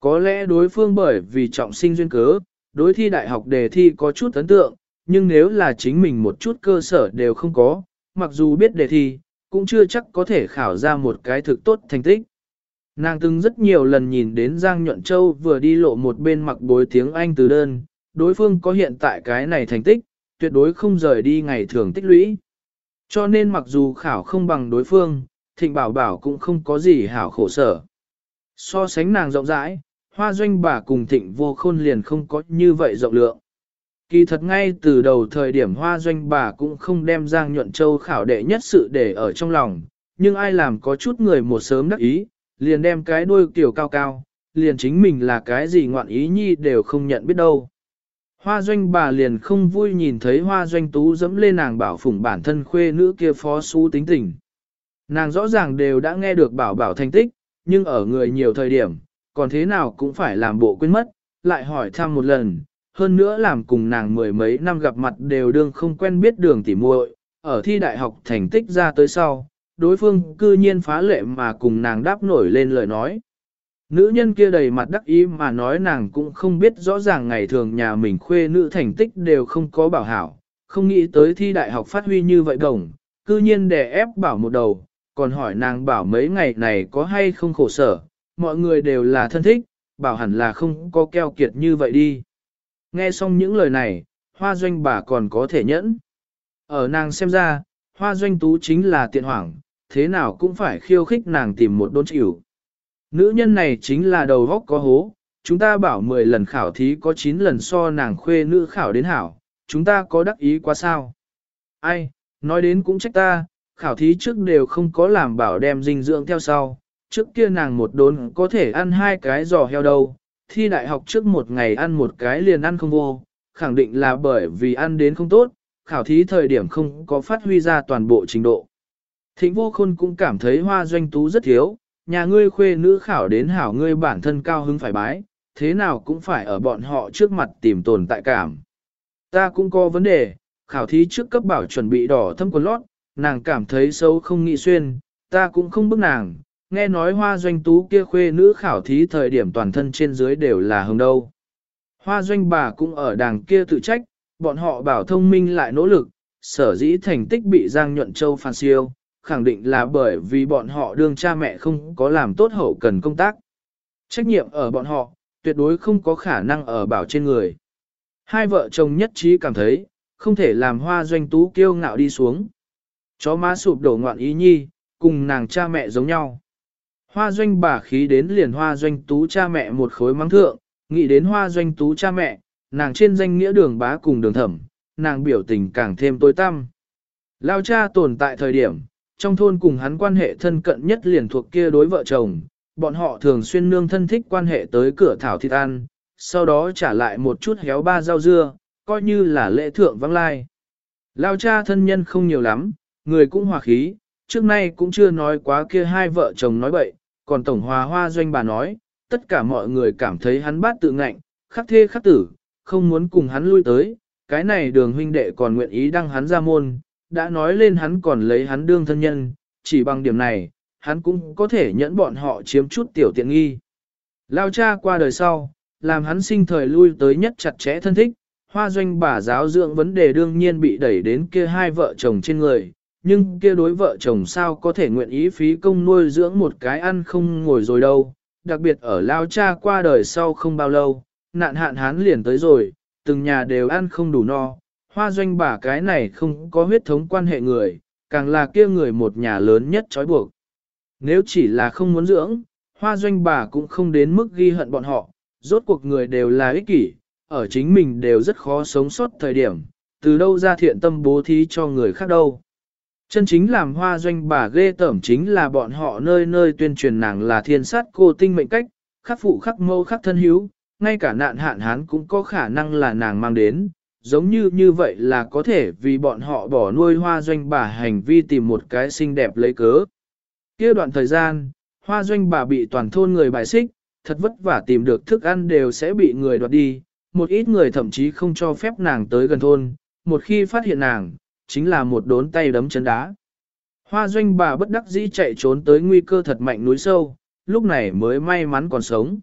Có lẽ đối phương bởi vì trọng sinh duyên cớ, đối thi đại học đề thi có chút ấn tượng, nhưng nếu là chính mình một chút cơ sở đều không có, mặc dù biết đề thi, cũng chưa chắc có thể khảo ra một cái thực tốt thành tích. Nàng từng rất nhiều lần nhìn đến Giang Nhuận Châu vừa đi lộ một bên mặc bối tiếng Anh từ đơn, đối phương có hiện tại cái này thành tích, tuyệt đối không rời đi ngày thường tích lũy. Cho nên mặc dù khảo không bằng đối phương, Thịnh Bảo Bảo cũng không có gì hảo khổ sở. So sánh nàng rộng rãi, hoa doanh bà cùng Thịnh vô khôn liền không có như vậy rộng lượng. Kỳ thật ngay từ đầu thời điểm hoa doanh bà cũng không đem Giang Nhuận Châu khảo đệ nhất sự để ở trong lòng, nhưng ai làm có chút người một sớm đắc ý, liền đem cái đuôi kiểu cao cao, liền chính mình là cái gì ngoạn ý nhi đều không nhận biết đâu. Hoa doanh bà liền không vui nhìn thấy hoa doanh tú dẫm lên nàng bảo phủng bản thân khuê nữ kia phó xú tính tình. Nàng rõ ràng đều đã nghe được bảo bảo thành tích, nhưng ở người nhiều thời điểm, còn thế nào cũng phải làm bộ quên mất, lại hỏi thăm một lần, hơn nữa làm cùng nàng mười mấy năm gặp mặt đều đương không quen biết đường tỉ muội, ở thi đại học thành tích ra tới sau, đối phương cư nhiên phá lệ mà cùng nàng đáp nổi lên lời nói. Nữ nhân kia đầy mặt đắc ý mà nói nàng cũng không biết rõ ràng ngày thường nhà mình khuê nữ thành tích đều không có bảo hảo, không nghĩ tới thi đại học phát huy như vậy đồng, cư nhiên đè ép bảo một đầu, còn hỏi nàng bảo mấy ngày này có hay không khổ sở, mọi người đều là thân thích, bảo hẳn là không có keo kiệt như vậy đi. Nghe xong những lời này, hoa doanh bà còn có thể nhẫn. Ở nàng xem ra, hoa doanh tú chính là tiện hoảng, thế nào cũng phải khiêu khích nàng tìm một đôn chịu. Nữ nhân này chính là đầu góc có hố, chúng ta bảo 10 lần khảo thí có 9 lần so nàng khuê nữ khảo đến hảo, chúng ta có đắc ý quá sao? Ai, nói đến cũng trách ta, khảo thí trước đều không có làm bảo đem dinh dưỡng theo sau, trước kia nàng một đốn có thể ăn hai cái giò heo đâu, thi đại học trước một ngày ăn một cái liền ăn không vô, khẳng định là bởi vì ăn đến không tốt, khảo thí thời điểm không có phát huy ra toàn bộ trình độ. Thịnh vô khôn cũng cảm thấy hoa doanh tú rất thiếu, nhà ngươi khuê nữ khảo đến hảo ngươi bản thân cao hứng phải bái, thế nào cũng phải ở bọn họ trước mặt tìm tồn tại cảm. Ta cũng có vấn đề, khảo thí trước cấp bảo chuẩn bị đỏ thâm quần lót, nàng cảm thấy xấu không nghĩ xuyên, ta cũng không bức nàng, nghe nói hoa doanh tú kia khuê nữ khảo thí thời điểm toàn thân trên dưới đều là hồng đâu. Hoa doanh bà cũng ở đàng kia tự trách, bọn họ bảo thông minh lại nỗ lực, sở dĩ thành tích bị Giang Nhuận Châu phản siêu, khẳng định là bởi vì bọn họ đương cha mẹ không có làm tốt hậu cần công tác. Trách nhiệm ở bọn họ, tuyệt đối không có khả năng ở bảo trên người. Hai vợ chồng nhất trí cảm thấy, không thể làm hoa doanh tú kiêu ngạo đi xuống. Chó má sụp đổ ngoạn ý nhi, cùng nàng cha mẹ giống nhau. Hoa doanh bà khí đến liền hoa doanh tú cha mẹ một khối mắng thượng, nghĩ đến hoa doanh tú cha mẹ, nàng trên danh nghĩa đường bá cùng đường thẩm, nàng biểu tình càng thêm tối tăm. Lao cha tồn tại thời điểm, trong thôn cùng hắn quan hệ thân cận nhất liền thuộc kia đối vợ chồng, bọn họ thường xuyên nương thân thích quan hệ tới cửa thảo thịt ăn, sau đó trả lại một chút héo ba rau dưa, coi như là lễ thượng vắng lai. Lao cha thân nhân không nhiều lắm, người cũng hòa khí, trước nay cũng chưa nói quá kia hai vợ chồng nói bậy, còn tổng hòa hoa doanh bà nói, tất cả mọi người cảm thấy hắn bát tự ngạnh, khắc thê khắc tử, không muốn cùng hắn lui tới, cái này đường huynh đệ còn nguyện ý đăng hắn ra môn, đã nói lên hắn còn lấy hắn đương thân nhân, chỉ bằng điểm này, hắn cũng có thể nhẫn bọn họ chiếm chút tiểu tiện nghi. Lao cha qua đời sau, làm hắn sinh thời lui tới nhất chặt chẽ thân thích, hoa doanh bà giáo dưỡng vấn đề đương nhiên bị đẩy đến kia hai vợ chồng trên người, nhưng kia đối vợ chồng sao có thể nguyện ý phí công nuôi dưỡng một cái ăn không ngồi rồi đâu, đặc biệt ở Lao cha qua đời sau không bao lâu, nạn hạn hán liền tới rồi, từng nhà đều ăn không đủ no, hoa doanh bà cái này không có huyết thống quan hệ người, càng là kia người một nhà lớn nhất trói buộc. Nếu chỉ là không muốn dưỡng, hoa doanh bà cũng không đến mức ghi hận bọn họ, rốt cuộc người đều là ích kỷ, ở chính mình đều rất khó sống sót thời điểm, từ đâu ra thiện tâm bố thí cho người khác đâu. Chân chính làm hoa doanh bà ghê tởm chính là bọn họ nơi nơi tuyên truyền nàng là thiên sát cô tinh mệnh cách, khắc phụ khắc mâu khắc thân hữu, ngay cả nạn hạn hán cũng có khả năng là nàng mang đến, giống như như vậy là có thể vì bọn họ bỏ nuôi hoa doanh bà hành vi tìm một cái xinh đẹp lấy cớ. kia đoạn thời gian, hoa doanh bà bị toàn thôn người bài xích, thật vất vả tìm được thức ăn đều sẽ bị người đoạt đi, một ít người thậm chí không cho phép nàng tới gần thôn, một khi phát hiện nàng, chính là một đốn tay đấm chân đá. Hoa doanh bà bất đắc dĩ chạy trốn tới nguy cơ thật mạnh núi sâu, lúc này mới may mắn còn sống.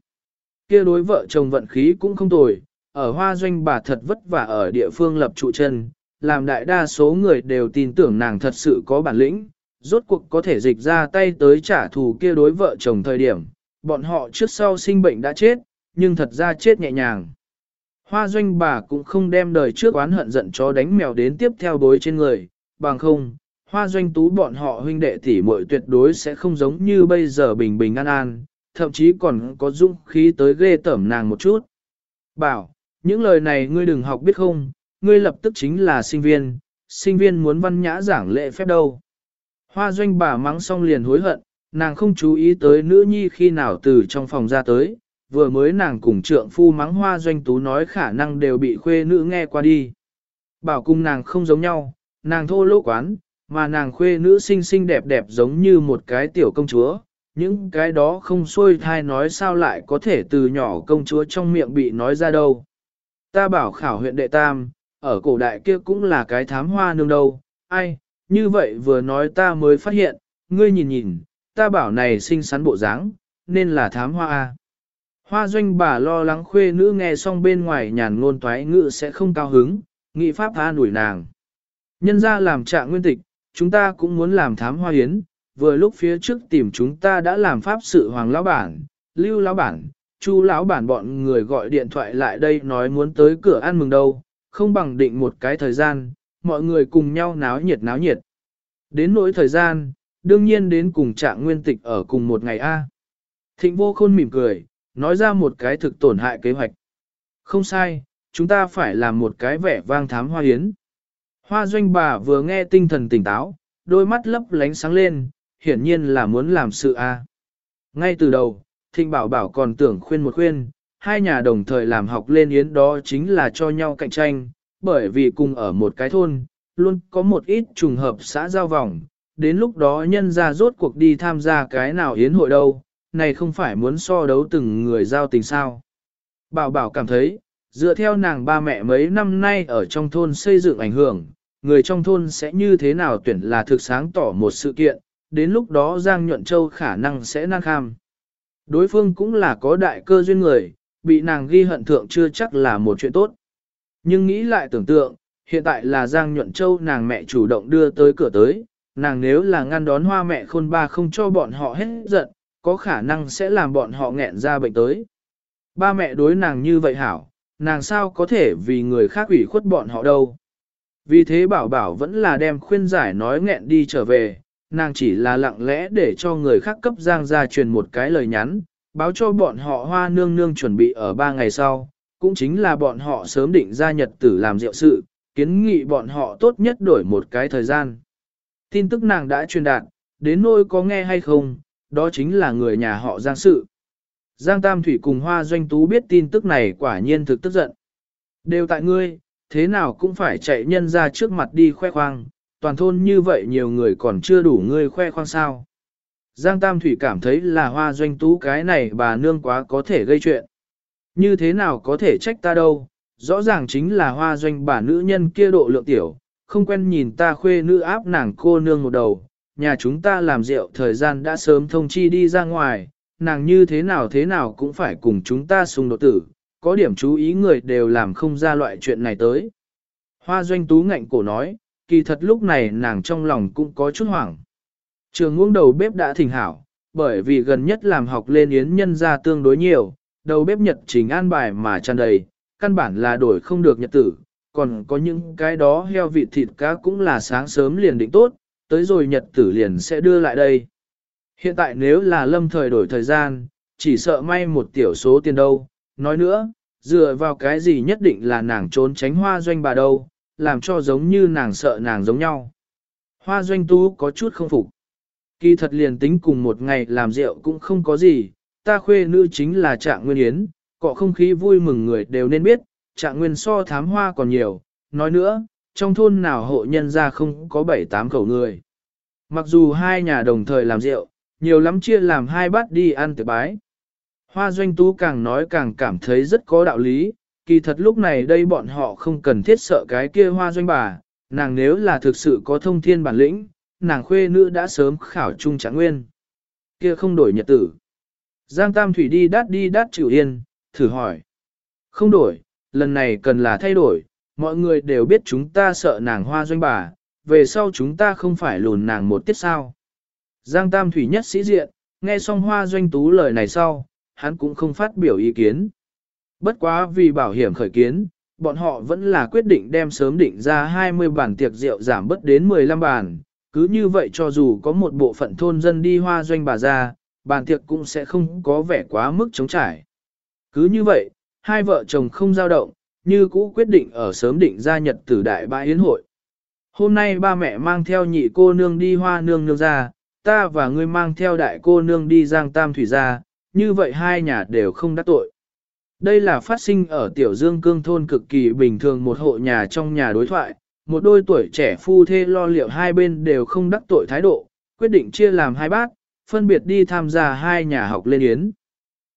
kia đối vợ chồng vận khí cũng không tồi, ở hoa doanh bà thật vất vả ở địa phương lập trụ chân, làm đại đa số người đều tin tưởng nàng thật sự có bản lĩnh, rốt cuộc có thể dịch ra tay tới trả thù kia đối vợ chồng thời điểm, bọn họ trước sau sinh bệnh đã chết, nhưng thật ra chết nhẹ nhàng. Hoa doanh bà cũng không đem đời trước oán hận giận cho đánh mèo đến tiếp theo đối trên người, bằng không, hoa doanh tú bọn họ huynh đệ tỷ muội tuyệt đối sẽ không giống như bây giờ bình bình an an, thậm chí còn có dũng khí tới ghê tẩm nàng một chút. Bảo, những lời này ngươi đừng học biết không, ngươi lập tức chính là sinh viên, sinh viên muốn văn nhã giảng lễ phép đâu. Hoa doanh bà mắng xong liền hối hận, nàng không chú ý tới nữ nhi khi nào từ trong phòng ra tới, vừa mới nàng cùng trượng phu mắng hoa doanh tú nói khả năng đều bị khuê nữ nghe qua đi. Bảo cung nàng không giống nhau, nàng thô lỗ quán, mà nàng khuê nữ xinh xinh đẹp đẹp giống như một cái tiểu công chúa, những cái đó không xuôi thai nói sao lại có thể từ nhỏ công chúa trong miệng bị nói ra đâu. Ta bảo khảo huyện đệ tam, ở cổ đại kia cũng là cái thám hoa nương đâu, ai, như vậy vừa nói ta mới phát hiện, ngươi nhìn nhìn, ta bảo này xinh xắn bộ dáng, nên là thám hoa a. Hoa doanh bà lo lắng khuê nữ nghe xong bên ngoài nhàn ngôn toái ngự sẽ không cao hứng, nghị pháp tha đuổi nàng. Nhân ra làm trạng nguyên tịch, chúng ta cũng muốn làm thám hoa hiến, vừa lúc phía trước tìm chúng ta đã làm pháp sự hoàng lão bản, lưu lão bản, chu lão bản bọn người gọi điện thoại lại đây nói muốn tới cửa ăn mừng đâu, không bằng định một cái thời gian, mọi người cùng nhau náo nhiệt náo nhiệt. Đến nỗi thời gian, đương nhiên đến cùng trạng nguyên tịch ở cùng một ngày A. Thịnh vô khôn mỉm cười, nói ra một cái thực tổn hại kế hoạch. Không sai, chúng ta phải làm một cái vẻ vang thám hoa hiến. Hoa doanh bà vừa nghe tinh thần tỉnh táo, đôi mắt lấp lánh sáng lên, hiển nhiên là muốn làm sự A. Ngay từ đầu, Thịnh Bảo Bảo còn tưởng khuyên một khuyên, hai nhà đồng thời làm học lên yến đó chính là cho nhau cạnh tranh, bởi vì cùng ở một cái thôn, luôn có một ít trùng hợp xã giao vòng, đến lúc đó nhân ra rốt cuộc đi tham gia cái nào yến hội đâu, này không phải muốn so đấu từng người giao tình sao. Bảo Bảo cảm thấy, dựa theo nàng ba mẹ mấy năm nay ở trong thôn xây dựng ảnh hưởng, người trong thôn sẽ như thế nào tuyển là thực sáng tỏ một sự kiện, đến lúc đó Giang Nhuận Châu khả năng sẽ năng kham. Đối phương cũng là có đại cơ duyên người, bị nàng ghi hận thượng chưa chắc là một chuyện tốt. Nhưng nghĩ lại tưởng tượng, hiện tại là Giang Nhuận Châu nàng mẹ chủ động đưa tới cửa tới, nàng nếu là ngăn đón hoa mẹ khôn ba không cho bọn họ hết giận, có khả năng sẽ làm bọn họ nghẹn ra bệnh tới. Ba mẹ đối nàng như vậy hảo, nàng sao có thể vì người khác ủy khuất bọn họ đâu. Vì thế bảo bảo vẫn là đem khuyên giải nói nghẹn đi trở về, nàng chỉ là lặng lẽ để cho người khác cấp Giang ra truyền một cái lời nhắn, báo cho bọn họ hoa nương nương chuẩn bị ở ba ngày sau, cũng chính là bọn họ sớm định ra nhật tử làm rượu sự, kiến nghị bọn họ tốt nhất đổi một cái thời gian. Tin tức nàng đã truyền đạt, đến nôi có nghe hay không, đó chính là người nhà họ Giang sự. Giang Tam Thủy cùng Hoa Doanh Tú biết tin tức này quả nhiên thực tức giận. Đều tại ngươi, thế nào cũng phải chạy nhân ra trước mặt đi khoe khoang, toàn thôn như vậy nhiều người còn chưa đủ ngươi khoe khoang sao. Giang Tam Thủy cảm thấy là hoa doanh tú cái này bà nương quá có thể gây chuyện. Như thế nào có thể trách ta đâu, rõ ràng chính là hoa doanh bà nữ nhân kia độ lượng tiểu, không quen nhìn ta khuê nữ áp nàng cô nương một đầu, nhà chúng ta làm rượu thời gian đã sớm thông chi đi ra ngoài, nàng như thế nào thế nào cũng phải cùng chúng ta xung đột tử, có điểm chú ý người đều làm không ra loại chuyện này tới. Hoa doanh tú ngạnh cổ nói, kỳ thật lúc này nàng trong lòng cũng có chút hoảng. Trường ngưỡng đầu bếp đã thỉnh hảo, bởi vì gần nhất làm học lên yến nhân ra tương đối nhiều, đầu bếp nhật trình an bài mà tràn đầy, căn bản là đổi không được nhật tử, còn có những cái đó heo vịt thịt cá cũng là sáng sớm liền định tốt, tới rồi nhật tử liền sẽ đưa lại đây. Hiện tại nếu là lâm thời đổi thời gian, chỉ sợ may một tiểu số tiền đâu, nói nữa, dựa vào cái gì nhất định là nàng trốn tránh hoa doanh bà đâu, làm cho giống như nàng sợ nàng giống nhau. Hoa doanh tú có chút không phục. Kỳ thật liền tính cùng một ngày làm rượu cũng không có gì, ta khuê nữ chính là trạng nguyên yến, cọ không khí vui mừng người đều nên biết, trạng nguyên so thám hoa còn nhiều, nói nữa, trong thôn nào hộ nhân ra không có bảy tám khẩu người. Mặc dù hai nhà đồng thời làm rượu, nhiều lắm chia làm hai bát đi ăn tiệc bái. Hoa doanh tú càng nói càng cảm thấy rất có đạo lý, kỳ thật lúc này đây bọn họ không cần thiết sợ cái kia hoa doanh bà, nàng nếu là thực sự có thông thiên bản lĩnh, nàng khuê nữ đã sớm khảo trung trạng nguyên. Kia không đổi nhật tử. Giang Tam Thủy đi đắt đi đắt chịu yên, thử hỏi. Không đổi, lần này cần là thay đổi, mọi người đều biết chúng ta sợ nàng hoa doanh bà, về sau chúng ta không phải lùn nàng một tiết sao. Giang Tam Thủy nhất sĩ diện, nghe xong hoa doanh tú lời này sau, hắn cũng không phát biểu ý kiến. Bất quá vì bảo hiểm khởi kiến, bọn họ vẫn là quyết định đem sớm định ra 20 bản tiệc rượu giảm bớt đến 15 bản, cứ như vậy cho dù có một bộ phận thôn dân đi hoa doanh bà ra, bàn tiệc cũng sẽ không có vẻ quá mức chống trải. Cứ như vậy, hai vợ chồng không giao động, như cũ quyết định ở sớm định ra nhật tử đại bãi yến hội. Hôm nay ba mẹ mang theo nhị cô nương đi hoa nương nương ra, ta và ngươi mang theo đại cô nương đi giang tam thủy ra, như vậy hai nhà đều không đắc tội. Đây là phát sinh ở Tiểu Dương Cương thôn cực kỳ bình thường một hộ nhà trong nhà đối thoại, một đôi tuổi trẻ phu thê lo liệu hai bên đều không đắc tội thái độ, quyết định chia làm hai bác, phân biệt đi tham gia hai nhà học lên yến.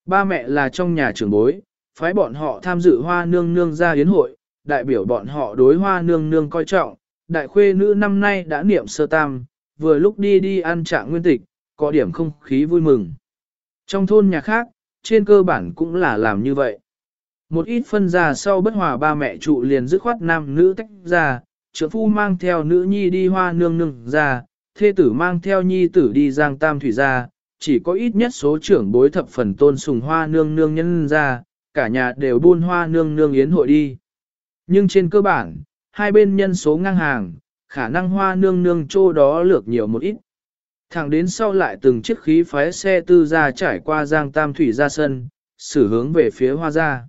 Ba mẹ là trong nhà trưởng bối, phái bọn họ tham dự hoa nương nương ra yến hội, đại biểu bọn họ đối hoa nương nương coi trọng, đại khuê nữ năm nay đã niệm sơ tam, vừa lúc đi đi ăn trạng nguyên tịch, có điểm không khí vui mừng. Trong thôn nhà khác, trên cơ bản cũng là làm như vậy. Một ít phân ra sau bất hòa ba mẹ trụ liền dứt khoát nam nữ tách ra, trưởng phu mang theo nữ nhi đi hoa nương nương ra, thê tử mang theo nhi tử đi giang tam thủy ra, chỉ có ít nhất số trưởng bối thập phần tôn sùng hoa nương nương nhân ra, cả nhà đều buôn hoa nương nương yến hội đi. Nhưng trên cơ bản, hai bên nhân số ngang hàng, khả năng hoa nương nương chỗ đó lược nhiều một ít. Thẳng đến sau lại từng chiếc khí phái xe tư ra trải qua giang tam thủy ra sân, xử hướng về phía hoa gia.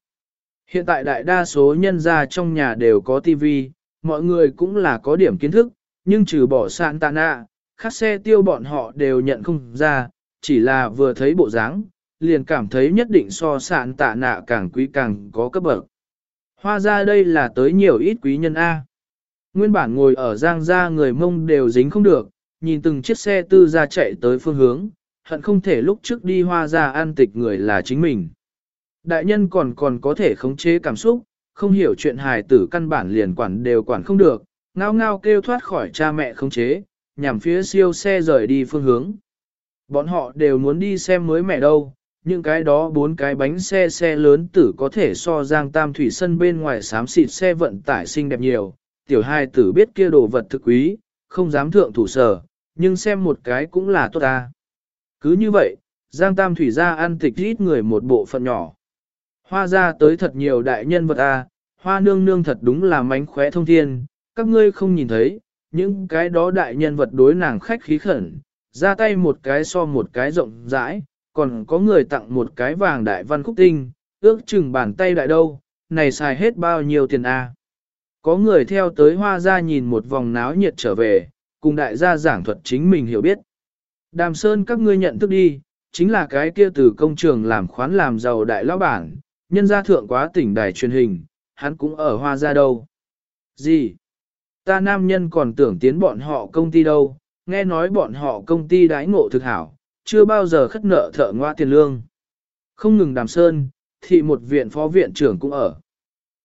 Hiện tại đại đa số nhân gia trong nhà đều có tivi, mọi người cũng là có điểm kiến thức, nhưng trừ bỏ sạn tạ nạ, khác xe tiêu bọn họ đều nhận không ra, chỉ là vừa thấy bộ dáng, liền cảm thấy nhất định so sạn tạ nạ càng quý càng có cấp bậc. Hoa ra đây là tới nhiều ít quý nhân A. Nguyên bản ngồi ở giang gia người mông đều dính không được, nhìn từng chiếc xe tư ra chạy tới phương hướng, hận không thể lúc trước đi hoa ra an tịch người là chính mình. Đại nhân còn còn có thể khống chế cảm xúc, không hiểu chuyện hài tử căn bản liền quản đều quản không được, ngao ngao kêu thoát khỏi cha mẹ khống chế, nhằm phía siêu xe rời đi phương hướng. Bọn họ đều muốn đi xem mới mẹ đâu, những cái đó bốn cái bánh xe xe lớn tử có thể so giang tam thủy sân bên ngoài xám xịt xe vận tải xinh đẹp nhiều, tiểu hai tử biết kia đồ vật thực quý, không dám thượng thủ sở, nhưng xem một cái cũng là tốt ta. Cứ như vậy, giang tam thủy ra ăn tịch ít người một bộ phận nhỏ. Hoa ra tới thật nhiều đại nhân vật a, hoa nương nương thật đúng là mánh khóe thông thiên, các ngươi không nhìn thấy, những cái đó đại nhân vật đối nàng khách khí khẩn, ra tay một cái so một cái rộng rãi, còn có người tặng một cái vàng đại văn khúc tinh, ước chừng bàn tay đại đâu, này xài hết bao nhiêu tiền a? Có người theo tới hoa ra nhìn một vòng náo nhiệt trở về, cùng đại gia giảng thuật chính mình hiểu biết. Đàm Sơn các ngươi nhận thức đi, chính là cái kia từ công trường làm khoán làm giàu đại lão bản, nhân gia thượng quá tỉnh đài truyền hình, hắn cũng ở hoa Gia đâu. Gì? Ta nam nhân còn tưởng tiến bọn họ công ty đâu, nghe nói bọn họ công ty đái ngộ thực hảo, chưa bao giờ khất nợ thợ ngoa tiền lương. Không ngừng đàm sơn, thì một viện phó viện trưởng cũng ở.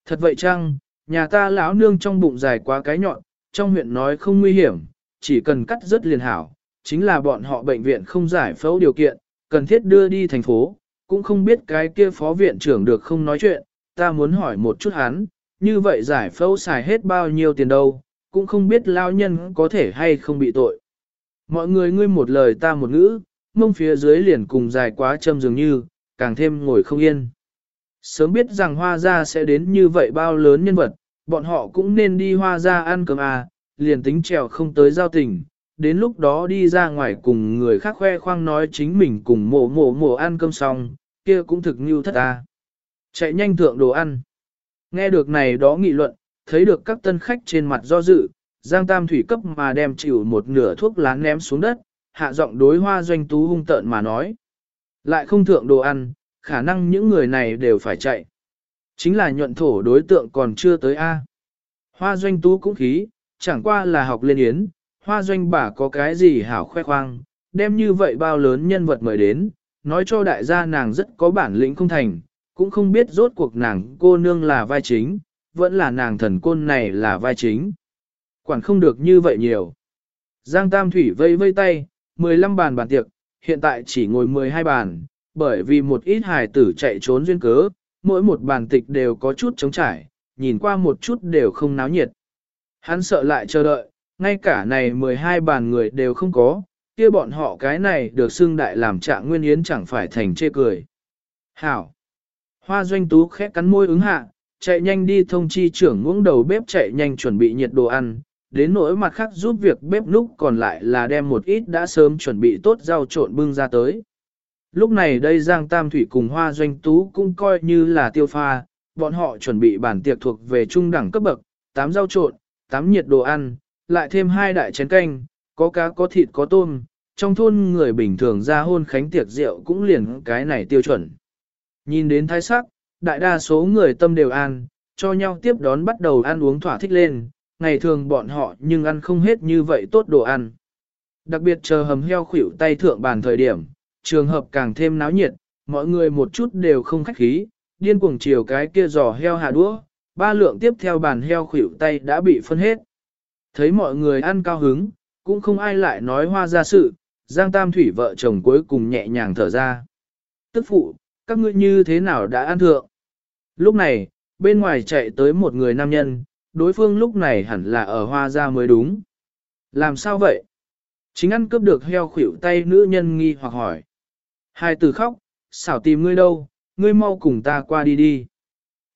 Thật vậy chăng, nhà ta lão nương trong bụng dài quá cái nhọn, trong huyện nói không nguy hiểm, chỉ cần cắt rất liền hảo, chính là bọn họ bệnh viện không giải phẫu điều kiện, cần thiết đưa đi thành phố, cũng không biết cái kia phó viện trưởng được không nói chuyện, ta muốn hỏi một chút hắn, như vậy giải phẫu xài hết bao nhiêu tiền đâu, cũng không biết lao nhân có thể hay không bị tội. Mọi người ngươi một lời ta một ngữ, mông phía dưới liền cùng dài quá châm dường như, càng thêm ngồi không yên. Sớm biết rằng hoa gia sẽ đến như vậy bao lớn nhân vật, bọn họ cũng nên đi hoa gia ăn cơm à, liền tính trèo không tới giao tình, đến lúc đó đi ra ngoài cùng người khác khoe khoang nói chính mình cùng mổ mổ mổ ăn cơm xong, kia cũng thực như thất ta. Chạy nhanh thượng đồ ăn. Nghe được này đó nghị luận, thấy được các tân khách trên mặt do dự, Giang Tam Thủy cấp mà đem chịu một nửa thuốc lá ném xuống đất, hạ giọng đối hoa doanh tú hung tợn mà nói. Lại không thượng đồ ăn, khả năng những người này đều phải chạy. Chính là nhuận thổ đối tượng còn chưa tới A. Hoa doanh tú cũng khí, chẳng qua là học lên yến, hoa doanh bà có cái gì hảo khoe khoang, đem như vậy bao lớn nhân vật mời đến, nói cho đại gia nàng rất có bản lĩnh không thành, cũng không biết rốt cuộc nàng cô nương là vai chính, vẫn là nàng thần côn này là vai chính. Quản không được như vậy nhiều. Giang Tam Thủy vây vây tay, 15 bàn bàn tiệc, hiện tại chỉ ngồi 12 bàn, bởi vì một ít hài tử chạy trốn duyên cớ, mỗi một bàn tịch đều có chút trống trải, nhìn qua một chút đều không náo nhiệt. Hắn sợ lại chờ đợi, ngay cả này 12 bàn người đều không có, kia bọn họ cái này được xưng đại làm trạng nguyên yến chẳng phải thành chê cười. Hảo! Hoa doanh tú khẽ cắn môi ứng hạ, chạy nhanh đi thông chi trưởng ngưỡng đầu bếp chạy nhanh chuẩn bị nhiệt đồ ăn, đến nỗi mặt khác giúp việc bếp núc còn lại là đem một ít đã sớm chuẩn bị tốt rau trộn bưng ra tới. Lúc này đây Giang Tam Thủy cùng Hoa Doanh Tú cũng coi như là tiêu pha, bọn họ chuẩn bị bản tiệc thuộc về trung đẳng cấp bậc, tám rau trộn, tắm nhiệt đồ ăn, lại thêm hai đại chén canh, có cá có thịt có tôm, trong thôn người bình thường ra hôn khánh tiệc rượu cũng liền cái này tiêu chuẩn. Nhìn đến thái sắc, đại đa số người tâm đều an, cho nhau tiếp đón bắt đầu ăn uống thỏa thích lên, ngày thường bọn họ nhưng ăn không hết như vậy tốt đồ ăn. Đặc biệt chờ hầm heo khỉu tay thượng bàn thời điểm, trường hợp càng thêm náo nhiệt, mọi người một chút đều không khách khí, điên cuồng chiều cái kia giò heo hạ đũa, ba lượng tiếp theo bàn heo khuỷu tay đã bị phân hết. Thấy mọi người ăn cao hứng, cũng không ai lại nói hoa ra sự, Giang Tam Thủy vợ chồng cuối cùng nhẹ nhàng thở ra. Tức phụ, các ngươi như thế nào đã ăn thượng? Lúc này, bên ngoài chạy tới một người nam nhân, đối phương lúc này hẳn là ở hoa ra mới đúng. Làm sao vậy? Chính ăn cướp được heo khuỷu tay nữ nhân nghi hoặc hỏi. Hai từ khóc, xảo tìm ngươi đâu, ngươi mau cùng ta qua đi đi.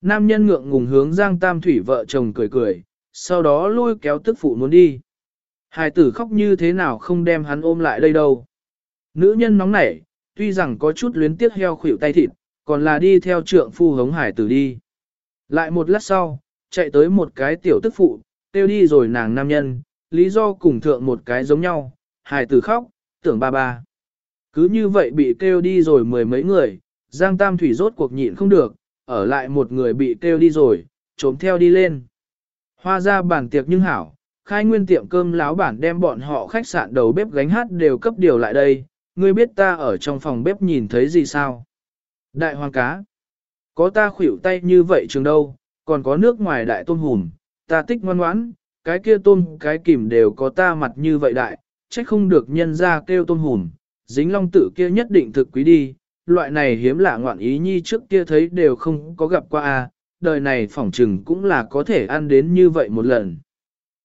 Nam nhân ngượng ngùng hướng Giang Tam Thủy vợ chồng cười cười, sau đó lôi kéo tức phụ muốn đi. Hải tử khóc như thế nào không đem hắn ôm lại đây đâu. Nữ nhân nóng nảy, tuy rằng có chút luyến tiếc heo khuỷu tay thịt, còn là đi theo trượng phu hống hải tử đi. Lại một lát sau, chạy tới một cái tiểu tức phụ, tiêu đi rồi nàng nam nhân, lý do cùng thượng một cái giống nhau, hải tử khóc, tưởng ba ba. Cứ như vậy bị kêu đi rồi mười mấy người, Giang Tam Thủy rốt cuộc nhịn không được, ở lại một người bị kêu đi rồi, trốn theo đi lên. Hoa ra bàn tiệc nhưng hảo, khai nguyên tiệm cơm láo bản đem bọn họ khách sạn đầu bếp gánh hát đều cấp điều lại đây, ngươi biết ta ở trong phòng bếp nhìn thấy gì sao? Đại hoàng cá. Có ta khuỷu tay như vậy trường đâu, còn có nước ngoài đại tôm hùm, ta tích ngoan ngoãn, cái kia tôm cái kìm đều có ta mặt như vậy đại, trách không được nhân ra kêu tôm hùm, dính long tử kia nhất định thực quý đi, loại này hiếm lạ ngoạn ý nhi trước kia thấy đều không có gặp qua a à, đời này phỏng trừng cũng là có thể ăn đến như vậy một lần.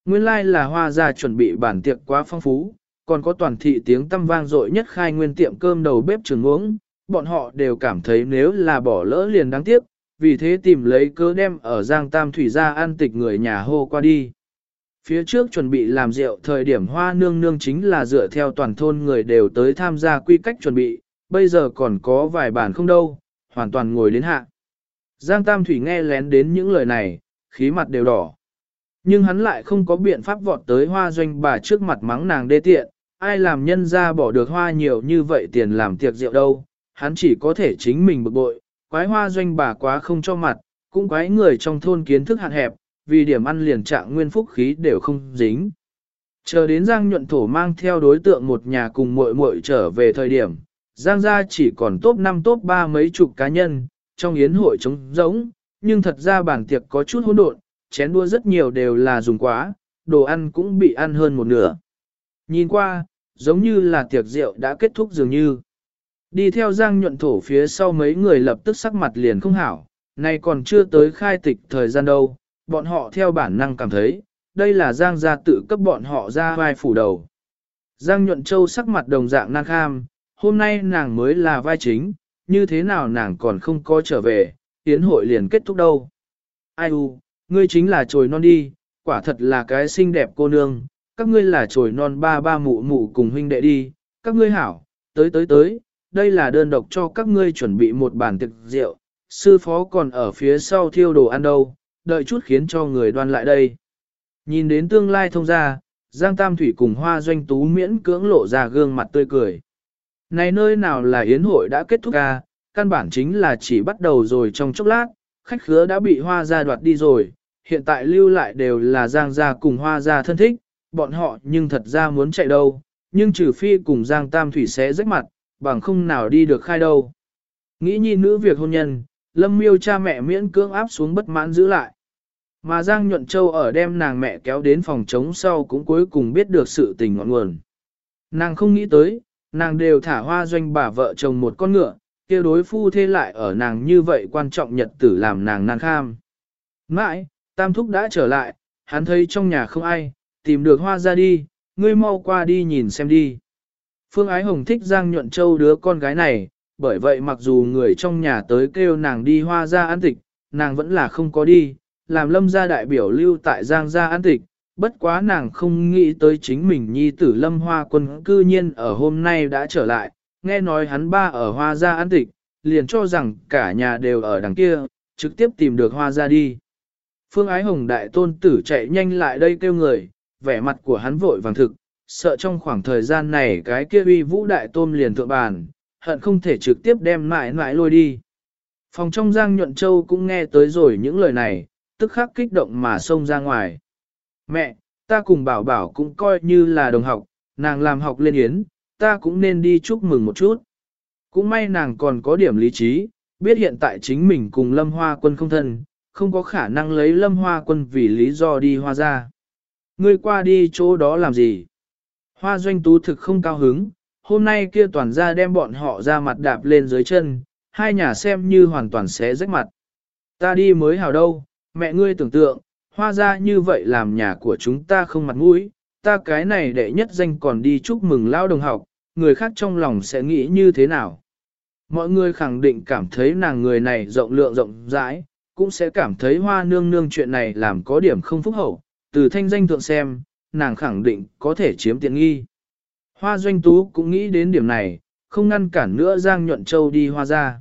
Nguyên lai like là hoa gia chuẩn bị bản tiệc quá phong phú, còn có toàn thị tiếng tâm vang dội nhất khai nguyên tiệm cơm đầu bếp trường uống, bọn họ đều cảm thấy nếu là bỏ lỡ liền đáng tiếc, vì thế tìm lấy cớ đem ở Giang Tam Thủy ra ăn tịch người nhà hô qua đi. Phía trước chuẩn bị làm rượu thời điểm hoa nương nương chính là dựa theo toàn thôn người đều tới tham gia quy cách chuẩn bị, bây giờ còn có vài bản không đâu, hoàn toàn ngồi đến hạ. Giang Tam Thủy nghe lén đến những lời này, khí mặt đều đỏ. Nhưng hắn lại không có biện pháp vọt tới hoa doanh bà trước mặt mắng nàng đê tiện, ai làm nhân ra bỏ được hoa nhiều như vậy tiền làm tiệc rượu đâu, hắn chỉ có thể chính mình bực bội, quái hoa doanh bà quá không cho mặt, cũng quái người trong thôn kiến thức hạn hẹp, vì điểm ăn liền trạng nguyên phúc khí đều không dính. Chờ đến Giang nhuận thổ mang theo đối tượng một nhà cùng muội muội trở về thời điểm, Giang gia chỉ còn top 5 top 3 mấy chục cá nhân, trong yến hội trống rỗng, nhưng thật ra bản tiệc có chút hỗn độn, chén đua rất nhiều đều là dùng quá, đồ ăn cũng bị ăn hơn một nửa. Nhìn qua, giống như là tiệc rượu đã kết thúc dường như. Đi theo Giang nhuận thổ phía sau mấy người lập tức sắc mặt liền không hảo, nay còn chưa tới khai tịch thời gian đâu, bọn họ theo bản năng cảm thấy, đây là Giang gia tự cấp bọn họ ra vai phủ đầu. Giang nhuận châu sắc mặt đồng dạng năng kham, hôm nay nàng mới là vai chính, như thế nào nàng còn không có trở về, tiến hội liền kết thúc đâu. Ai u, ngươi chính là trồi non đi, quả thật là cái xinh đẹp cô nương, các ngươi là trồi non ba ba mụ mụ cùng huynh đệ đi, các ngươi hảo, tới tới tới, đây là đơn độc cho các ngươi chuẩn bị một bàn tiệc rượu, sư phó còn ở phía sau thiêu đồ ăn đâu, đợi chút khiến cho người đoan lại đây. Nhìn đến tương lai thông ra, Giang Tam Thủy cùng Hoa Doanh Tú miễn cưỡng lộ ra gương mặt tươi cười. Này nơi nào là yến hội đã kết thúc ca, căn bản chính là chỉ bắt đầu rồi trong chốc lát, khách khứa đã bị Hoa gia đoạt đi rồi, hiện tại lưu lại đều là Giang gia cùng Hoa gia thân thích, bọn họ nhưng thật ra muốn chạy đâu, nhưng trừ phi cùng Giang Tam Thủy sẽ rách mặt, bằng không nào đi được khai đâu. Nghĩ nhi nữ việc hôn nhân, Lâm Miêu cha mẹ miễn cưỡng áp xuống bất mãn giữ lại. Mà Giang Nhuận Châu ở đem nàng mẹ kéo đến phòng trống sau cũng cuối cùng biết được sự tình ngọn nguồn. Nàng không nghĩ tới, nàng đều thả hoa doanh bà vợ chồng một con ngựa, kia đối phu thế lại ở nàng như vậy quan trọng nhật tử làm nàng nàng kham. Mãi, Tam Thúc đã trở lại, hắn thấy trong nhà không ai, tìm được hoa ra đi, ngươi mau qua đi nhìn xem đi. Phương Ái Hồng thích Giang Nhuận Châu đứa con gái này, bởi vậy mặc dù người trong nhà tới kêu nàng đi hoa ra ăn tịch, nàng vẫn là không có đi, làm lâm gia đại biểu lưu tại Giang gia ăn tịch, bất quá nàng không nghĩ tới chính mình nhi tử lâm hoa quân cư nhiên ở hôm nay đã trở lại, nghe nói hắn ba ở hoa gia ăn tịch, liền cho rằng cả nhà đều ở đằng kia, trực tiếp tìm được hoa gia đi. Phương Ái Hồng đại tôn tử chạy nhanh lại đây kêu người, vẻ mặt của hắn vội vàng thực, sợ trong khoảng thời gian này cái kia uy vũ đại tôm liền thượng bàn, hận không thể trực tiếp đem mãi mãi lôi đi. Phòng trong Giang Nhuận Châu cũng nghe tới rồi những lời này, tức khắc kích động mà xông ra ngoài. Mẹ, ta cùng bảo bảo cũng coi như là đồng học, nàng làm học lên yến, ta cũng nên đi chúc mừng một chút. Cũng may nàng còn có điểm lý trí, biết hiện tại chính mình cùng Lâm Hoa quân không thân, không có khả năng lấy Lâm Hoa quân vì lý do đi hoa ra. Ngươi qua đi chỗ đó làm gì? Hoa doanh tú thực không cao hứng, hôm nay kia toàn ra đem bọn họ ra mặt đạp lên dưới chân, hai nhà xem như hoàn toàn sẽ rách mặt. Ta đi mới hào đâu, mẹ ngươi tưởng tượng, hoa ra như vậy làm nhà của chúng ta không mặt mũi, ta cái này đệ nhất danh còn đi chúc mừng lao đồng học, người khác trong lòng sẽ nghĩ như thế nào. Mọi người khẳng định cảm thấy nàng người này rộng lượng rộng rãi, cũng sẽ cảm thấy hoa nương nương chuyện này làm có điểm không phúc hậu, từ thanh danh thượng xem, nàng khẳng định có thể chiếm tiện nghi. Hoa doanh tú cũng nghĩ đến điểm này, không ngăn cản nữa Giang Nhuận Châu đi hoa ra.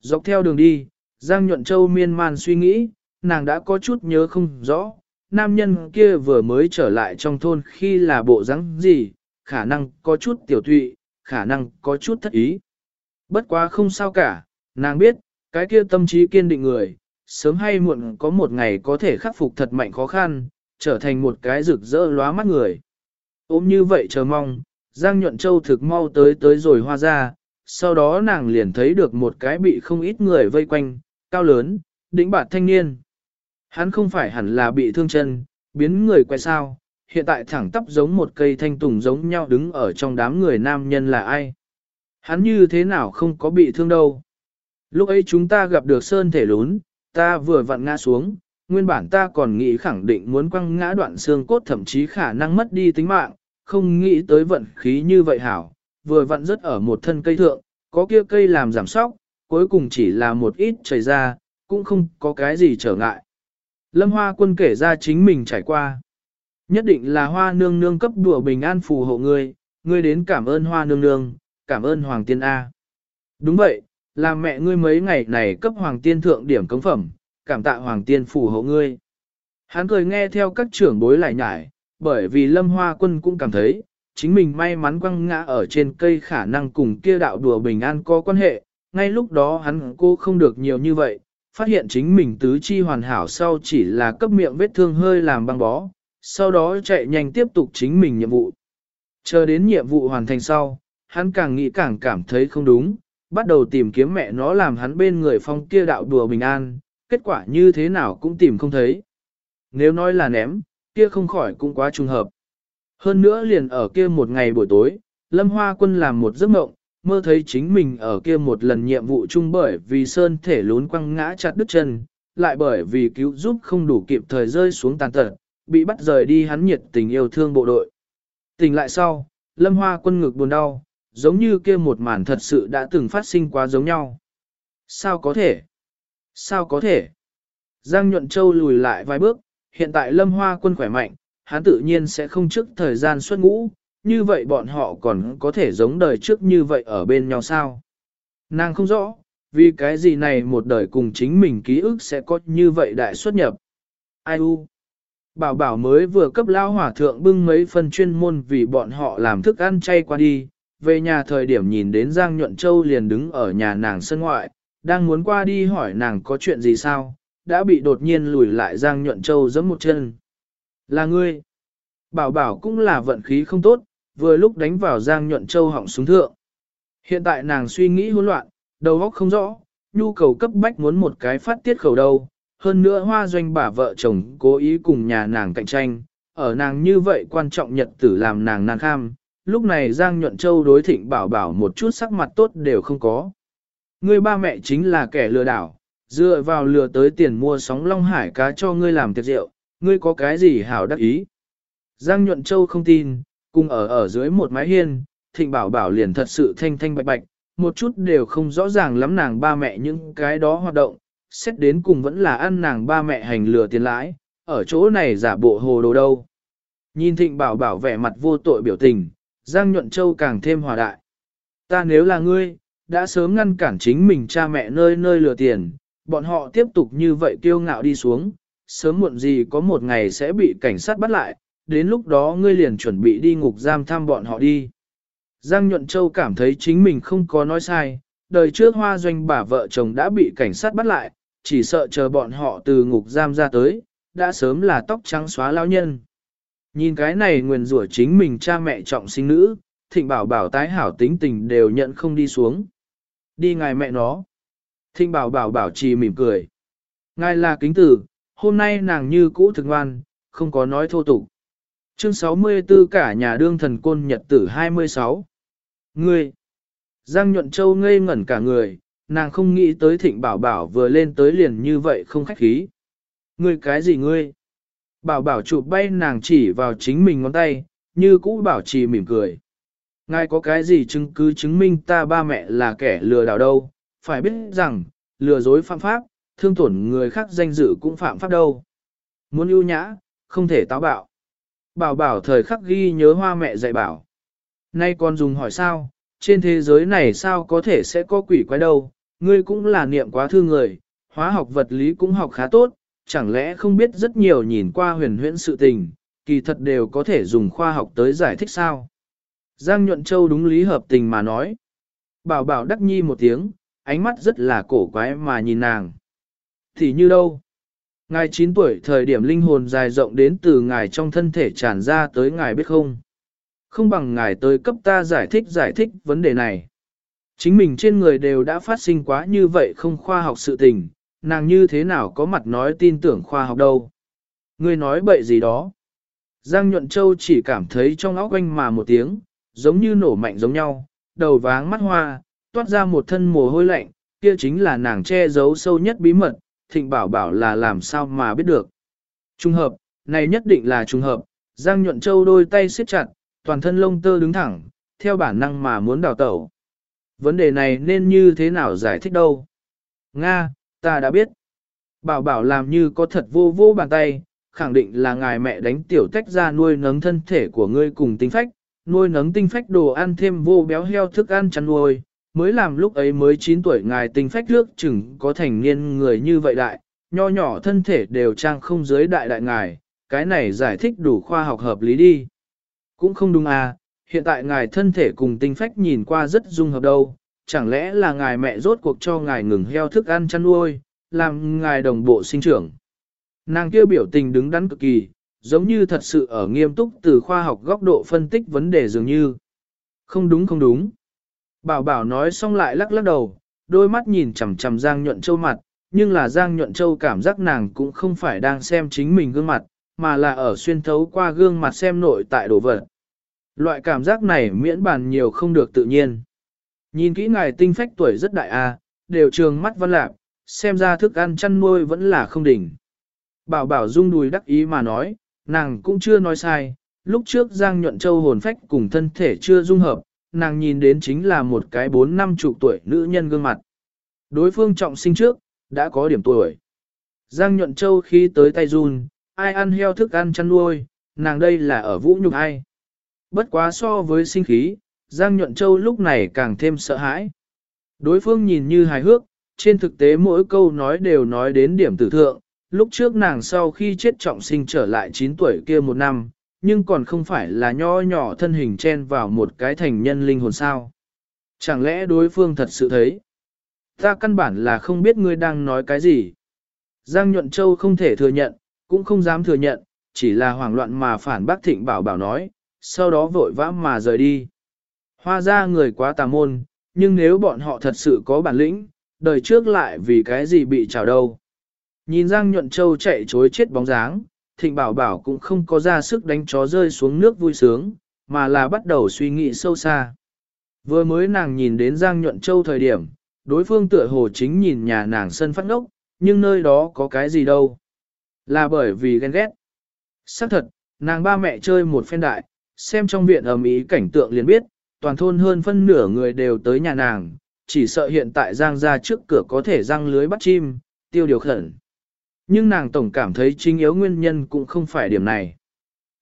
Dọc theo đường đi, Giang Nhuận Châu miên man suy nghĩ, nàng đã có chút nhớ không rõ, nam nhân kia vừa mới trở lại trong thôn khi là bộ dáng gì, khả năng có chút tiểu thụy, khả năng có chút thất ý. Bất quá không sao cả, nàng biết, cái kia tâm trí kiên định người, sớm hay muộn có một ngày có thể khắc phục thật mạnh khó khăn, trở thành một cái rực rỡ lóa mắt người. Ôm như vậy chờ mong, Giang Nhuận Châu thực mau tới tới rồi hoa ra, sau đó nàng liền thấy được một cái bị không ít người vây quanh, cao lớn, đỉnh bạt thanh niên. Hắn không phải hẳn là bị thương chân, biến người quay sao, hiện tại thẳng tắp giống một cây thanh tùng giống nhau đứng ở trong đám người nam nhân là ai. Hắn như thế nào không có bị thương đâu. Lúc ấy chúng ta gặp được sơn thể lún, ta vừa vặn ngã xuống, nguyên bản ta còn nghĩ khẳng định muốn quăng ngã đoạn xương cốt thậm chí khả năng mất đi tính mạng, không nghĩ tới vận khí như vậy hảo, vừa vặn rất ở một thân cây thượng, có kia cây làm giảm sóc, cuối cùng chỉ là một ít chảy ra, cũng không có cái gì trở ngại. Lâm Hoa quân kể ra chính mình trải qua. Nhất định là hoa nương nương cấp đùa bình an phù hộ ngươi, ngươi đến cảm ơn hoa nương nương, cảm ơn Hoàng Tiên A. Đúng vậy, là mẹ ngươi mấy ngày này cấp Hoàng Tiên thượng điểm cống phẩm, cảm tạ Hoàng Tiên phù hộ ngươi. Hắn cười nghe theo các trưởng bối lại nhải, bởi vì Lâm Hoa Quân cũng cảm thấy, chính mình may mắn quăng ngã ở trên cây khả năng cùng kia đạo đùa bình an có quan hệ, ngay lúc đó hắn cô không được nhiều như vậy, phát hiện chính mình tứ chi hoàn hảo sau chỉ là cấp miệng vết thương hơi làm băng bó, sau đó chạy nhanh tiếp tục chính mình nhiệm vụ. Chờ đến nhiệm vụ hoàn thành sau, hắn càng nghĩ càng cảm thấy không đúng, bắt đầu tìm kiếm mẹ nó làm hắn bên người phong kia đạo đùa bình an, kết quả như thế nào cũng tìm không thấy. Nếu nói là ném, kia không khỏi cũng quá trùng hợp. Hơn nữa liền ở kia một ngày buổi tối, Lâm Hoa Quân làm một giấc mộng, mơ thấy chính mình ở kia một lần nhiệm vụ chung bởi vì sơn thể lún quăng ngã chặt đứt chân, lại bởi vì cứu giúp không đủ kịp thời rơi xuống tàn tật, bị bắt rời đi hắn nhiệt tình yêu thương bộ đội. Tỉnh lại sau, Lâm Hoa Quân ngực buồn đau, giống như kia một màn thật sự đã từng phát sinh quá giống nhau. Sao có thể? Sao có thể? Giang Nhuận Châu lùi lại vài bước, hiện tại Lâm Hoa quân khỏe mạnh, hắn tự nhiên sẽ không trước thời gian xuất ngũ, như vậy bọn họ còn có thể giống đời trước như vậy ở bên nhau sao? Nàng không rõ, vì cái gì này một đời cùng chính mình ký ức sẽ có như vậy đại xuất nhập. Ai u? Bảo bảo mới vừa cấp lao hỏa thượng bưng mấy phần chuyên môn vì bọn họ làm thức ăn chay qua đi, về nhà thời điểm nhìn đến Giang Nhuận Châu liền đứng ở nhà nàng sân ngoại, đang muốn qua đi hỏi nàng có chuyện gì sao, đã bị đột nhiên lùi lại Giang Nhuận Châu giẫm một chân. Là ngươi. Bảo bảo cũng là vận khí không tốt, vừa lúc đánh vào Giang Nhuận Châu họng súng thượng. Hiện tại nàng suy nghĩ hỗn loạn, đầu óc không rõ, nhu cầu cấp bách muốn một cái phát tiết khẩu đầu. Hơn nữa hoa doanh bà vợ chồng cố ý cùng nhà nàng cạnh tranh, ở nàng như vậy quan trọng nhật tử làm nàng nàng kham. Lúc này Giang Nhuận Châu đối thịnh bảo bảo một chút sắc mặt tốt đều không có. Ngươi ba mẹ chính là kẻ lừa đảo, dựa vào lừa tới tiền mua sóng Long Hải cá cho ngươi làm tiệc rượu, ngươi có cái gì hảo đắc ý. Giang Nhuận Châu không tin, cùng ở ở dưới một mái hiên, thịnh bảo bảo liền thật sự thanh thanh bạch bạch, một chút đều không rõ ràng lắm nàng ba mẹ những cái đó hoạt động, xét đến cùng vẫn là ăn nàng ba mẹ hành lừa tiền lãi, ở chỗ này giả bộ hồ đồ đâu. Nhìn thịnh bảo bảo vẻ mặt vô tội biểu tình, Giang Nhuận Châu càng thêm hòa đại. Ta nếu là ngươi, đã sớm ngăn cản chính mình cha mẹ nơi nơi lừa tiền, bọn họ tiếp tục như vậy kiêu ngạo đi xuống, sớm muộn gì có một ngày sẽ bị cảnh sát bắt lại, đến lúc đó ngươi liền chuẩn bị đi ngục giam thăm bọn họ đi. Giang Nhuận Châu cảm thấy chính mình không có nói sai, đời trước hoa doanh bà vợ chồng đã bị cảnh sát bắt lại, chỉ sợ chờ bọn họ từ ngục giam ra tới, đã sớm là tóc trắng xóa lao nhân. Nhìn cái này nguyền rủa chính mình cha mẹ trọng sinh nữ, thịnh bảo bảo tái hảo tính tình đều nhận không đi xuống. Đi ngài mẹ nó. Thịnh bảo bảo bảo trì mỉm cười. Ngài là kính tử, hôm nay nàng như cũ thực ngoan, không có nói thô tục. Chương 64 cả nhà đương thần côn nhật tử 26. Ngươi! Giang nhuận châu ngây ngẩn cả người, nàng không nghĩ tới thịnh bảo bảo vừa lên tới liền như vậy không khách khí. Ngươi cái gì ngươi? Bảo bảo chụp bay nàng chỉ vào chính mình ngón tay, như cũ bảo trì mỉm cười. Ngài có cái gì chứng cứ chứng minh ta ba mẹ là kẻ lừa đảo đâu, phải biết rằng, lừa dối phạm pháp, thương tổn người khác danh dự cũng phạm pháp đâu. Muốn ưu nhã, không thể táo bạo. Bảo bảo thời khắc ghi nhớ hoa mẹ dạy bảo. Nay con dùng hỏi sao, trên thế giới này sao có thể sẽ có quỷ quái đâu, ngươi cũng là niệm quá thư người, hóa học vật lý cũng học khá tốt, chẳng lẽ không biết rất nhiều nhìn qua huyền huyễn sự tình, kỳ thật đều có thể dùng khoa học tới giải thích sao. Giang Nhuận Châu đúng lý hợp tình mà nói. Bảo bảo đắc nhi một tiếng, ánh mắt rất là cổ quái mà nhìn nàng. Thì như đâu? Ngài 9 tuổi thời điểm linh hồn dài rộng đến từ ngài trong thân thể tràn ra tới ngài biết không? Không bằng ngài tới cấp ta giải thích giải thích vấn đề này. Chính mình trên người đều đã phát sinh quá như vậy không khoa học sự tình, nàng như thế nào có mặt nói tin tưởng khoa học đâu. Ngươi nói bậy gì đó. Giang Nhuận Châu chỉ cảm thấy trong óc quanh mà một tiếng, giống như nổ mạnh giống nhau, đầu váng mắt hoa, toát ra một thân mồ hôi lạnh, kia chính là nàng che giấu sâu nhất bí mật, thịnh bảo bảo là làm sao mà biết được. Trung hợp, này nhất định là trung hợp, Giang Nhuận Châu đôi tay siết chặt, toàn thân lông tơ đứng thẳng, theo bản năng mà muốn đào tẩu. Vấn đề này nên như thế nào giải thích đâu? Nga, ta đã biết. Bảo bảo làm như có thật vô vô bàn tay, khẳng định là ngài mẹ đánh tiểu tách ra nuôi nấng thân thể của ngươi cùng tinh phách, nuôi nấng tinh phách đồ ăn thêm vô béo heo thức ăn chăn nuôi, mới làm lúc ấy mới 9 tuổi ngài tinh phách nước chừng có thành niên người như vậy đại, nho nhỏ thân thể đều trang không giới đại đại ngài, cái này giải thích đủ khoa học hợp lý đi. Cũng không đúng à, hiện tại ngài thân thể cùng tinh phách nhìn qua rất dung hợp đâu, chẳng lẽ là ngài mẹ rốt cuộc cho ngài ngừng heo thức ăn chăn nuôi, làm ngài đồng bộ sinh trưởng. Nàng kia biểu tình đứng đắn cực kỳ, giống như thật sự ở nghiêm túc từ khoa học góc độ phân tích vấn đề dường như. Không đúng không đúng. Bảo bảo nói xong lại lắc lắc đầu, đôi mắt nhìn chằm chằm Giang Nhuận Châu mặt, nhưng là Giang Nhuận Châu cảm giác nàng cũng không phải đang xem chính mình gương mặt, mà là ở xuyên thấu qua gương mặt xem nội tại đồ vật. Loại cảm giác này miễn bàn nhiều không được tự nhiên. Nhìn kỹ ngài tinh phách tuổi rất đại a, đều trường mắt văn lạc, xem ra thức ăn chăn nuôi vẫn là không đỉnh. Bảo bảo rung đùi đắc ý mà nói, nàng cũng chưa nói sai, lúc trước Giang Nhuận Châu hồn phách cùng thân thể chưa dung hợp, nàng nhìn đến chính là một cái bốn năm chục tuổi nữ nhân gương mặt. Đối phương trọng sinh trước, đã có điểm tuổi. Giang Nhuận Châu khi tới tay run, ai ăn heo thức ăn chăn nuôi, nàng đây là ở vũ nhục ai. Bất quá so với sinh khí, Giang Nhuận Châu lúc này càng thêm sợ hãi. Đối phương nhìn như hài hước, trên thực tế mỗi câu nói đều nói đến điểm tử thượng, lúc trước nàng sau khi chết trọng sinh trở lại 9 tuổi kia một năm, nhưng còn không phải là nho nhỏ thân hình chen vào một cái thành nhân linh hồn sao. Chẳng lẽ đối phương thật sự thấy? Ta căn bản là không biết ngươi đang nói cái gì. Giang Nhuận Châu không thể thừa nhận, cũng không dám thừa nhận, chỉ là hoảng loạn mà phản bác thịnh bảo bảo nói, sau đó vội vã mà rời đi. Hoa ra người quá tà môn, nhưng nếu bọn họ thật sự có bản lĩnh, đời trước lại vì cái gì bị trào đâu. Nhìn Giang Nhuận Châu chạy chối chết bóng dáng, Thịnh Bảo Bảo cũng không có ra sức đánh chó rơi xuống nước vui sướng, mà là bắt đầu suy nghĩ sâu xa. Vừa mới nàng nhìn đến Giang Nhuận Châu thời điểm, đối phương tựa hồ chính nhìn nhà nàng sân phát ngốc, nhưng nơi đó có cái gì đâu. Là bởi vì ghen ghét. Xác thật, nàng ba mẹ chơi một phen đại, xem trong viện ầm ý cảnh tượng liền biết, toàn thôn hơn phân nửa người đều tới nhà nàng, chỉ sợ hiện tại Giang ra trước cửa có thể răng lưới bắt chim, tiêu điều khẩn. Nhưng nàng tổng cảm thấy chính yếu nguyên nhân cũng không phải điểm này.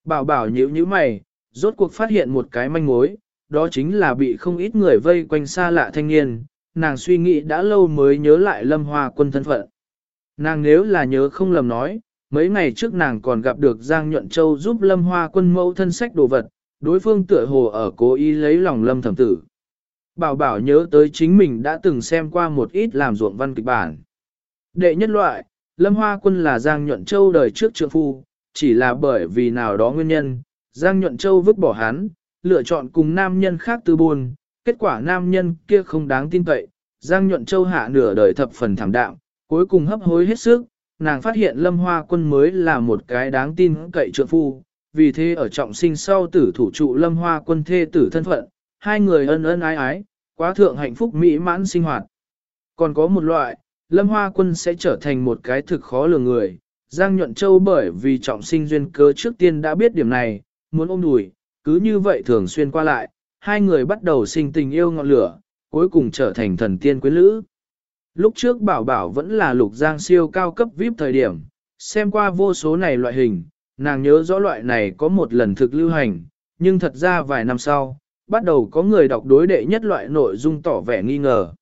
Bảo bảo nhíu nhíu mày, rốt cuộc phát hiện một cái manh mối, đó chính là bị không ít người vây quanh xa lạ thanh niên, nàng suy nghĩ đã lâu mới nhớ lại lâm hoa quân thân phận. Nàng nếu là nhớ không lầm nói, mấy ngày trước nàng còn gặp được Giang Nhuận Châu giúp Lâm Hoa quân mẫu thân sách đồ vật, đối phương tựa hồ ở cố ý lấy lòng Lâm thẩm tử. Bảo bảo nhớ tới chính mình đã từng xem qua một ít làm ruộng văn kịch bản. Đệ nhất loại, Lâm Hoa quân là Giang Nhuận Châu đời trước trượng phu, chỉ là bởi vì nào đó nguyên nhân, Giang Nhuận Châu vứt bỏ hắn, lựa chọn cùng nam nhân khác tư buồn, kết quả nam nhân kia không đáng tin cậy, Giang Nhuận Châu hạ nửa đời thập phần thảm đạm, cuối cùng hấp hối hết sức, nàng phát hiện Lâm Hoa Quân mới là một cái đáng tin cậy trượng phu, vì thế ở trọng sinh sau tử thủ trụ Lâm Hoa Quân thê tử thân phận, hai người ân ân ái ái, quá thượng hạnh phúc mỹ mãn sinh hoạt. Còn có một loại, Lâm Hoa Quân sẽ trở thành một cái thực khó lường người. Giang Nhuận Châu bởi vì trọng sinh duyên cơ trước tiên đã biết điểm này, muốn ôm đùi, cứ như vậy thường xuyên qua lại, hai người bắt đầu sinh tình yêu ngọn lửa, cuối cùng trở thành thần tiên quyến lữ. Lúc trước bảo bảo vẫn là lục giang siêu cao cấp VIP thời điểm, xem qua vô số này loại hình, nàng nhớ rõ loại này có một lần thực lưu hành, nhưng thật ra vài năm sau, bắt đầu có người đọc đối đệ nhất loại nội dung tỏ vẻ nghi ngờ.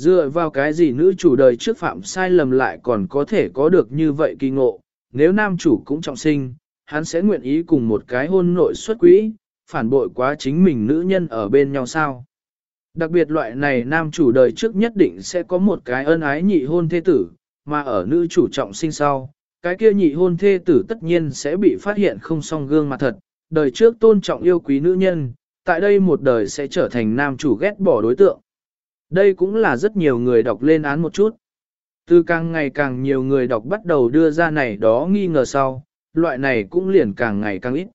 Dựa vào cái gì nữ chủ đời trước phạm sai lầm lại còn có thể có được như vậy kỳ ngộ, nếu nam chủ cũng trọng sinh, hắn sẽ nguyện ý cùng một cái hôn nội xuất quỹ, phản bội quá chính mình nữ nhân ở bên nhau sao. Đặc biệt loại này nam chủ đời trước nhất định sẽ có một cái ân ái nhị hôn thế tử, mà ở nữ chủ trọng sinh sau, cái kia nhị hôn thê tử tất nhiên sẽ bị phát hiện không song gương mặt thật, đời trước tôn trọng yêu quý nữ nhân, tại đây một đời sẽ trở thành nam chủ ghét bỏ đối tượng. Đây cũng là rất nhiều người đọc lên án một chút. Từ càng ngày càng nhiều người đọc bắt đầu đưa ra này đó nghi ngờ sau, loại này cũng liền càng ngày càng ít.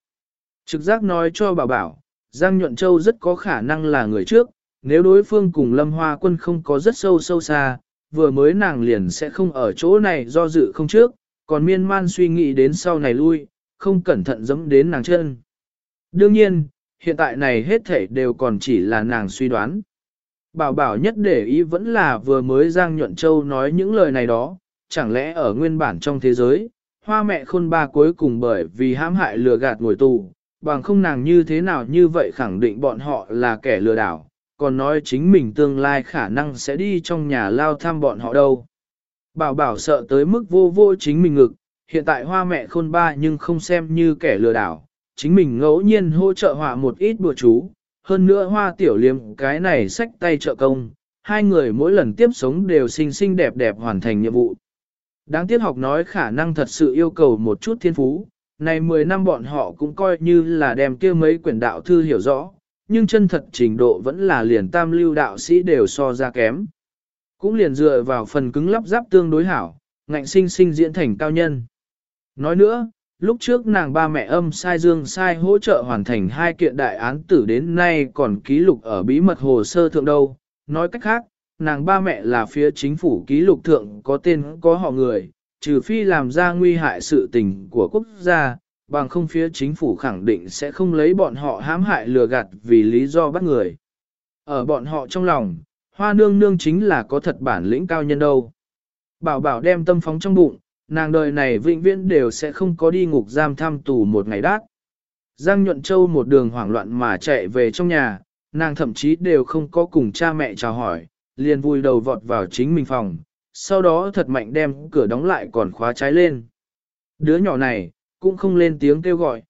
Trực giác nói cho bà bảo, Giang Nhuận Châu rất có khả năng là người trước, nếu đối phương cùng Lâm Hoa Quân không có rất sâu sâu xa, vừa mới nàng liền sẽ không ở chỗ này do dự không trước, còn miên man suy nghĩ đến sau này lui, không cẩn thận dẫm đến nàng chân. Đương nhiên, hiện tại này hết thể đều còn chỉ là nàng suy đoán. Bảo bảo nhất để ý vẫn là vừa mới Giang Nhuận Châu nói những lời này đó, chẳng lẽ ở nguyên bản trong thế giới, hoa mẹ khôn ba cuối cùng bởi vì hãm hại lừa gạt ngồi tù, bằng không nàng như thế nào như vậy khẳng định bọn họ là kẻ lừa đảo, còn nói chính mình tương lai khả năng sẽ đi trong nhà lao thăm bọn họ đâu. Bảo bảo sợ tới mức vô vô chính mình ngực, hiện tại hoa mẹ khôn ba nhưng không xem như kẻ lừa đảo, chính mình ngẫu nhiên hỗ trợ họa một ít bùa chú, hơn nữa hoa tiểu liêm cái này sách tay trợ công, hai người mỗi lần tiếp sống đều xinh xinh đẹp đẹp hoàn thành nhiệm vụ. Đáng tiếc học nói khả năng thật sự yêu cầu một chút thiên phú, này 10 năm bọn họ cũng coi như là đem kia mấy quyển đạo thư hiểu rõ, nhưng chân thật trình độ vẫn là liền tam lưu đạo sĩ đều so ra kém. Cũng liền dựa vào phần cứng lắp ráp tương đối hảo, ngạnh sinh sinh diễn thành cao nhân. Nói nữa, lúc trước nàng ba mẹ âm sai dương sai hỗ trợ hoàn thành hai kiện đại án tử đến nay còn ký lục ở bí mật hồ sơ thượng đâu. Nói cách khác, nàng ba mẹ là phía chính phủ ký lục thượng có tên có họ người, trừ phi làm ra nguy hại sự tình của quốc gia, bằng không phía chính phủ khẳng định sẽ không lấy bọn họ hãm hại lừa gạt vì lý do bắt người. Ở bọn họ trong lòng, hoa nương nương chính là có thật bản lĩnh cao nhân đâu. Bảo bảo đem tâm phóng trong bụng, nàng đời này vĩnh viễn đều sẽ không có đi ngục giam thăm tù một ngày đát. Giang Nhuận Châu một đường hoảng loạn mà chạy về trong nhà, nàng thậm chí đều không có cùng cha mẹ chào hỏi, liền vui đầu vọt vào chính mình phòng, sau đó thật mạnh đem cửa đóng lại còn khóa trái lên. Đứa nhỏ này, cũng không lên tiếng kêu gọi.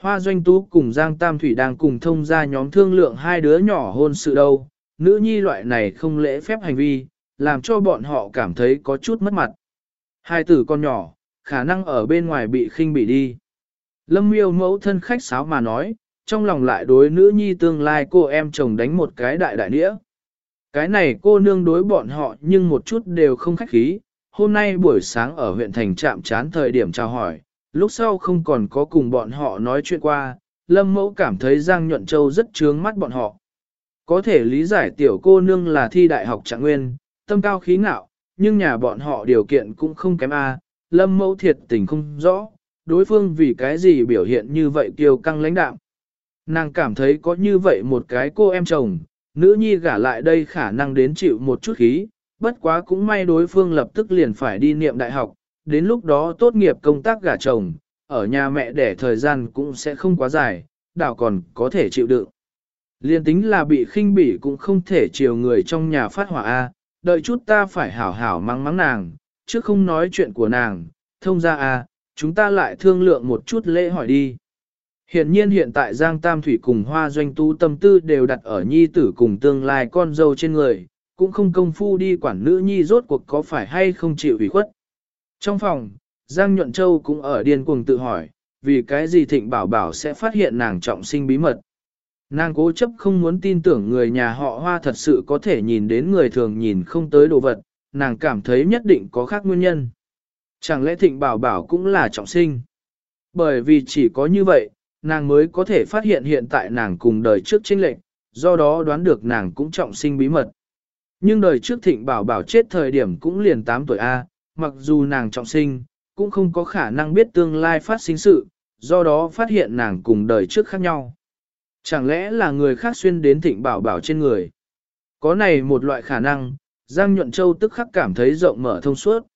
Hoa Doanh Tú cùng Giang Tam Thủy đang cùng thông ra nhóm thương lượng hai đứa nhỏ hôn sự đâu, nữ nhi loại này không lễ phép hành vi, làm cho bọn họ cảm thấy có chút mất mặt. Hai tử con nhỏ, khả năng ở bên ngoài bị khinh bị đi. Lâm miêu mẫu thân khách sáo mà nói, trong lòng lại đối nữ nhi tương lai cô em chồng đánh một cái đại đại đĩa. Cái này cô nương đối bọn họ nhưng một chút đều không khách khí. Hôm nay buổi sáng ở huyện thành trạm chán thời điểm chào hỏi, lúc sau không còn có cùng bọn họ nói chuyện qua, Lâm mẫu cảm thấy Giang Nhuận Châu rất trướng mắt bọn họ. Có thể lý giải tiểu cô nương là thi đại học trạng nguyên, tâm cao khí ngạo, nhưng nhà bọn họ điều kiện cũng không kém a. Lâm mẫu thiệt tình không rõ, đối phương vì cái gì biểu hiện như vậy kiêu căng lãnh đạm. Nàng cảm thấy có như vậy một cái cô em chồng, nữ nhi gả lại đây khả năng đến chịu một chút khí, bất quá cũng may đối phương lập tức liền phải đi niệm đại học, đến lúc đó tốt nghiệp công tác gả chồng, ở nhà mẹ để thời gian cũng sẽ không quá dài, đảo còn có thể chịu đựng. Liên tính là bị khinh bỉ cũng không thể chiều người trong nhà phát hỏa A, đợi chút ta phải hảo hảo mắng mắng nàng, chứ không nói chuyện của nàng, thông ra à, chúng ta lại thương lượng một chút lễ hỏi đi. Hiện nhiên hiện tại Giang Tam Thủy cùng Hoa Doanh Tu tâm tư đều đặt ở nhi tử cùng tương lai con dâu trên người, cũng không công phu đi quản nữ nhi rốt cuộc có phải hay không chịu ủy khuất. Trong phòng, Giang Nhuận Châu cũng ở điên cuồng tự hỏi, vì cái gì Thịnh Bảo Bảo sẽ phát hiện nàng trọng sinh bí mật. Nàng cố chấp không muốn tin tưởng người nhà họ Hoa thật sự có thể nhìn đến người thường nhìn không tới đồ vật, nàng cảm thấy nhất định có khác nguyên nhân. Chẳng lẽ Thịnh Bảo Bảo cũng là trọng sinh? Bởi vì chỉ có như vậy, nàng mới có thể phát hiện hiện tại nàng cùng đời trước chênh lệch, do đó đoán được nàng cũng trọng sinh bí mật. Nhưng đời trước Thịnh Bảo Bảo chết thời điểm cũng liền 8 tuổi A, mặc dù nàng trọng sinh, cũng không có khả năng biết tương lai phát sinh sự, do đó phát hiện nàng cùng đời trước khác nhau. Chẳng lẽ là người khác xuyên đến thịnh bảo bảo trên người? Có này một loại khả năng, Giang Nhuận Châu tức khắc cảm thấy rộng mở thông suốt.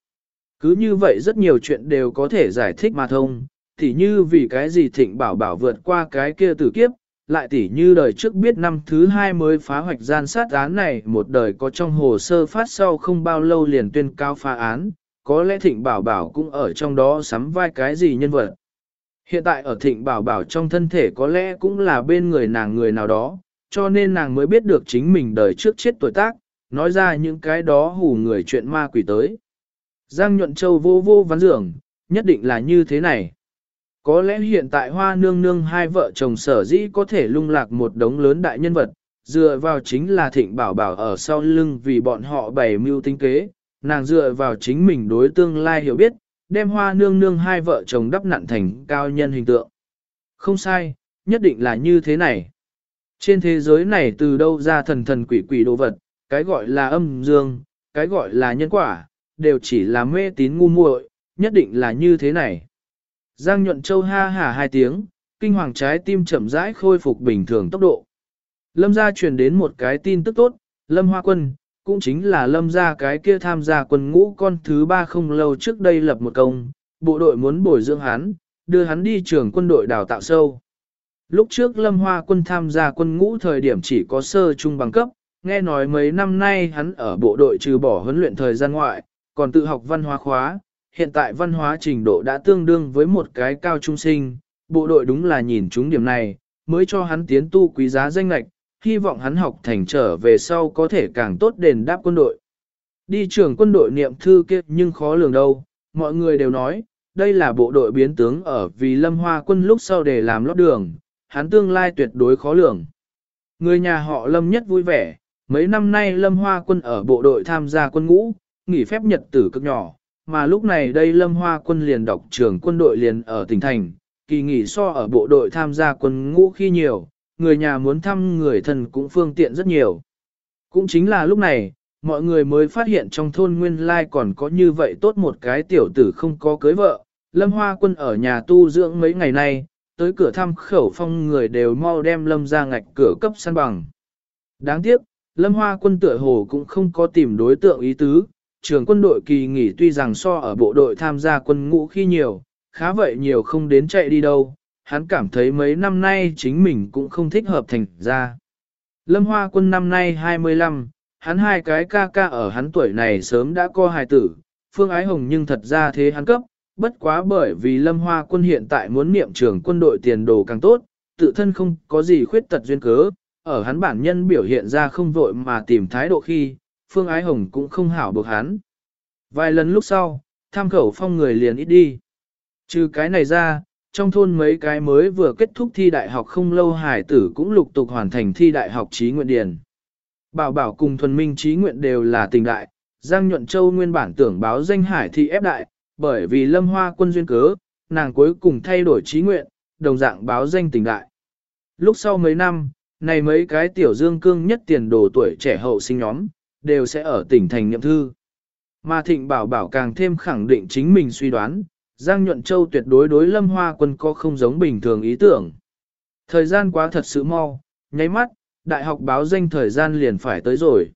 Cứ như vậy rất nhiều chuyện đều có thể giải thích mà thông, tỉ như vì cái gì thịnh bảo bảo vượt qua cái kia tử kiếp, lại tỉ như đời trước biết năm thứ hai mới phá hoạch gian sát án này một đời có trong hồ sơ phát sau không bao lâu liền tuyên cao phá án, có lẽ thịnh bảo bảo cũng ở trong đó sắm vai cái gì nhân vật. Hiện tại ở thịnh bảo bảo trong thân thể có lẽ cũng là bên người nàng người nào đó, cho nên nàng mới biết được chính mình đời trước chết tuổi tác, nói ra những cái đó hù người chuyện ma quỷ tới. Giang nhuận châu vô vô ván dưỡng, nhất định là như thế này. Có lẽ hiện tại hoa nương nương hai vợ chồng sở dĩ có thể lung lạc một đống lớn đại nhân vật, dựa vào chính là thịnh bảo bảo ở sau lưng vì bọn họ bày mưu tinh kế, nàng dựa vào chính mình đối tương lai hiểu biết, đem hoa nương nương hai vợ chồng đắp nặn thành cao nhân hình tượng. Không sai, nhất định là như thế này. Trên thế giới này từ đâu ra thần thần quỷ quỷ đồ vật, cái gọi là âm dương, cái gọi là nhân quả, đều chỉ là mê tín ngu muội, nhất định là như thế này. Giang nhuận châu ha hả hai tiếng, kinh hoàng trái tim chậm rãi khôi phục bình thường tốc độ. Lâm gia truyền đến một cái tin tức tốt, Lâm Hoa Quân, cũng chính là lâm ra cái kia tham gia quân ngũ con thứ ba không lâu trước đây lập một công, bộ đội muốn bồi dưỡng hắn, đưa hắn đi trường quân đội đào tạo sâu. Lúc trước lâm hoa quân tham gia quân ngũ thời điểm chỉ có sơ trung bằng cấp, nghe nói mấy năm nay hắn ở bộ đội trừ bỏ huấn luyện thời gian ngoại, còn tự học văn hóa khóa, hiện tại văn hóa trình độ đã tương đương với một cái cao trung sinh, bộ đội đúng là nhìn chúng điểm này, mới cho hắn tiến tu quý giá danh lệch, hy vọng hắn học thành trở về sau có thể càng tốt đền đáp quân đội. Đi trường quân đội niệm thư kia nhưng khó lường đâu, mọi người đều nói, đây là bộ đội biến tướng ở vì lâm hoa quân lúc sau để làm lót đường, hắn tương lai tuyệt đối khó lường. Người nhà họ lâm nhất vui vẻ, mấy năm nay lâm hoa quân ở bộ đội tham gia quân ngũ, nghỉ phép nhật tử cực nhỏ, mà lúc này đây lâm hoa quân liền đọc trường quân đội liền ở tỉnh thành, kỳ nghỉ so ở bộ đội tham gia quân ngũ khi nhiều, người nhà muốn thăm người thân cũng phương tiện rất nhiều. Cũng chính là lúc này, mọi người mới phát hiện trong thôn nguyên lai còn có như vậy tốt một cái tiểu tử không có cưới vợ. Lâm Hoa Quân ở nhà tu dưỡng mấy ngày nay, tới cửa thăm khẩu phong người đều mau đem Lâm ra ngạch cửa cấp săn bằng. Đáng tiếc, Lâm Hoa Quân tựa hồ cũng không có tìm đối tượng ý tứ, trường quân đội kỳ nghỉ tuy rằng so ở bộ đội tham gia quân ngũ khi nhiều, khá vậy nhiều không đến chạy đi đâu, hắn cảm thấy mấy năm nay chính mình cũng không thích hợp thành ra. Lâm Hoa Quân năm nay 25, hắn hai cái ca ca ở hắn tuổi này sớm đã co hài tử, Phương Ái Hồng nhưng thật ra thế hắn cấp, bất quá bởi vì Lâm Hoa Quân hiện tại muốn niệm trưởng quân đội tiền đồ càng tốt, tự thân không có gì khuyết tật duyên cớ, ở hắn bản nhân biểu hiện ra không vội mà tìm thái độ khi, Phương Ái Hồng cũng không hảo buộc hắn. Vài lần lúc sau, tham khẩu phong người liền ít đi. Trừ cái này ra, trong thôn mấy cái mới vừa kết thúc thi đại học không lâu hải tử cũng lục tục hoàn thành thi đại học trí nguyện điền. Bảo bảo cùng thuần minh trí nguyện đều là tình đại, Giang Nhuận Châu nguyên bản tưởng báo danh hải thi ép đại, bởi vì lâm hoa quân duyên cớ, nàng cuối cùng thay đổi trí nguyện, đồng dạng báo danh tình đại. Lúc sau mấy năm, này mấy cái tiểu dương cương nhất tiền đồ tuổi trẻ hậu sinh nhóm, đều sẽ ở tỉnh thành nhậm thư. Mà thịnh bảo bảo càng thêm khẳng định chính mình suy đoán, Giang Nhuận Châu tuyệt đối đối lâm hoa quân có không giống bình thường ý tưởng. Thời gian quá thật sự mau, nháy mắt, đại học báo danh thời gian liền phải tới rồi.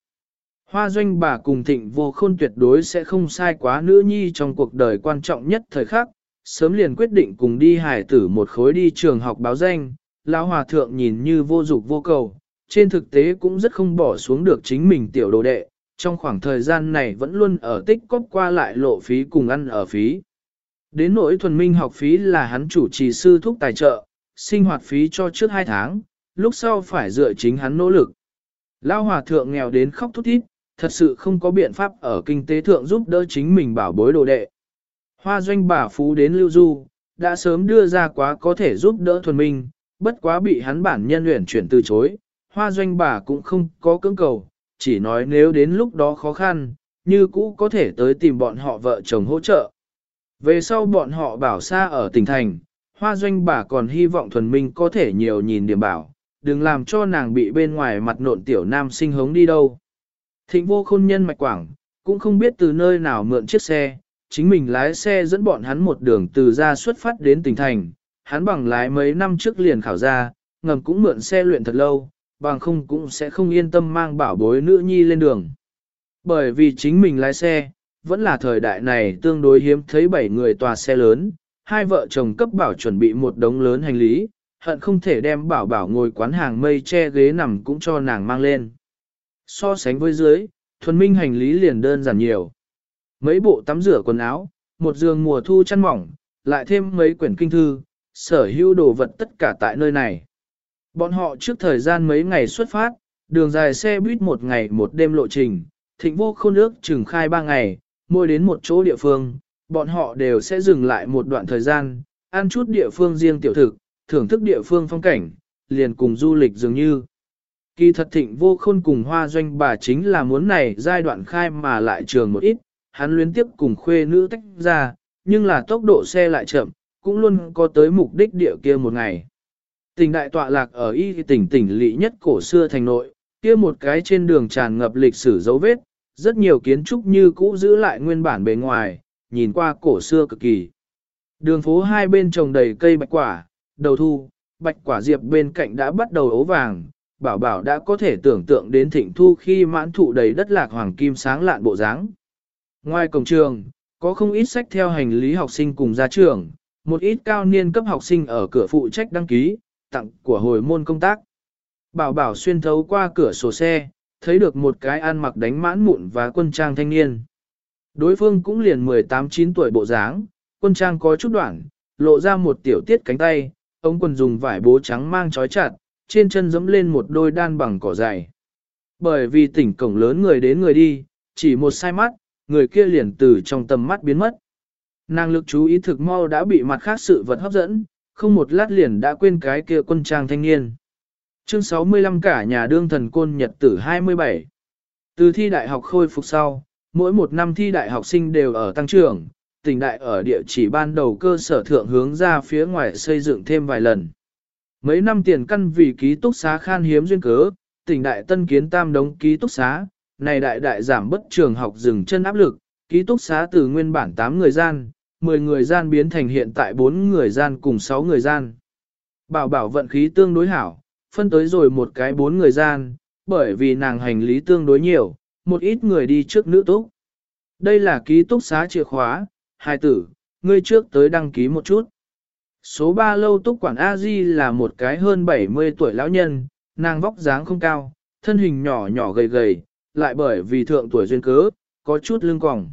Hoa doanh bà cùng thịnh vô khôn tuyệt đối sẽ không sai quá nữ nhi trong cuộc đời quan trọng nhất thời khắc, sớm liền quyết định cùng đi hải tử một khối đi trường học báo danh, lão hòa thượng nhìn như vô dục vô cầu, trên thực tế cũng rất không bỏ xuống được chính mình tiểu đồ đệ, trong khoảng thời gian này vẫn luôn ở tích cóp qua lại lộ phí cùng ăn ở phí. Đến nỗi thuần minh học phí là hắn chủ trì sư thúc tài trợ, sinh hoạt phí cho trước 2 tháng, lúc sau phải dựa chính hắn nỗ lực. Lao hòa thượng nghèo đến khóc thút thít, thật sự không có biện pháp ở kinh tế thượng giúp đỡ chính mình bảo bối đồ đệ. Hoa doanh bà phú đến lưu du, đã sớm đưa ra quá có thể giúp đỡ thuần minh, bất quá bị hắn bản nhân luyện chuyển từ chối, hoa doanh bà cũng không có cưỡng cầu, chỉ nói nếu đến lúc đó khó khăn, như cũ có thể tới tìm bọn họ vợ chồng hỗ trợ. Về sau bọn họ bảo xa ở tỉnh thành, hoa doanh bà còn hy vọng thuần minh có thể nhiều nhìn điểm bảo, đừng làm cho nàng bị bên ngoài mặt nộn tiểu nam sinh hống đi đâu. Thịnh vô khôn nhân mạch quảng, cũng không biết từ nơi nào mượn chiếc xe, chính mình lái xe dẫn bọn hắn một đường từ ra xuất phát đến tỉnh thành, hắn bằng lái mấy năm trước liền khảo ra, ngầm cũng mượn xe luyện thật lâu, bằng không cũng sẽ không yên tâm mang bảo bối nữ nhi lên đường. Bởi vì chính mình lái xe, vẫn là thời đại này tương đối hiếm thấy bảy người tòa xe lớn, hai vợ chồng cấp bảo chuẩn bị một đống lớn hành lý, hận không thể đem bảo bảo ngồi quán hàng mây che ghế nằm cũng cho nàng mang lên. So sánh với dưới, thuần minh hành lý liền đơn giản nhiều. Mấy bộ tắm rửa quần áo, một giường mùa thu chăn mỏng, lại thêm mấy quyển kinh thư, sở hữu đồ vật tất cả tại nơi này. Bọn họ trước thời gian mấy ngày xuất phát, đường dài xe buýt một ngày một đêm lộ trình, thịnh vô khôn ước chừng khai ba ngày, mỗi đến một chỗ địa phương, bọn họ đều sẽ dừng lại một đoạn thời gian, ăn chút địa phương riêng tiểu thực, thưởng thức địa phương phong cảnh, liền cùng du lịch dường như. Kỳ thật thịnh vô khôn cùng hoa doanh bà chính là muốn này giai đoạn khai mà lại trường một ít, hắn luyến tiếp cùng khuê nữ tách ra, nhưng là tốc độ xe lại chậm, cũng luôn có tới mục đích địa kia một ngày. Tỉnh đại tọa lạc ở y tỉnh tỉnh lỵ nhất cổ xưa thành nội, kia một cái trên đường tràn ngập lịch sử dấu vết, rất nhiều kiến trúc như cũ giữ lại nguyên bản bề ngoài, nhìn qua cổ xưa cực kỳ. Đường phố hai bên trồng đầy cây bạch quả, đầu thu, bạch quả diệp bên cạnh đã bắt đầu ấu vàng, bảo bảo đã có thể tưởng tượng đến thịnh thu khi mãn thụ đầy đất lạc hoàng kim sáng lạn bộ dáng. Ngoài cổng trường, có không ít sách theo hành lý học sinh cùng ra trường, một ít cao niên cấp học sinh ở cửa phụ trách đăng ký, tặng của hồi môn công tác. Bảo bảo xuyên thấu qua cửa sổ xe, thấy được một cái ăn mặc đánh mãn mụn và quân trang thanh niên. Đối phương cũng liền 18-9 tuổi bộ dáng, quân trang có chút đoạn, lộ ra một tiểu tiết cánh tay, ông quần dùng vải bố trắng mang trói chặt, trên chân dẫm lên một đôi đan bằng cỏ dày. Bởi vì tỉnh cổng lớn người đến người đi, chỉ một sai mắt, người kia liền từ trong tầm mắt biến mất. Năng lực chú ý thực mau đã bị mặt khác sự vật hấp dẫn, không một lát liền đã quên cái kia quân trang thanh niên. Chương 65 cả nhà đương thần côn nhật tử 27. Từ thi đại học khôi phục sau, mỗi một năm thi đại học sinh đều ở tăng trưởng, tỉnh đại ở địa chỉ ban đầu cơ sở thượng hướng ra phía ngoài xây dựng thêm vài lần. Mấy năm tiền căn vì ký túc xá khan hiếm duyên cớ, tỉnh đại tân kiến tam đống ký túc xá, này đại đại giảm bất trường học dừng chân áp lực, ký túc xá từ nguyên bản 8 người gian, 10 người gian biến thành hiện tại 4 người gian cùng 6 người gian. Bảo bảo vận khí tương đối hảo, phân tới rồi một cái bốn người gian, bởi vì nàng hành lý tương đối nhiều, một ít người đi trước nữ túc. Đây là ký túc xá chìa khóa, hai tử, ngươi trước tới đăng ký một chút. Số 3 lâu túc quản A-di là một cái hơn 70 tuổi lão nhân, nàng vóc dáng không cao, thân hình nhỏ nhỏ gầy gầy, lại bởi vì thượng tuổi duyên cớ, có chút lưng còng.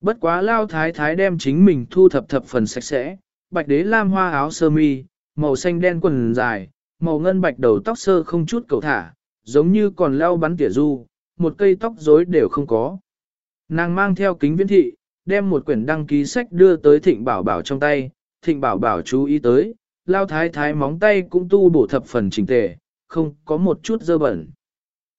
Bất quá lao thái thái đem chính mình thu thập thập phần sạch sẽ, bạch đế lam hoa áo sơ mi, màu xanh đen quần dài, màu ngân bạch đầu tóc sơ không chút cầu thả, giống như còn leo bắn tỉa du, một cây tóc rối đều không có. Nàng mang theo kính viễn thị, đem một quyển đăng ký sách đưa tới thịnh bảo bảo trong tay, thịnh bảo bảo chú ý tới, lao thái thái móng tay cũng tu bổ thập phần chỉnh tề, không có một chút dơ bẩn.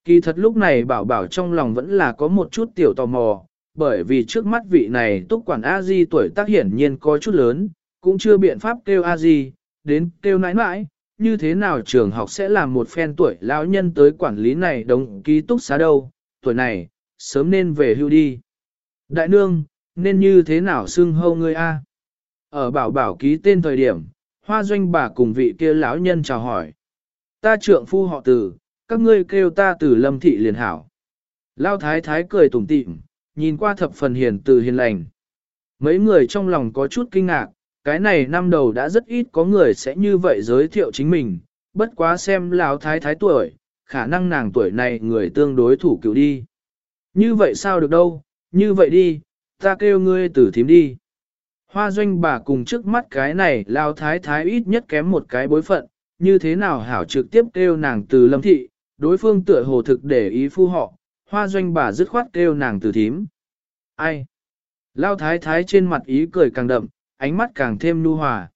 Kỳ thật lúc này bảo bảo trong lòng vẫn là có một chút tiểu tò mò, bởi vì trước mắt vị này túc quản A-di tuổi tác hiển nhiên có chút lớn, cũng chưa biện pháp kêu A-di, đến kêu nãi nãi, như thế nào trường học sẽ làm một phen tuổi lão nhân tới quản lý này đồng ký túc xá đâu, tuổi này, sớm nên về hưu đi. Đại nương, nên như thế nào xưng hâu ngươi A? Ở bảo bảo ký tên thời điểm, hoa doanh bà cùng vị kia lão nhân chào hỏi. Ta trượng phu họ tử, các ngươi kêu ta từ lâm thị liền hảo. Lao thái thái cười tủm tỉm, nhìn qua thập phần hiền từ hiền lành. Mấy người trong lòng có chút kinh ngạc, cái này năm đầu đã rất ít có người sẽ như vậy giới thiệu chính mình, bất quá xem lão thái thái tuổi, khả năng nàng tuổi này người tương đối thủ cựu đi. Như vậy sao được đâu, như vậy đi, ta kêu ngươi tử thím đi. Hoa doanh bà cùng trước mắt cái này lao thái thái ít nhất kém một cái bối phận, như thế nào hảo trực tiếp kêu nàng từ lâm thị, đối phương tựa hồ thực để ý phu họ, hoa doanh bà dứt khoát kêu nàng từ thím. Ai? Lao thái thái trên mặt ý cười càng đậm, ánh mắt càng thêm nu hòa.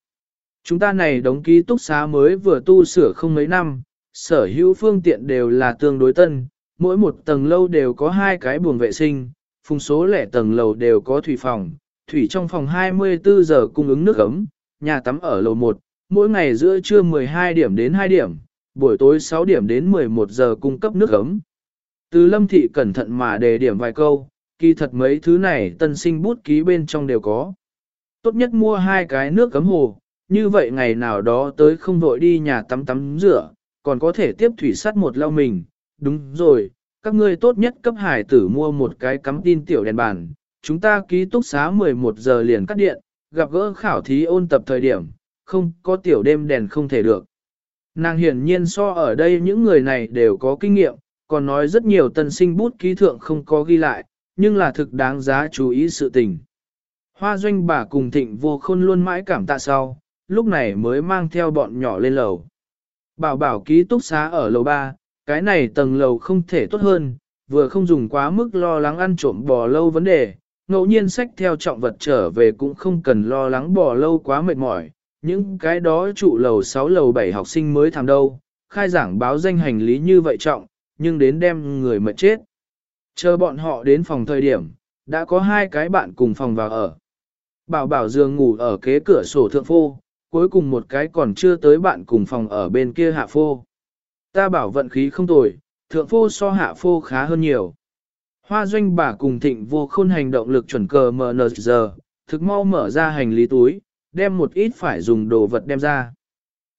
Chúng ta này đóng ký túc xá mới vừa tu sửa không mấy năm, sở hữu phương tiện đều là tương đối tân, mỗi một tầng lâu đều có hai cái buồng vệ sinh, phùng số lẻ tầng lầu đều có thủy phòng, thủy trong phòng 24 giờ cung ứng nước ấm, nhà tắm ở lầu 1, mỗi ngày giữa trưa 12 điểm đến 2 điểm, buổi tối 6 điểm đến 11 giờ cung cấp nước ấm. Từ lâm thị cẩn thận mà đề điểm vài câu, kỳ thật mấy thứ này tân sinh bút ký bên trong đều có. Tốt nhất mua hai cái nước cấm hồ, như vậy ngày nào đó tới không vội đi nhà tắm tắm rửa, còn có thể tiếp thủy sắt một lau mình. Đúng rồi, các ngươi tốt nhất cấp hải tử mua một cái cắm tin tiểu đèn bàn, chúng ta ký túc xá 11 giờ liền cắt điện, gặp gỡ khảo thí ôn tập thời điểm, không có tiểu đêm đèn không thể được. Nàng hiển nhiên so ở đây những người này đều có kinh nghiệm, còn nói rất nhiều tân sinh bút ký thượng không có ghi lại, nhưng là thực đáng giá chú ý sự tình. Hoa doanh bà cùng thịnh vô khôn luôn mãi cảm tạ sau, lúc này mới mang theo bọn nhỏ lên lầu. Bảo bảo ký túc xá ở lầu 3, cái này tầng lầu không thể tốt hơn, vừa không dùng quá mức lo lắng ăn trộm bò lâu vấn đề, ngẫu nhiên sách theo trọng vật trở về cũng không cần lo lắng bò lâu quá mệt mỏi, những cái đó trụ lầu 6 lầu 7 học sinh mới tham đâu, khai giảng báo danh hành lý như vậy trọng, nhưng đến đem người mệt chết. Chờ bọn họ đến phòng thời điểm, đã có hai cái bạn cùng phòng vào ở. Bảo bảo giường ngủ ở kế cửa sổ thượng phô, cuối cùng một cái còn chưa tới bạn cùng phòng ở bên kia hạ phô. Ta bảo vận khí không tồi, thượng phô so hạ phô khá hơn nhiều. Hoa doanh bà cùng thịnh vô khôn hành động lực chuẩn cờ MN giờ, thực mau mở ra hành lý túi, đem một ít phải dùng đồ vật đem ra.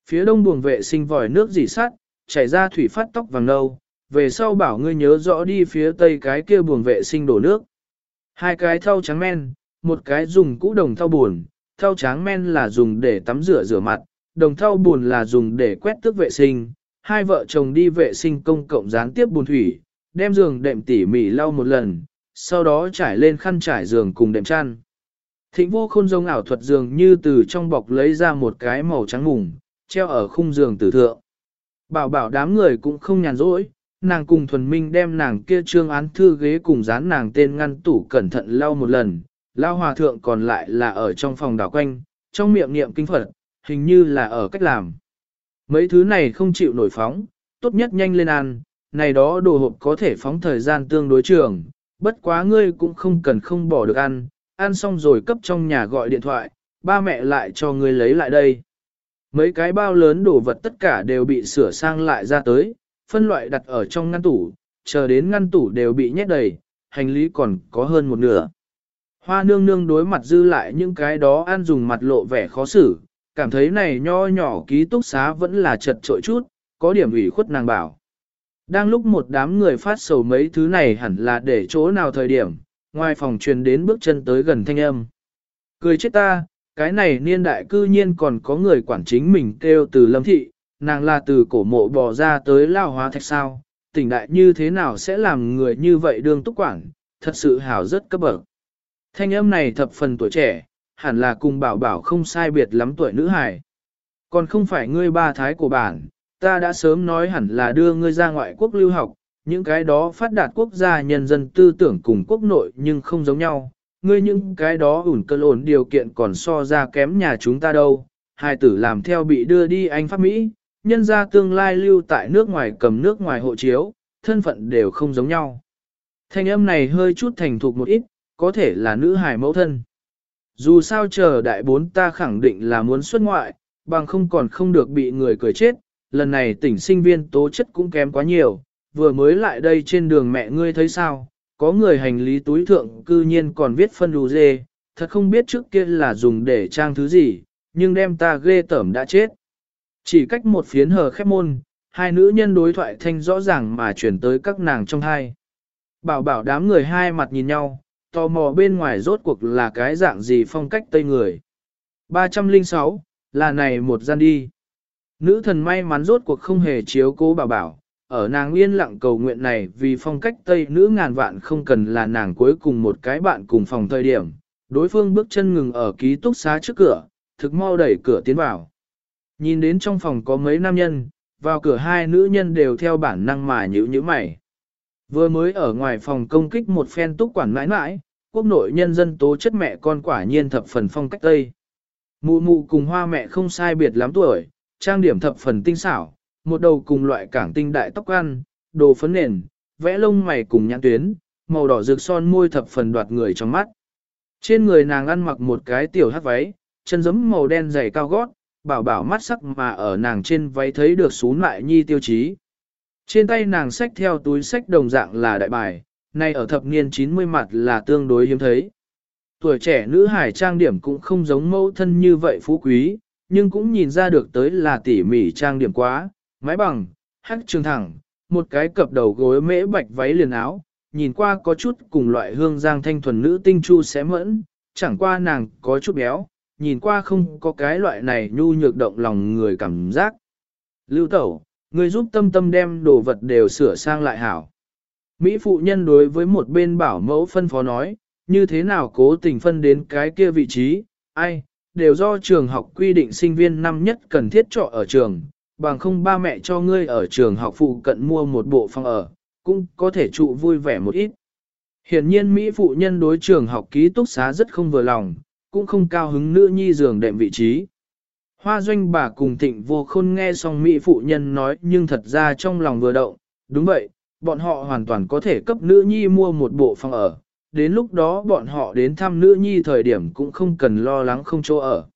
Phía đông buồng vệ sinh vòi nước dỉ sắt, chảy ra thủy phát tóc vàng nâu, về sau bảo ngươi nhớ rõ đi phía tây cái kia buồng vệ sinh đổ nước. Hai cái thau trắng men, một cái dùng cũ đồng thau buồn, thau trắng men là dùng để tắm rửa rửa mặt, đồng thau buồn là dùng để quét tước vệ sinh. Hai vợ chồng đi vệ sinh công cộng gián tiếp buồn thủy, đem giường đệm tỉ mỉ lau một lần, sau đó trải lên khăn trải giường cùng đệm chăn. Thịnh vô khôn giống ảo thuật giường như từ trong bọc lấy ra một cái màu trắng mùng, treo ở khung giường tử thượng. Bảo bảo đám người cũng không nhàn rỗi, nàng cùng thuần minh đem nàng kia trương án thư ghế cùng dán nàng tên ngăn tủ cẩn thận lau một lần, lao hòa thượng còn lại là ở trong phòng đảo quanh, trong miệng niệm kinh Phật, hình như là ở cách làm. Mấy thứ này không chịu nổi phóng, tốt nhất nhanh lên ăn, này đó đồ hộp có thể phóng thời gian tương đối trường, bất quá ngươi cũng không cần không bỏ được ăn, ăn xong rồi cấp trong nhà gọi điện thoại, ba mẹ lại cho ngươi lấy lại đây. Mấy cái bao lớn đồ vật tất cả đều bị sửa sang lại ra tới, phân loại đặt ở trong ngăn tủ, chờ đến ngăn tủ đều bị nhét đầy, hành lý còn có hơn một nửa. Hoa nương nương đối mặt dư lại những cái đó ăn dùng mặt lộ vẻ khó xử, cảm thấy này nho nhỏ ký túc xá vẫn là chật trội chút, có điểm ủy khuất nàng bảo. Đang lúc một đám người phát sầu mấy thứ này hẳn là để chỗ nào thời điểm, ngoài phòng truyền đến bước chân tới gần thanh âm. Cười chết ta, cái này niên đại cư nhiên còn có người quản chính mình kêu từ lâm thị, nàng là từ cổ mộ bò ra tới lao hóa thạch sao, tỉnh đại như thế nào sẽ làm người như vậy đương túc quản, thật sự hảo rất cấp bậc. Thanh âm này thập phần tuổi trẻ, hẳn là cùng bảo bảo không sai biệt lắm tuổi nữ hài. Còn không phải ngươi ba thái của bản, ta đã sớm nói hẳn là đưa ngươi ra ngoại quốc lưu học, những cái đó phát đạt quốc gia nhân dân tư tưởng cùng quốc nội nhưng không giống nhau. Ngươi những cái đó ủn cơn ổn điều kiện còn so ra kém nhà chúng ta đâu. Hai tử làm theo bị đưa đi Anh Pháp Mỹ, nhân ra tương lai lưu tại nước ngoài cầm nước ngoài hộ chiếu, thân phận đều không giống nhau. Thanh âm này hơi chút thành thục một ít, có thể là nữ hài mẫu thân. Dù sao chờ đại bốn ta khẳng định là muốn xuất ngoại, bằng không còn không được bị người cười chết, lần này tỉnh sinh viên tố chất cũng kém quá nhiều, vừa mới lại đây trên đường mẹ ngươi thấy sao, có người hành lý túi thượng cư nhiên còn viết phân đù dê, thật không biết trước kia là dùng để trang thứ gì, nhưng đem ta ghê tởm đã chết. Chỉ cách một phiến hờ khép môn, hai nữ nhân đối thoại thanh rõ ràng mà chuyển tới các nàng trong hai. Bảo bảo đám người hai mặt nhìn nhau, tò mò bên ngoài rốt cuộc là cái dạng gì phong cách tây người. 306, là này một gian đi. Nữ thần may mắn rốt cuộc không hề chiếu cố bảo bảo, ở nàng yên lặng cầu nguyện này vì phong cách Tây nữ ngàn vạn không cần là nàng cuối cùng một cái bạn cùng phòng thời điểm, đối phương bước chân ngừng ở ký túc xá trước cửa, thực mau đẩy cửa tiến vào. Nhìn đến trong phòng có mấy nam nhân, vào cửa hai nữ nhân đều theo bản năng mà nhữ nhíu mày. Vừa mới ở ngoài phòng công kích một phen túc quản mãi mãi, quốc nội nhân dân tố chất mẹ con quả nhiên thập phần phong cách Tây. Mụ mụ cùng hoa mẹ không sai biệt lắm tuổi, trang điểm thập phần tinh xảo, một đầu cùng loại cảng tinh đại tóc ăn, đồ phấn nền, vẽ lông mày cùng nhãn tuyến, màu đỏ rực son môi thập phần đoạt người trong mắt. Trên người nàng ăn mặc một cái tiểu hát váy, chân giấm màu đen dày cao gót, bảo bảo mắt sắc mà ở nàng trên váy thấy được xuống lại nhi tiêu chí. Trên tay nàng xách theo túi sách đồng dạng là đại bài, nay ở thập niên 90 mặt là tương đối hiếm thấy. Tuổi trẻ nữ hải trang điểm cũng không giống mẫu thân như vậy phú quý, nhưng cũng nhìn ra được tới là tỉ mỉ trang điểm quá, mái bằng, hắc trường thẳng, một cái cập đầu gối mễ bạch váy liền áo, nhìn qua có chút cùng loại hương giang thanh thuần nữ tinh chu xé mẫn, chẳng qua nàng có chút béo, nhìn qua không có cái loại này nhu nhược động lòng người cảm giác. Lưu tẩu, người giúp tâm tâm đem đồ vật đều sửa sang lại hảo. Mỹ phụ nhân đối với một bên bảo mẫu phân phó nói, như thế nào cố tình phân đến cái kia vị trí, ai, đều do trường học quy định sinh viên năm nhất cần thiết trọ ở trường, bằng không ba mẹ cho ngươi ở trường học phụ cận mua một bộ phòng ở, cũng có thể trụ vui vẻ một ít. Hiển nhiên Mỹ phụ nhân đối trường học ký túc xá rất không vừa lòng, cũng không cao hứng nữ nhi giường đệm vị trí. Hoa doanh bà cùng thịnh vô khôn nghe xong Mỹ phụ nhân nói nhưng thật ra trong lòng vừa động, đúng vậy, bọn họ hoàn toàn có thể cấp nữ nhi mua một bộ phòng ở, đến lúc đó bọn họ đến thăm nữ nhi thời điểm cũng không cần lo lắng không chỗ ở.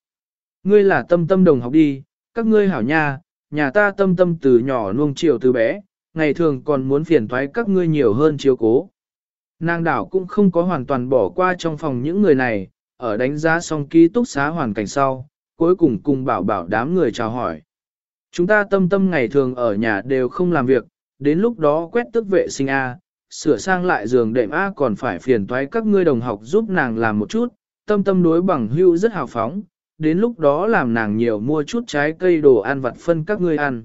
Ngươi là tâm tâm đồng học đi, các ngươi hảo nha, nhà ta tâm tâm từ nhỏ nuông chiều từ bé, ngày thường còn muốn phiền thoái các ngươi nhiều hơn chiếu cố. Nàng đảo cũng không có hoàn toàn bỏ qua trong phòng những người này, ở đánh giá xong ký túc xá hoàn cảnh sau, cuối cùng cùng bảo bảo đám người chào hỏi. Chúng ta tâm tâm ngày thường ở nhà đều không làm việc, đến lúc đó quét tức vệ sinh A, sửa sang lại giường đệm A còn phải phiền toái các ngươi đồng học giúp nàng làm một chút, tâm tâm đối bằng hưu rất hào phóng, đến lúc đó làm nàng nhiều mua chút trái cây đồ ăn vặt phân các ngươi ăn.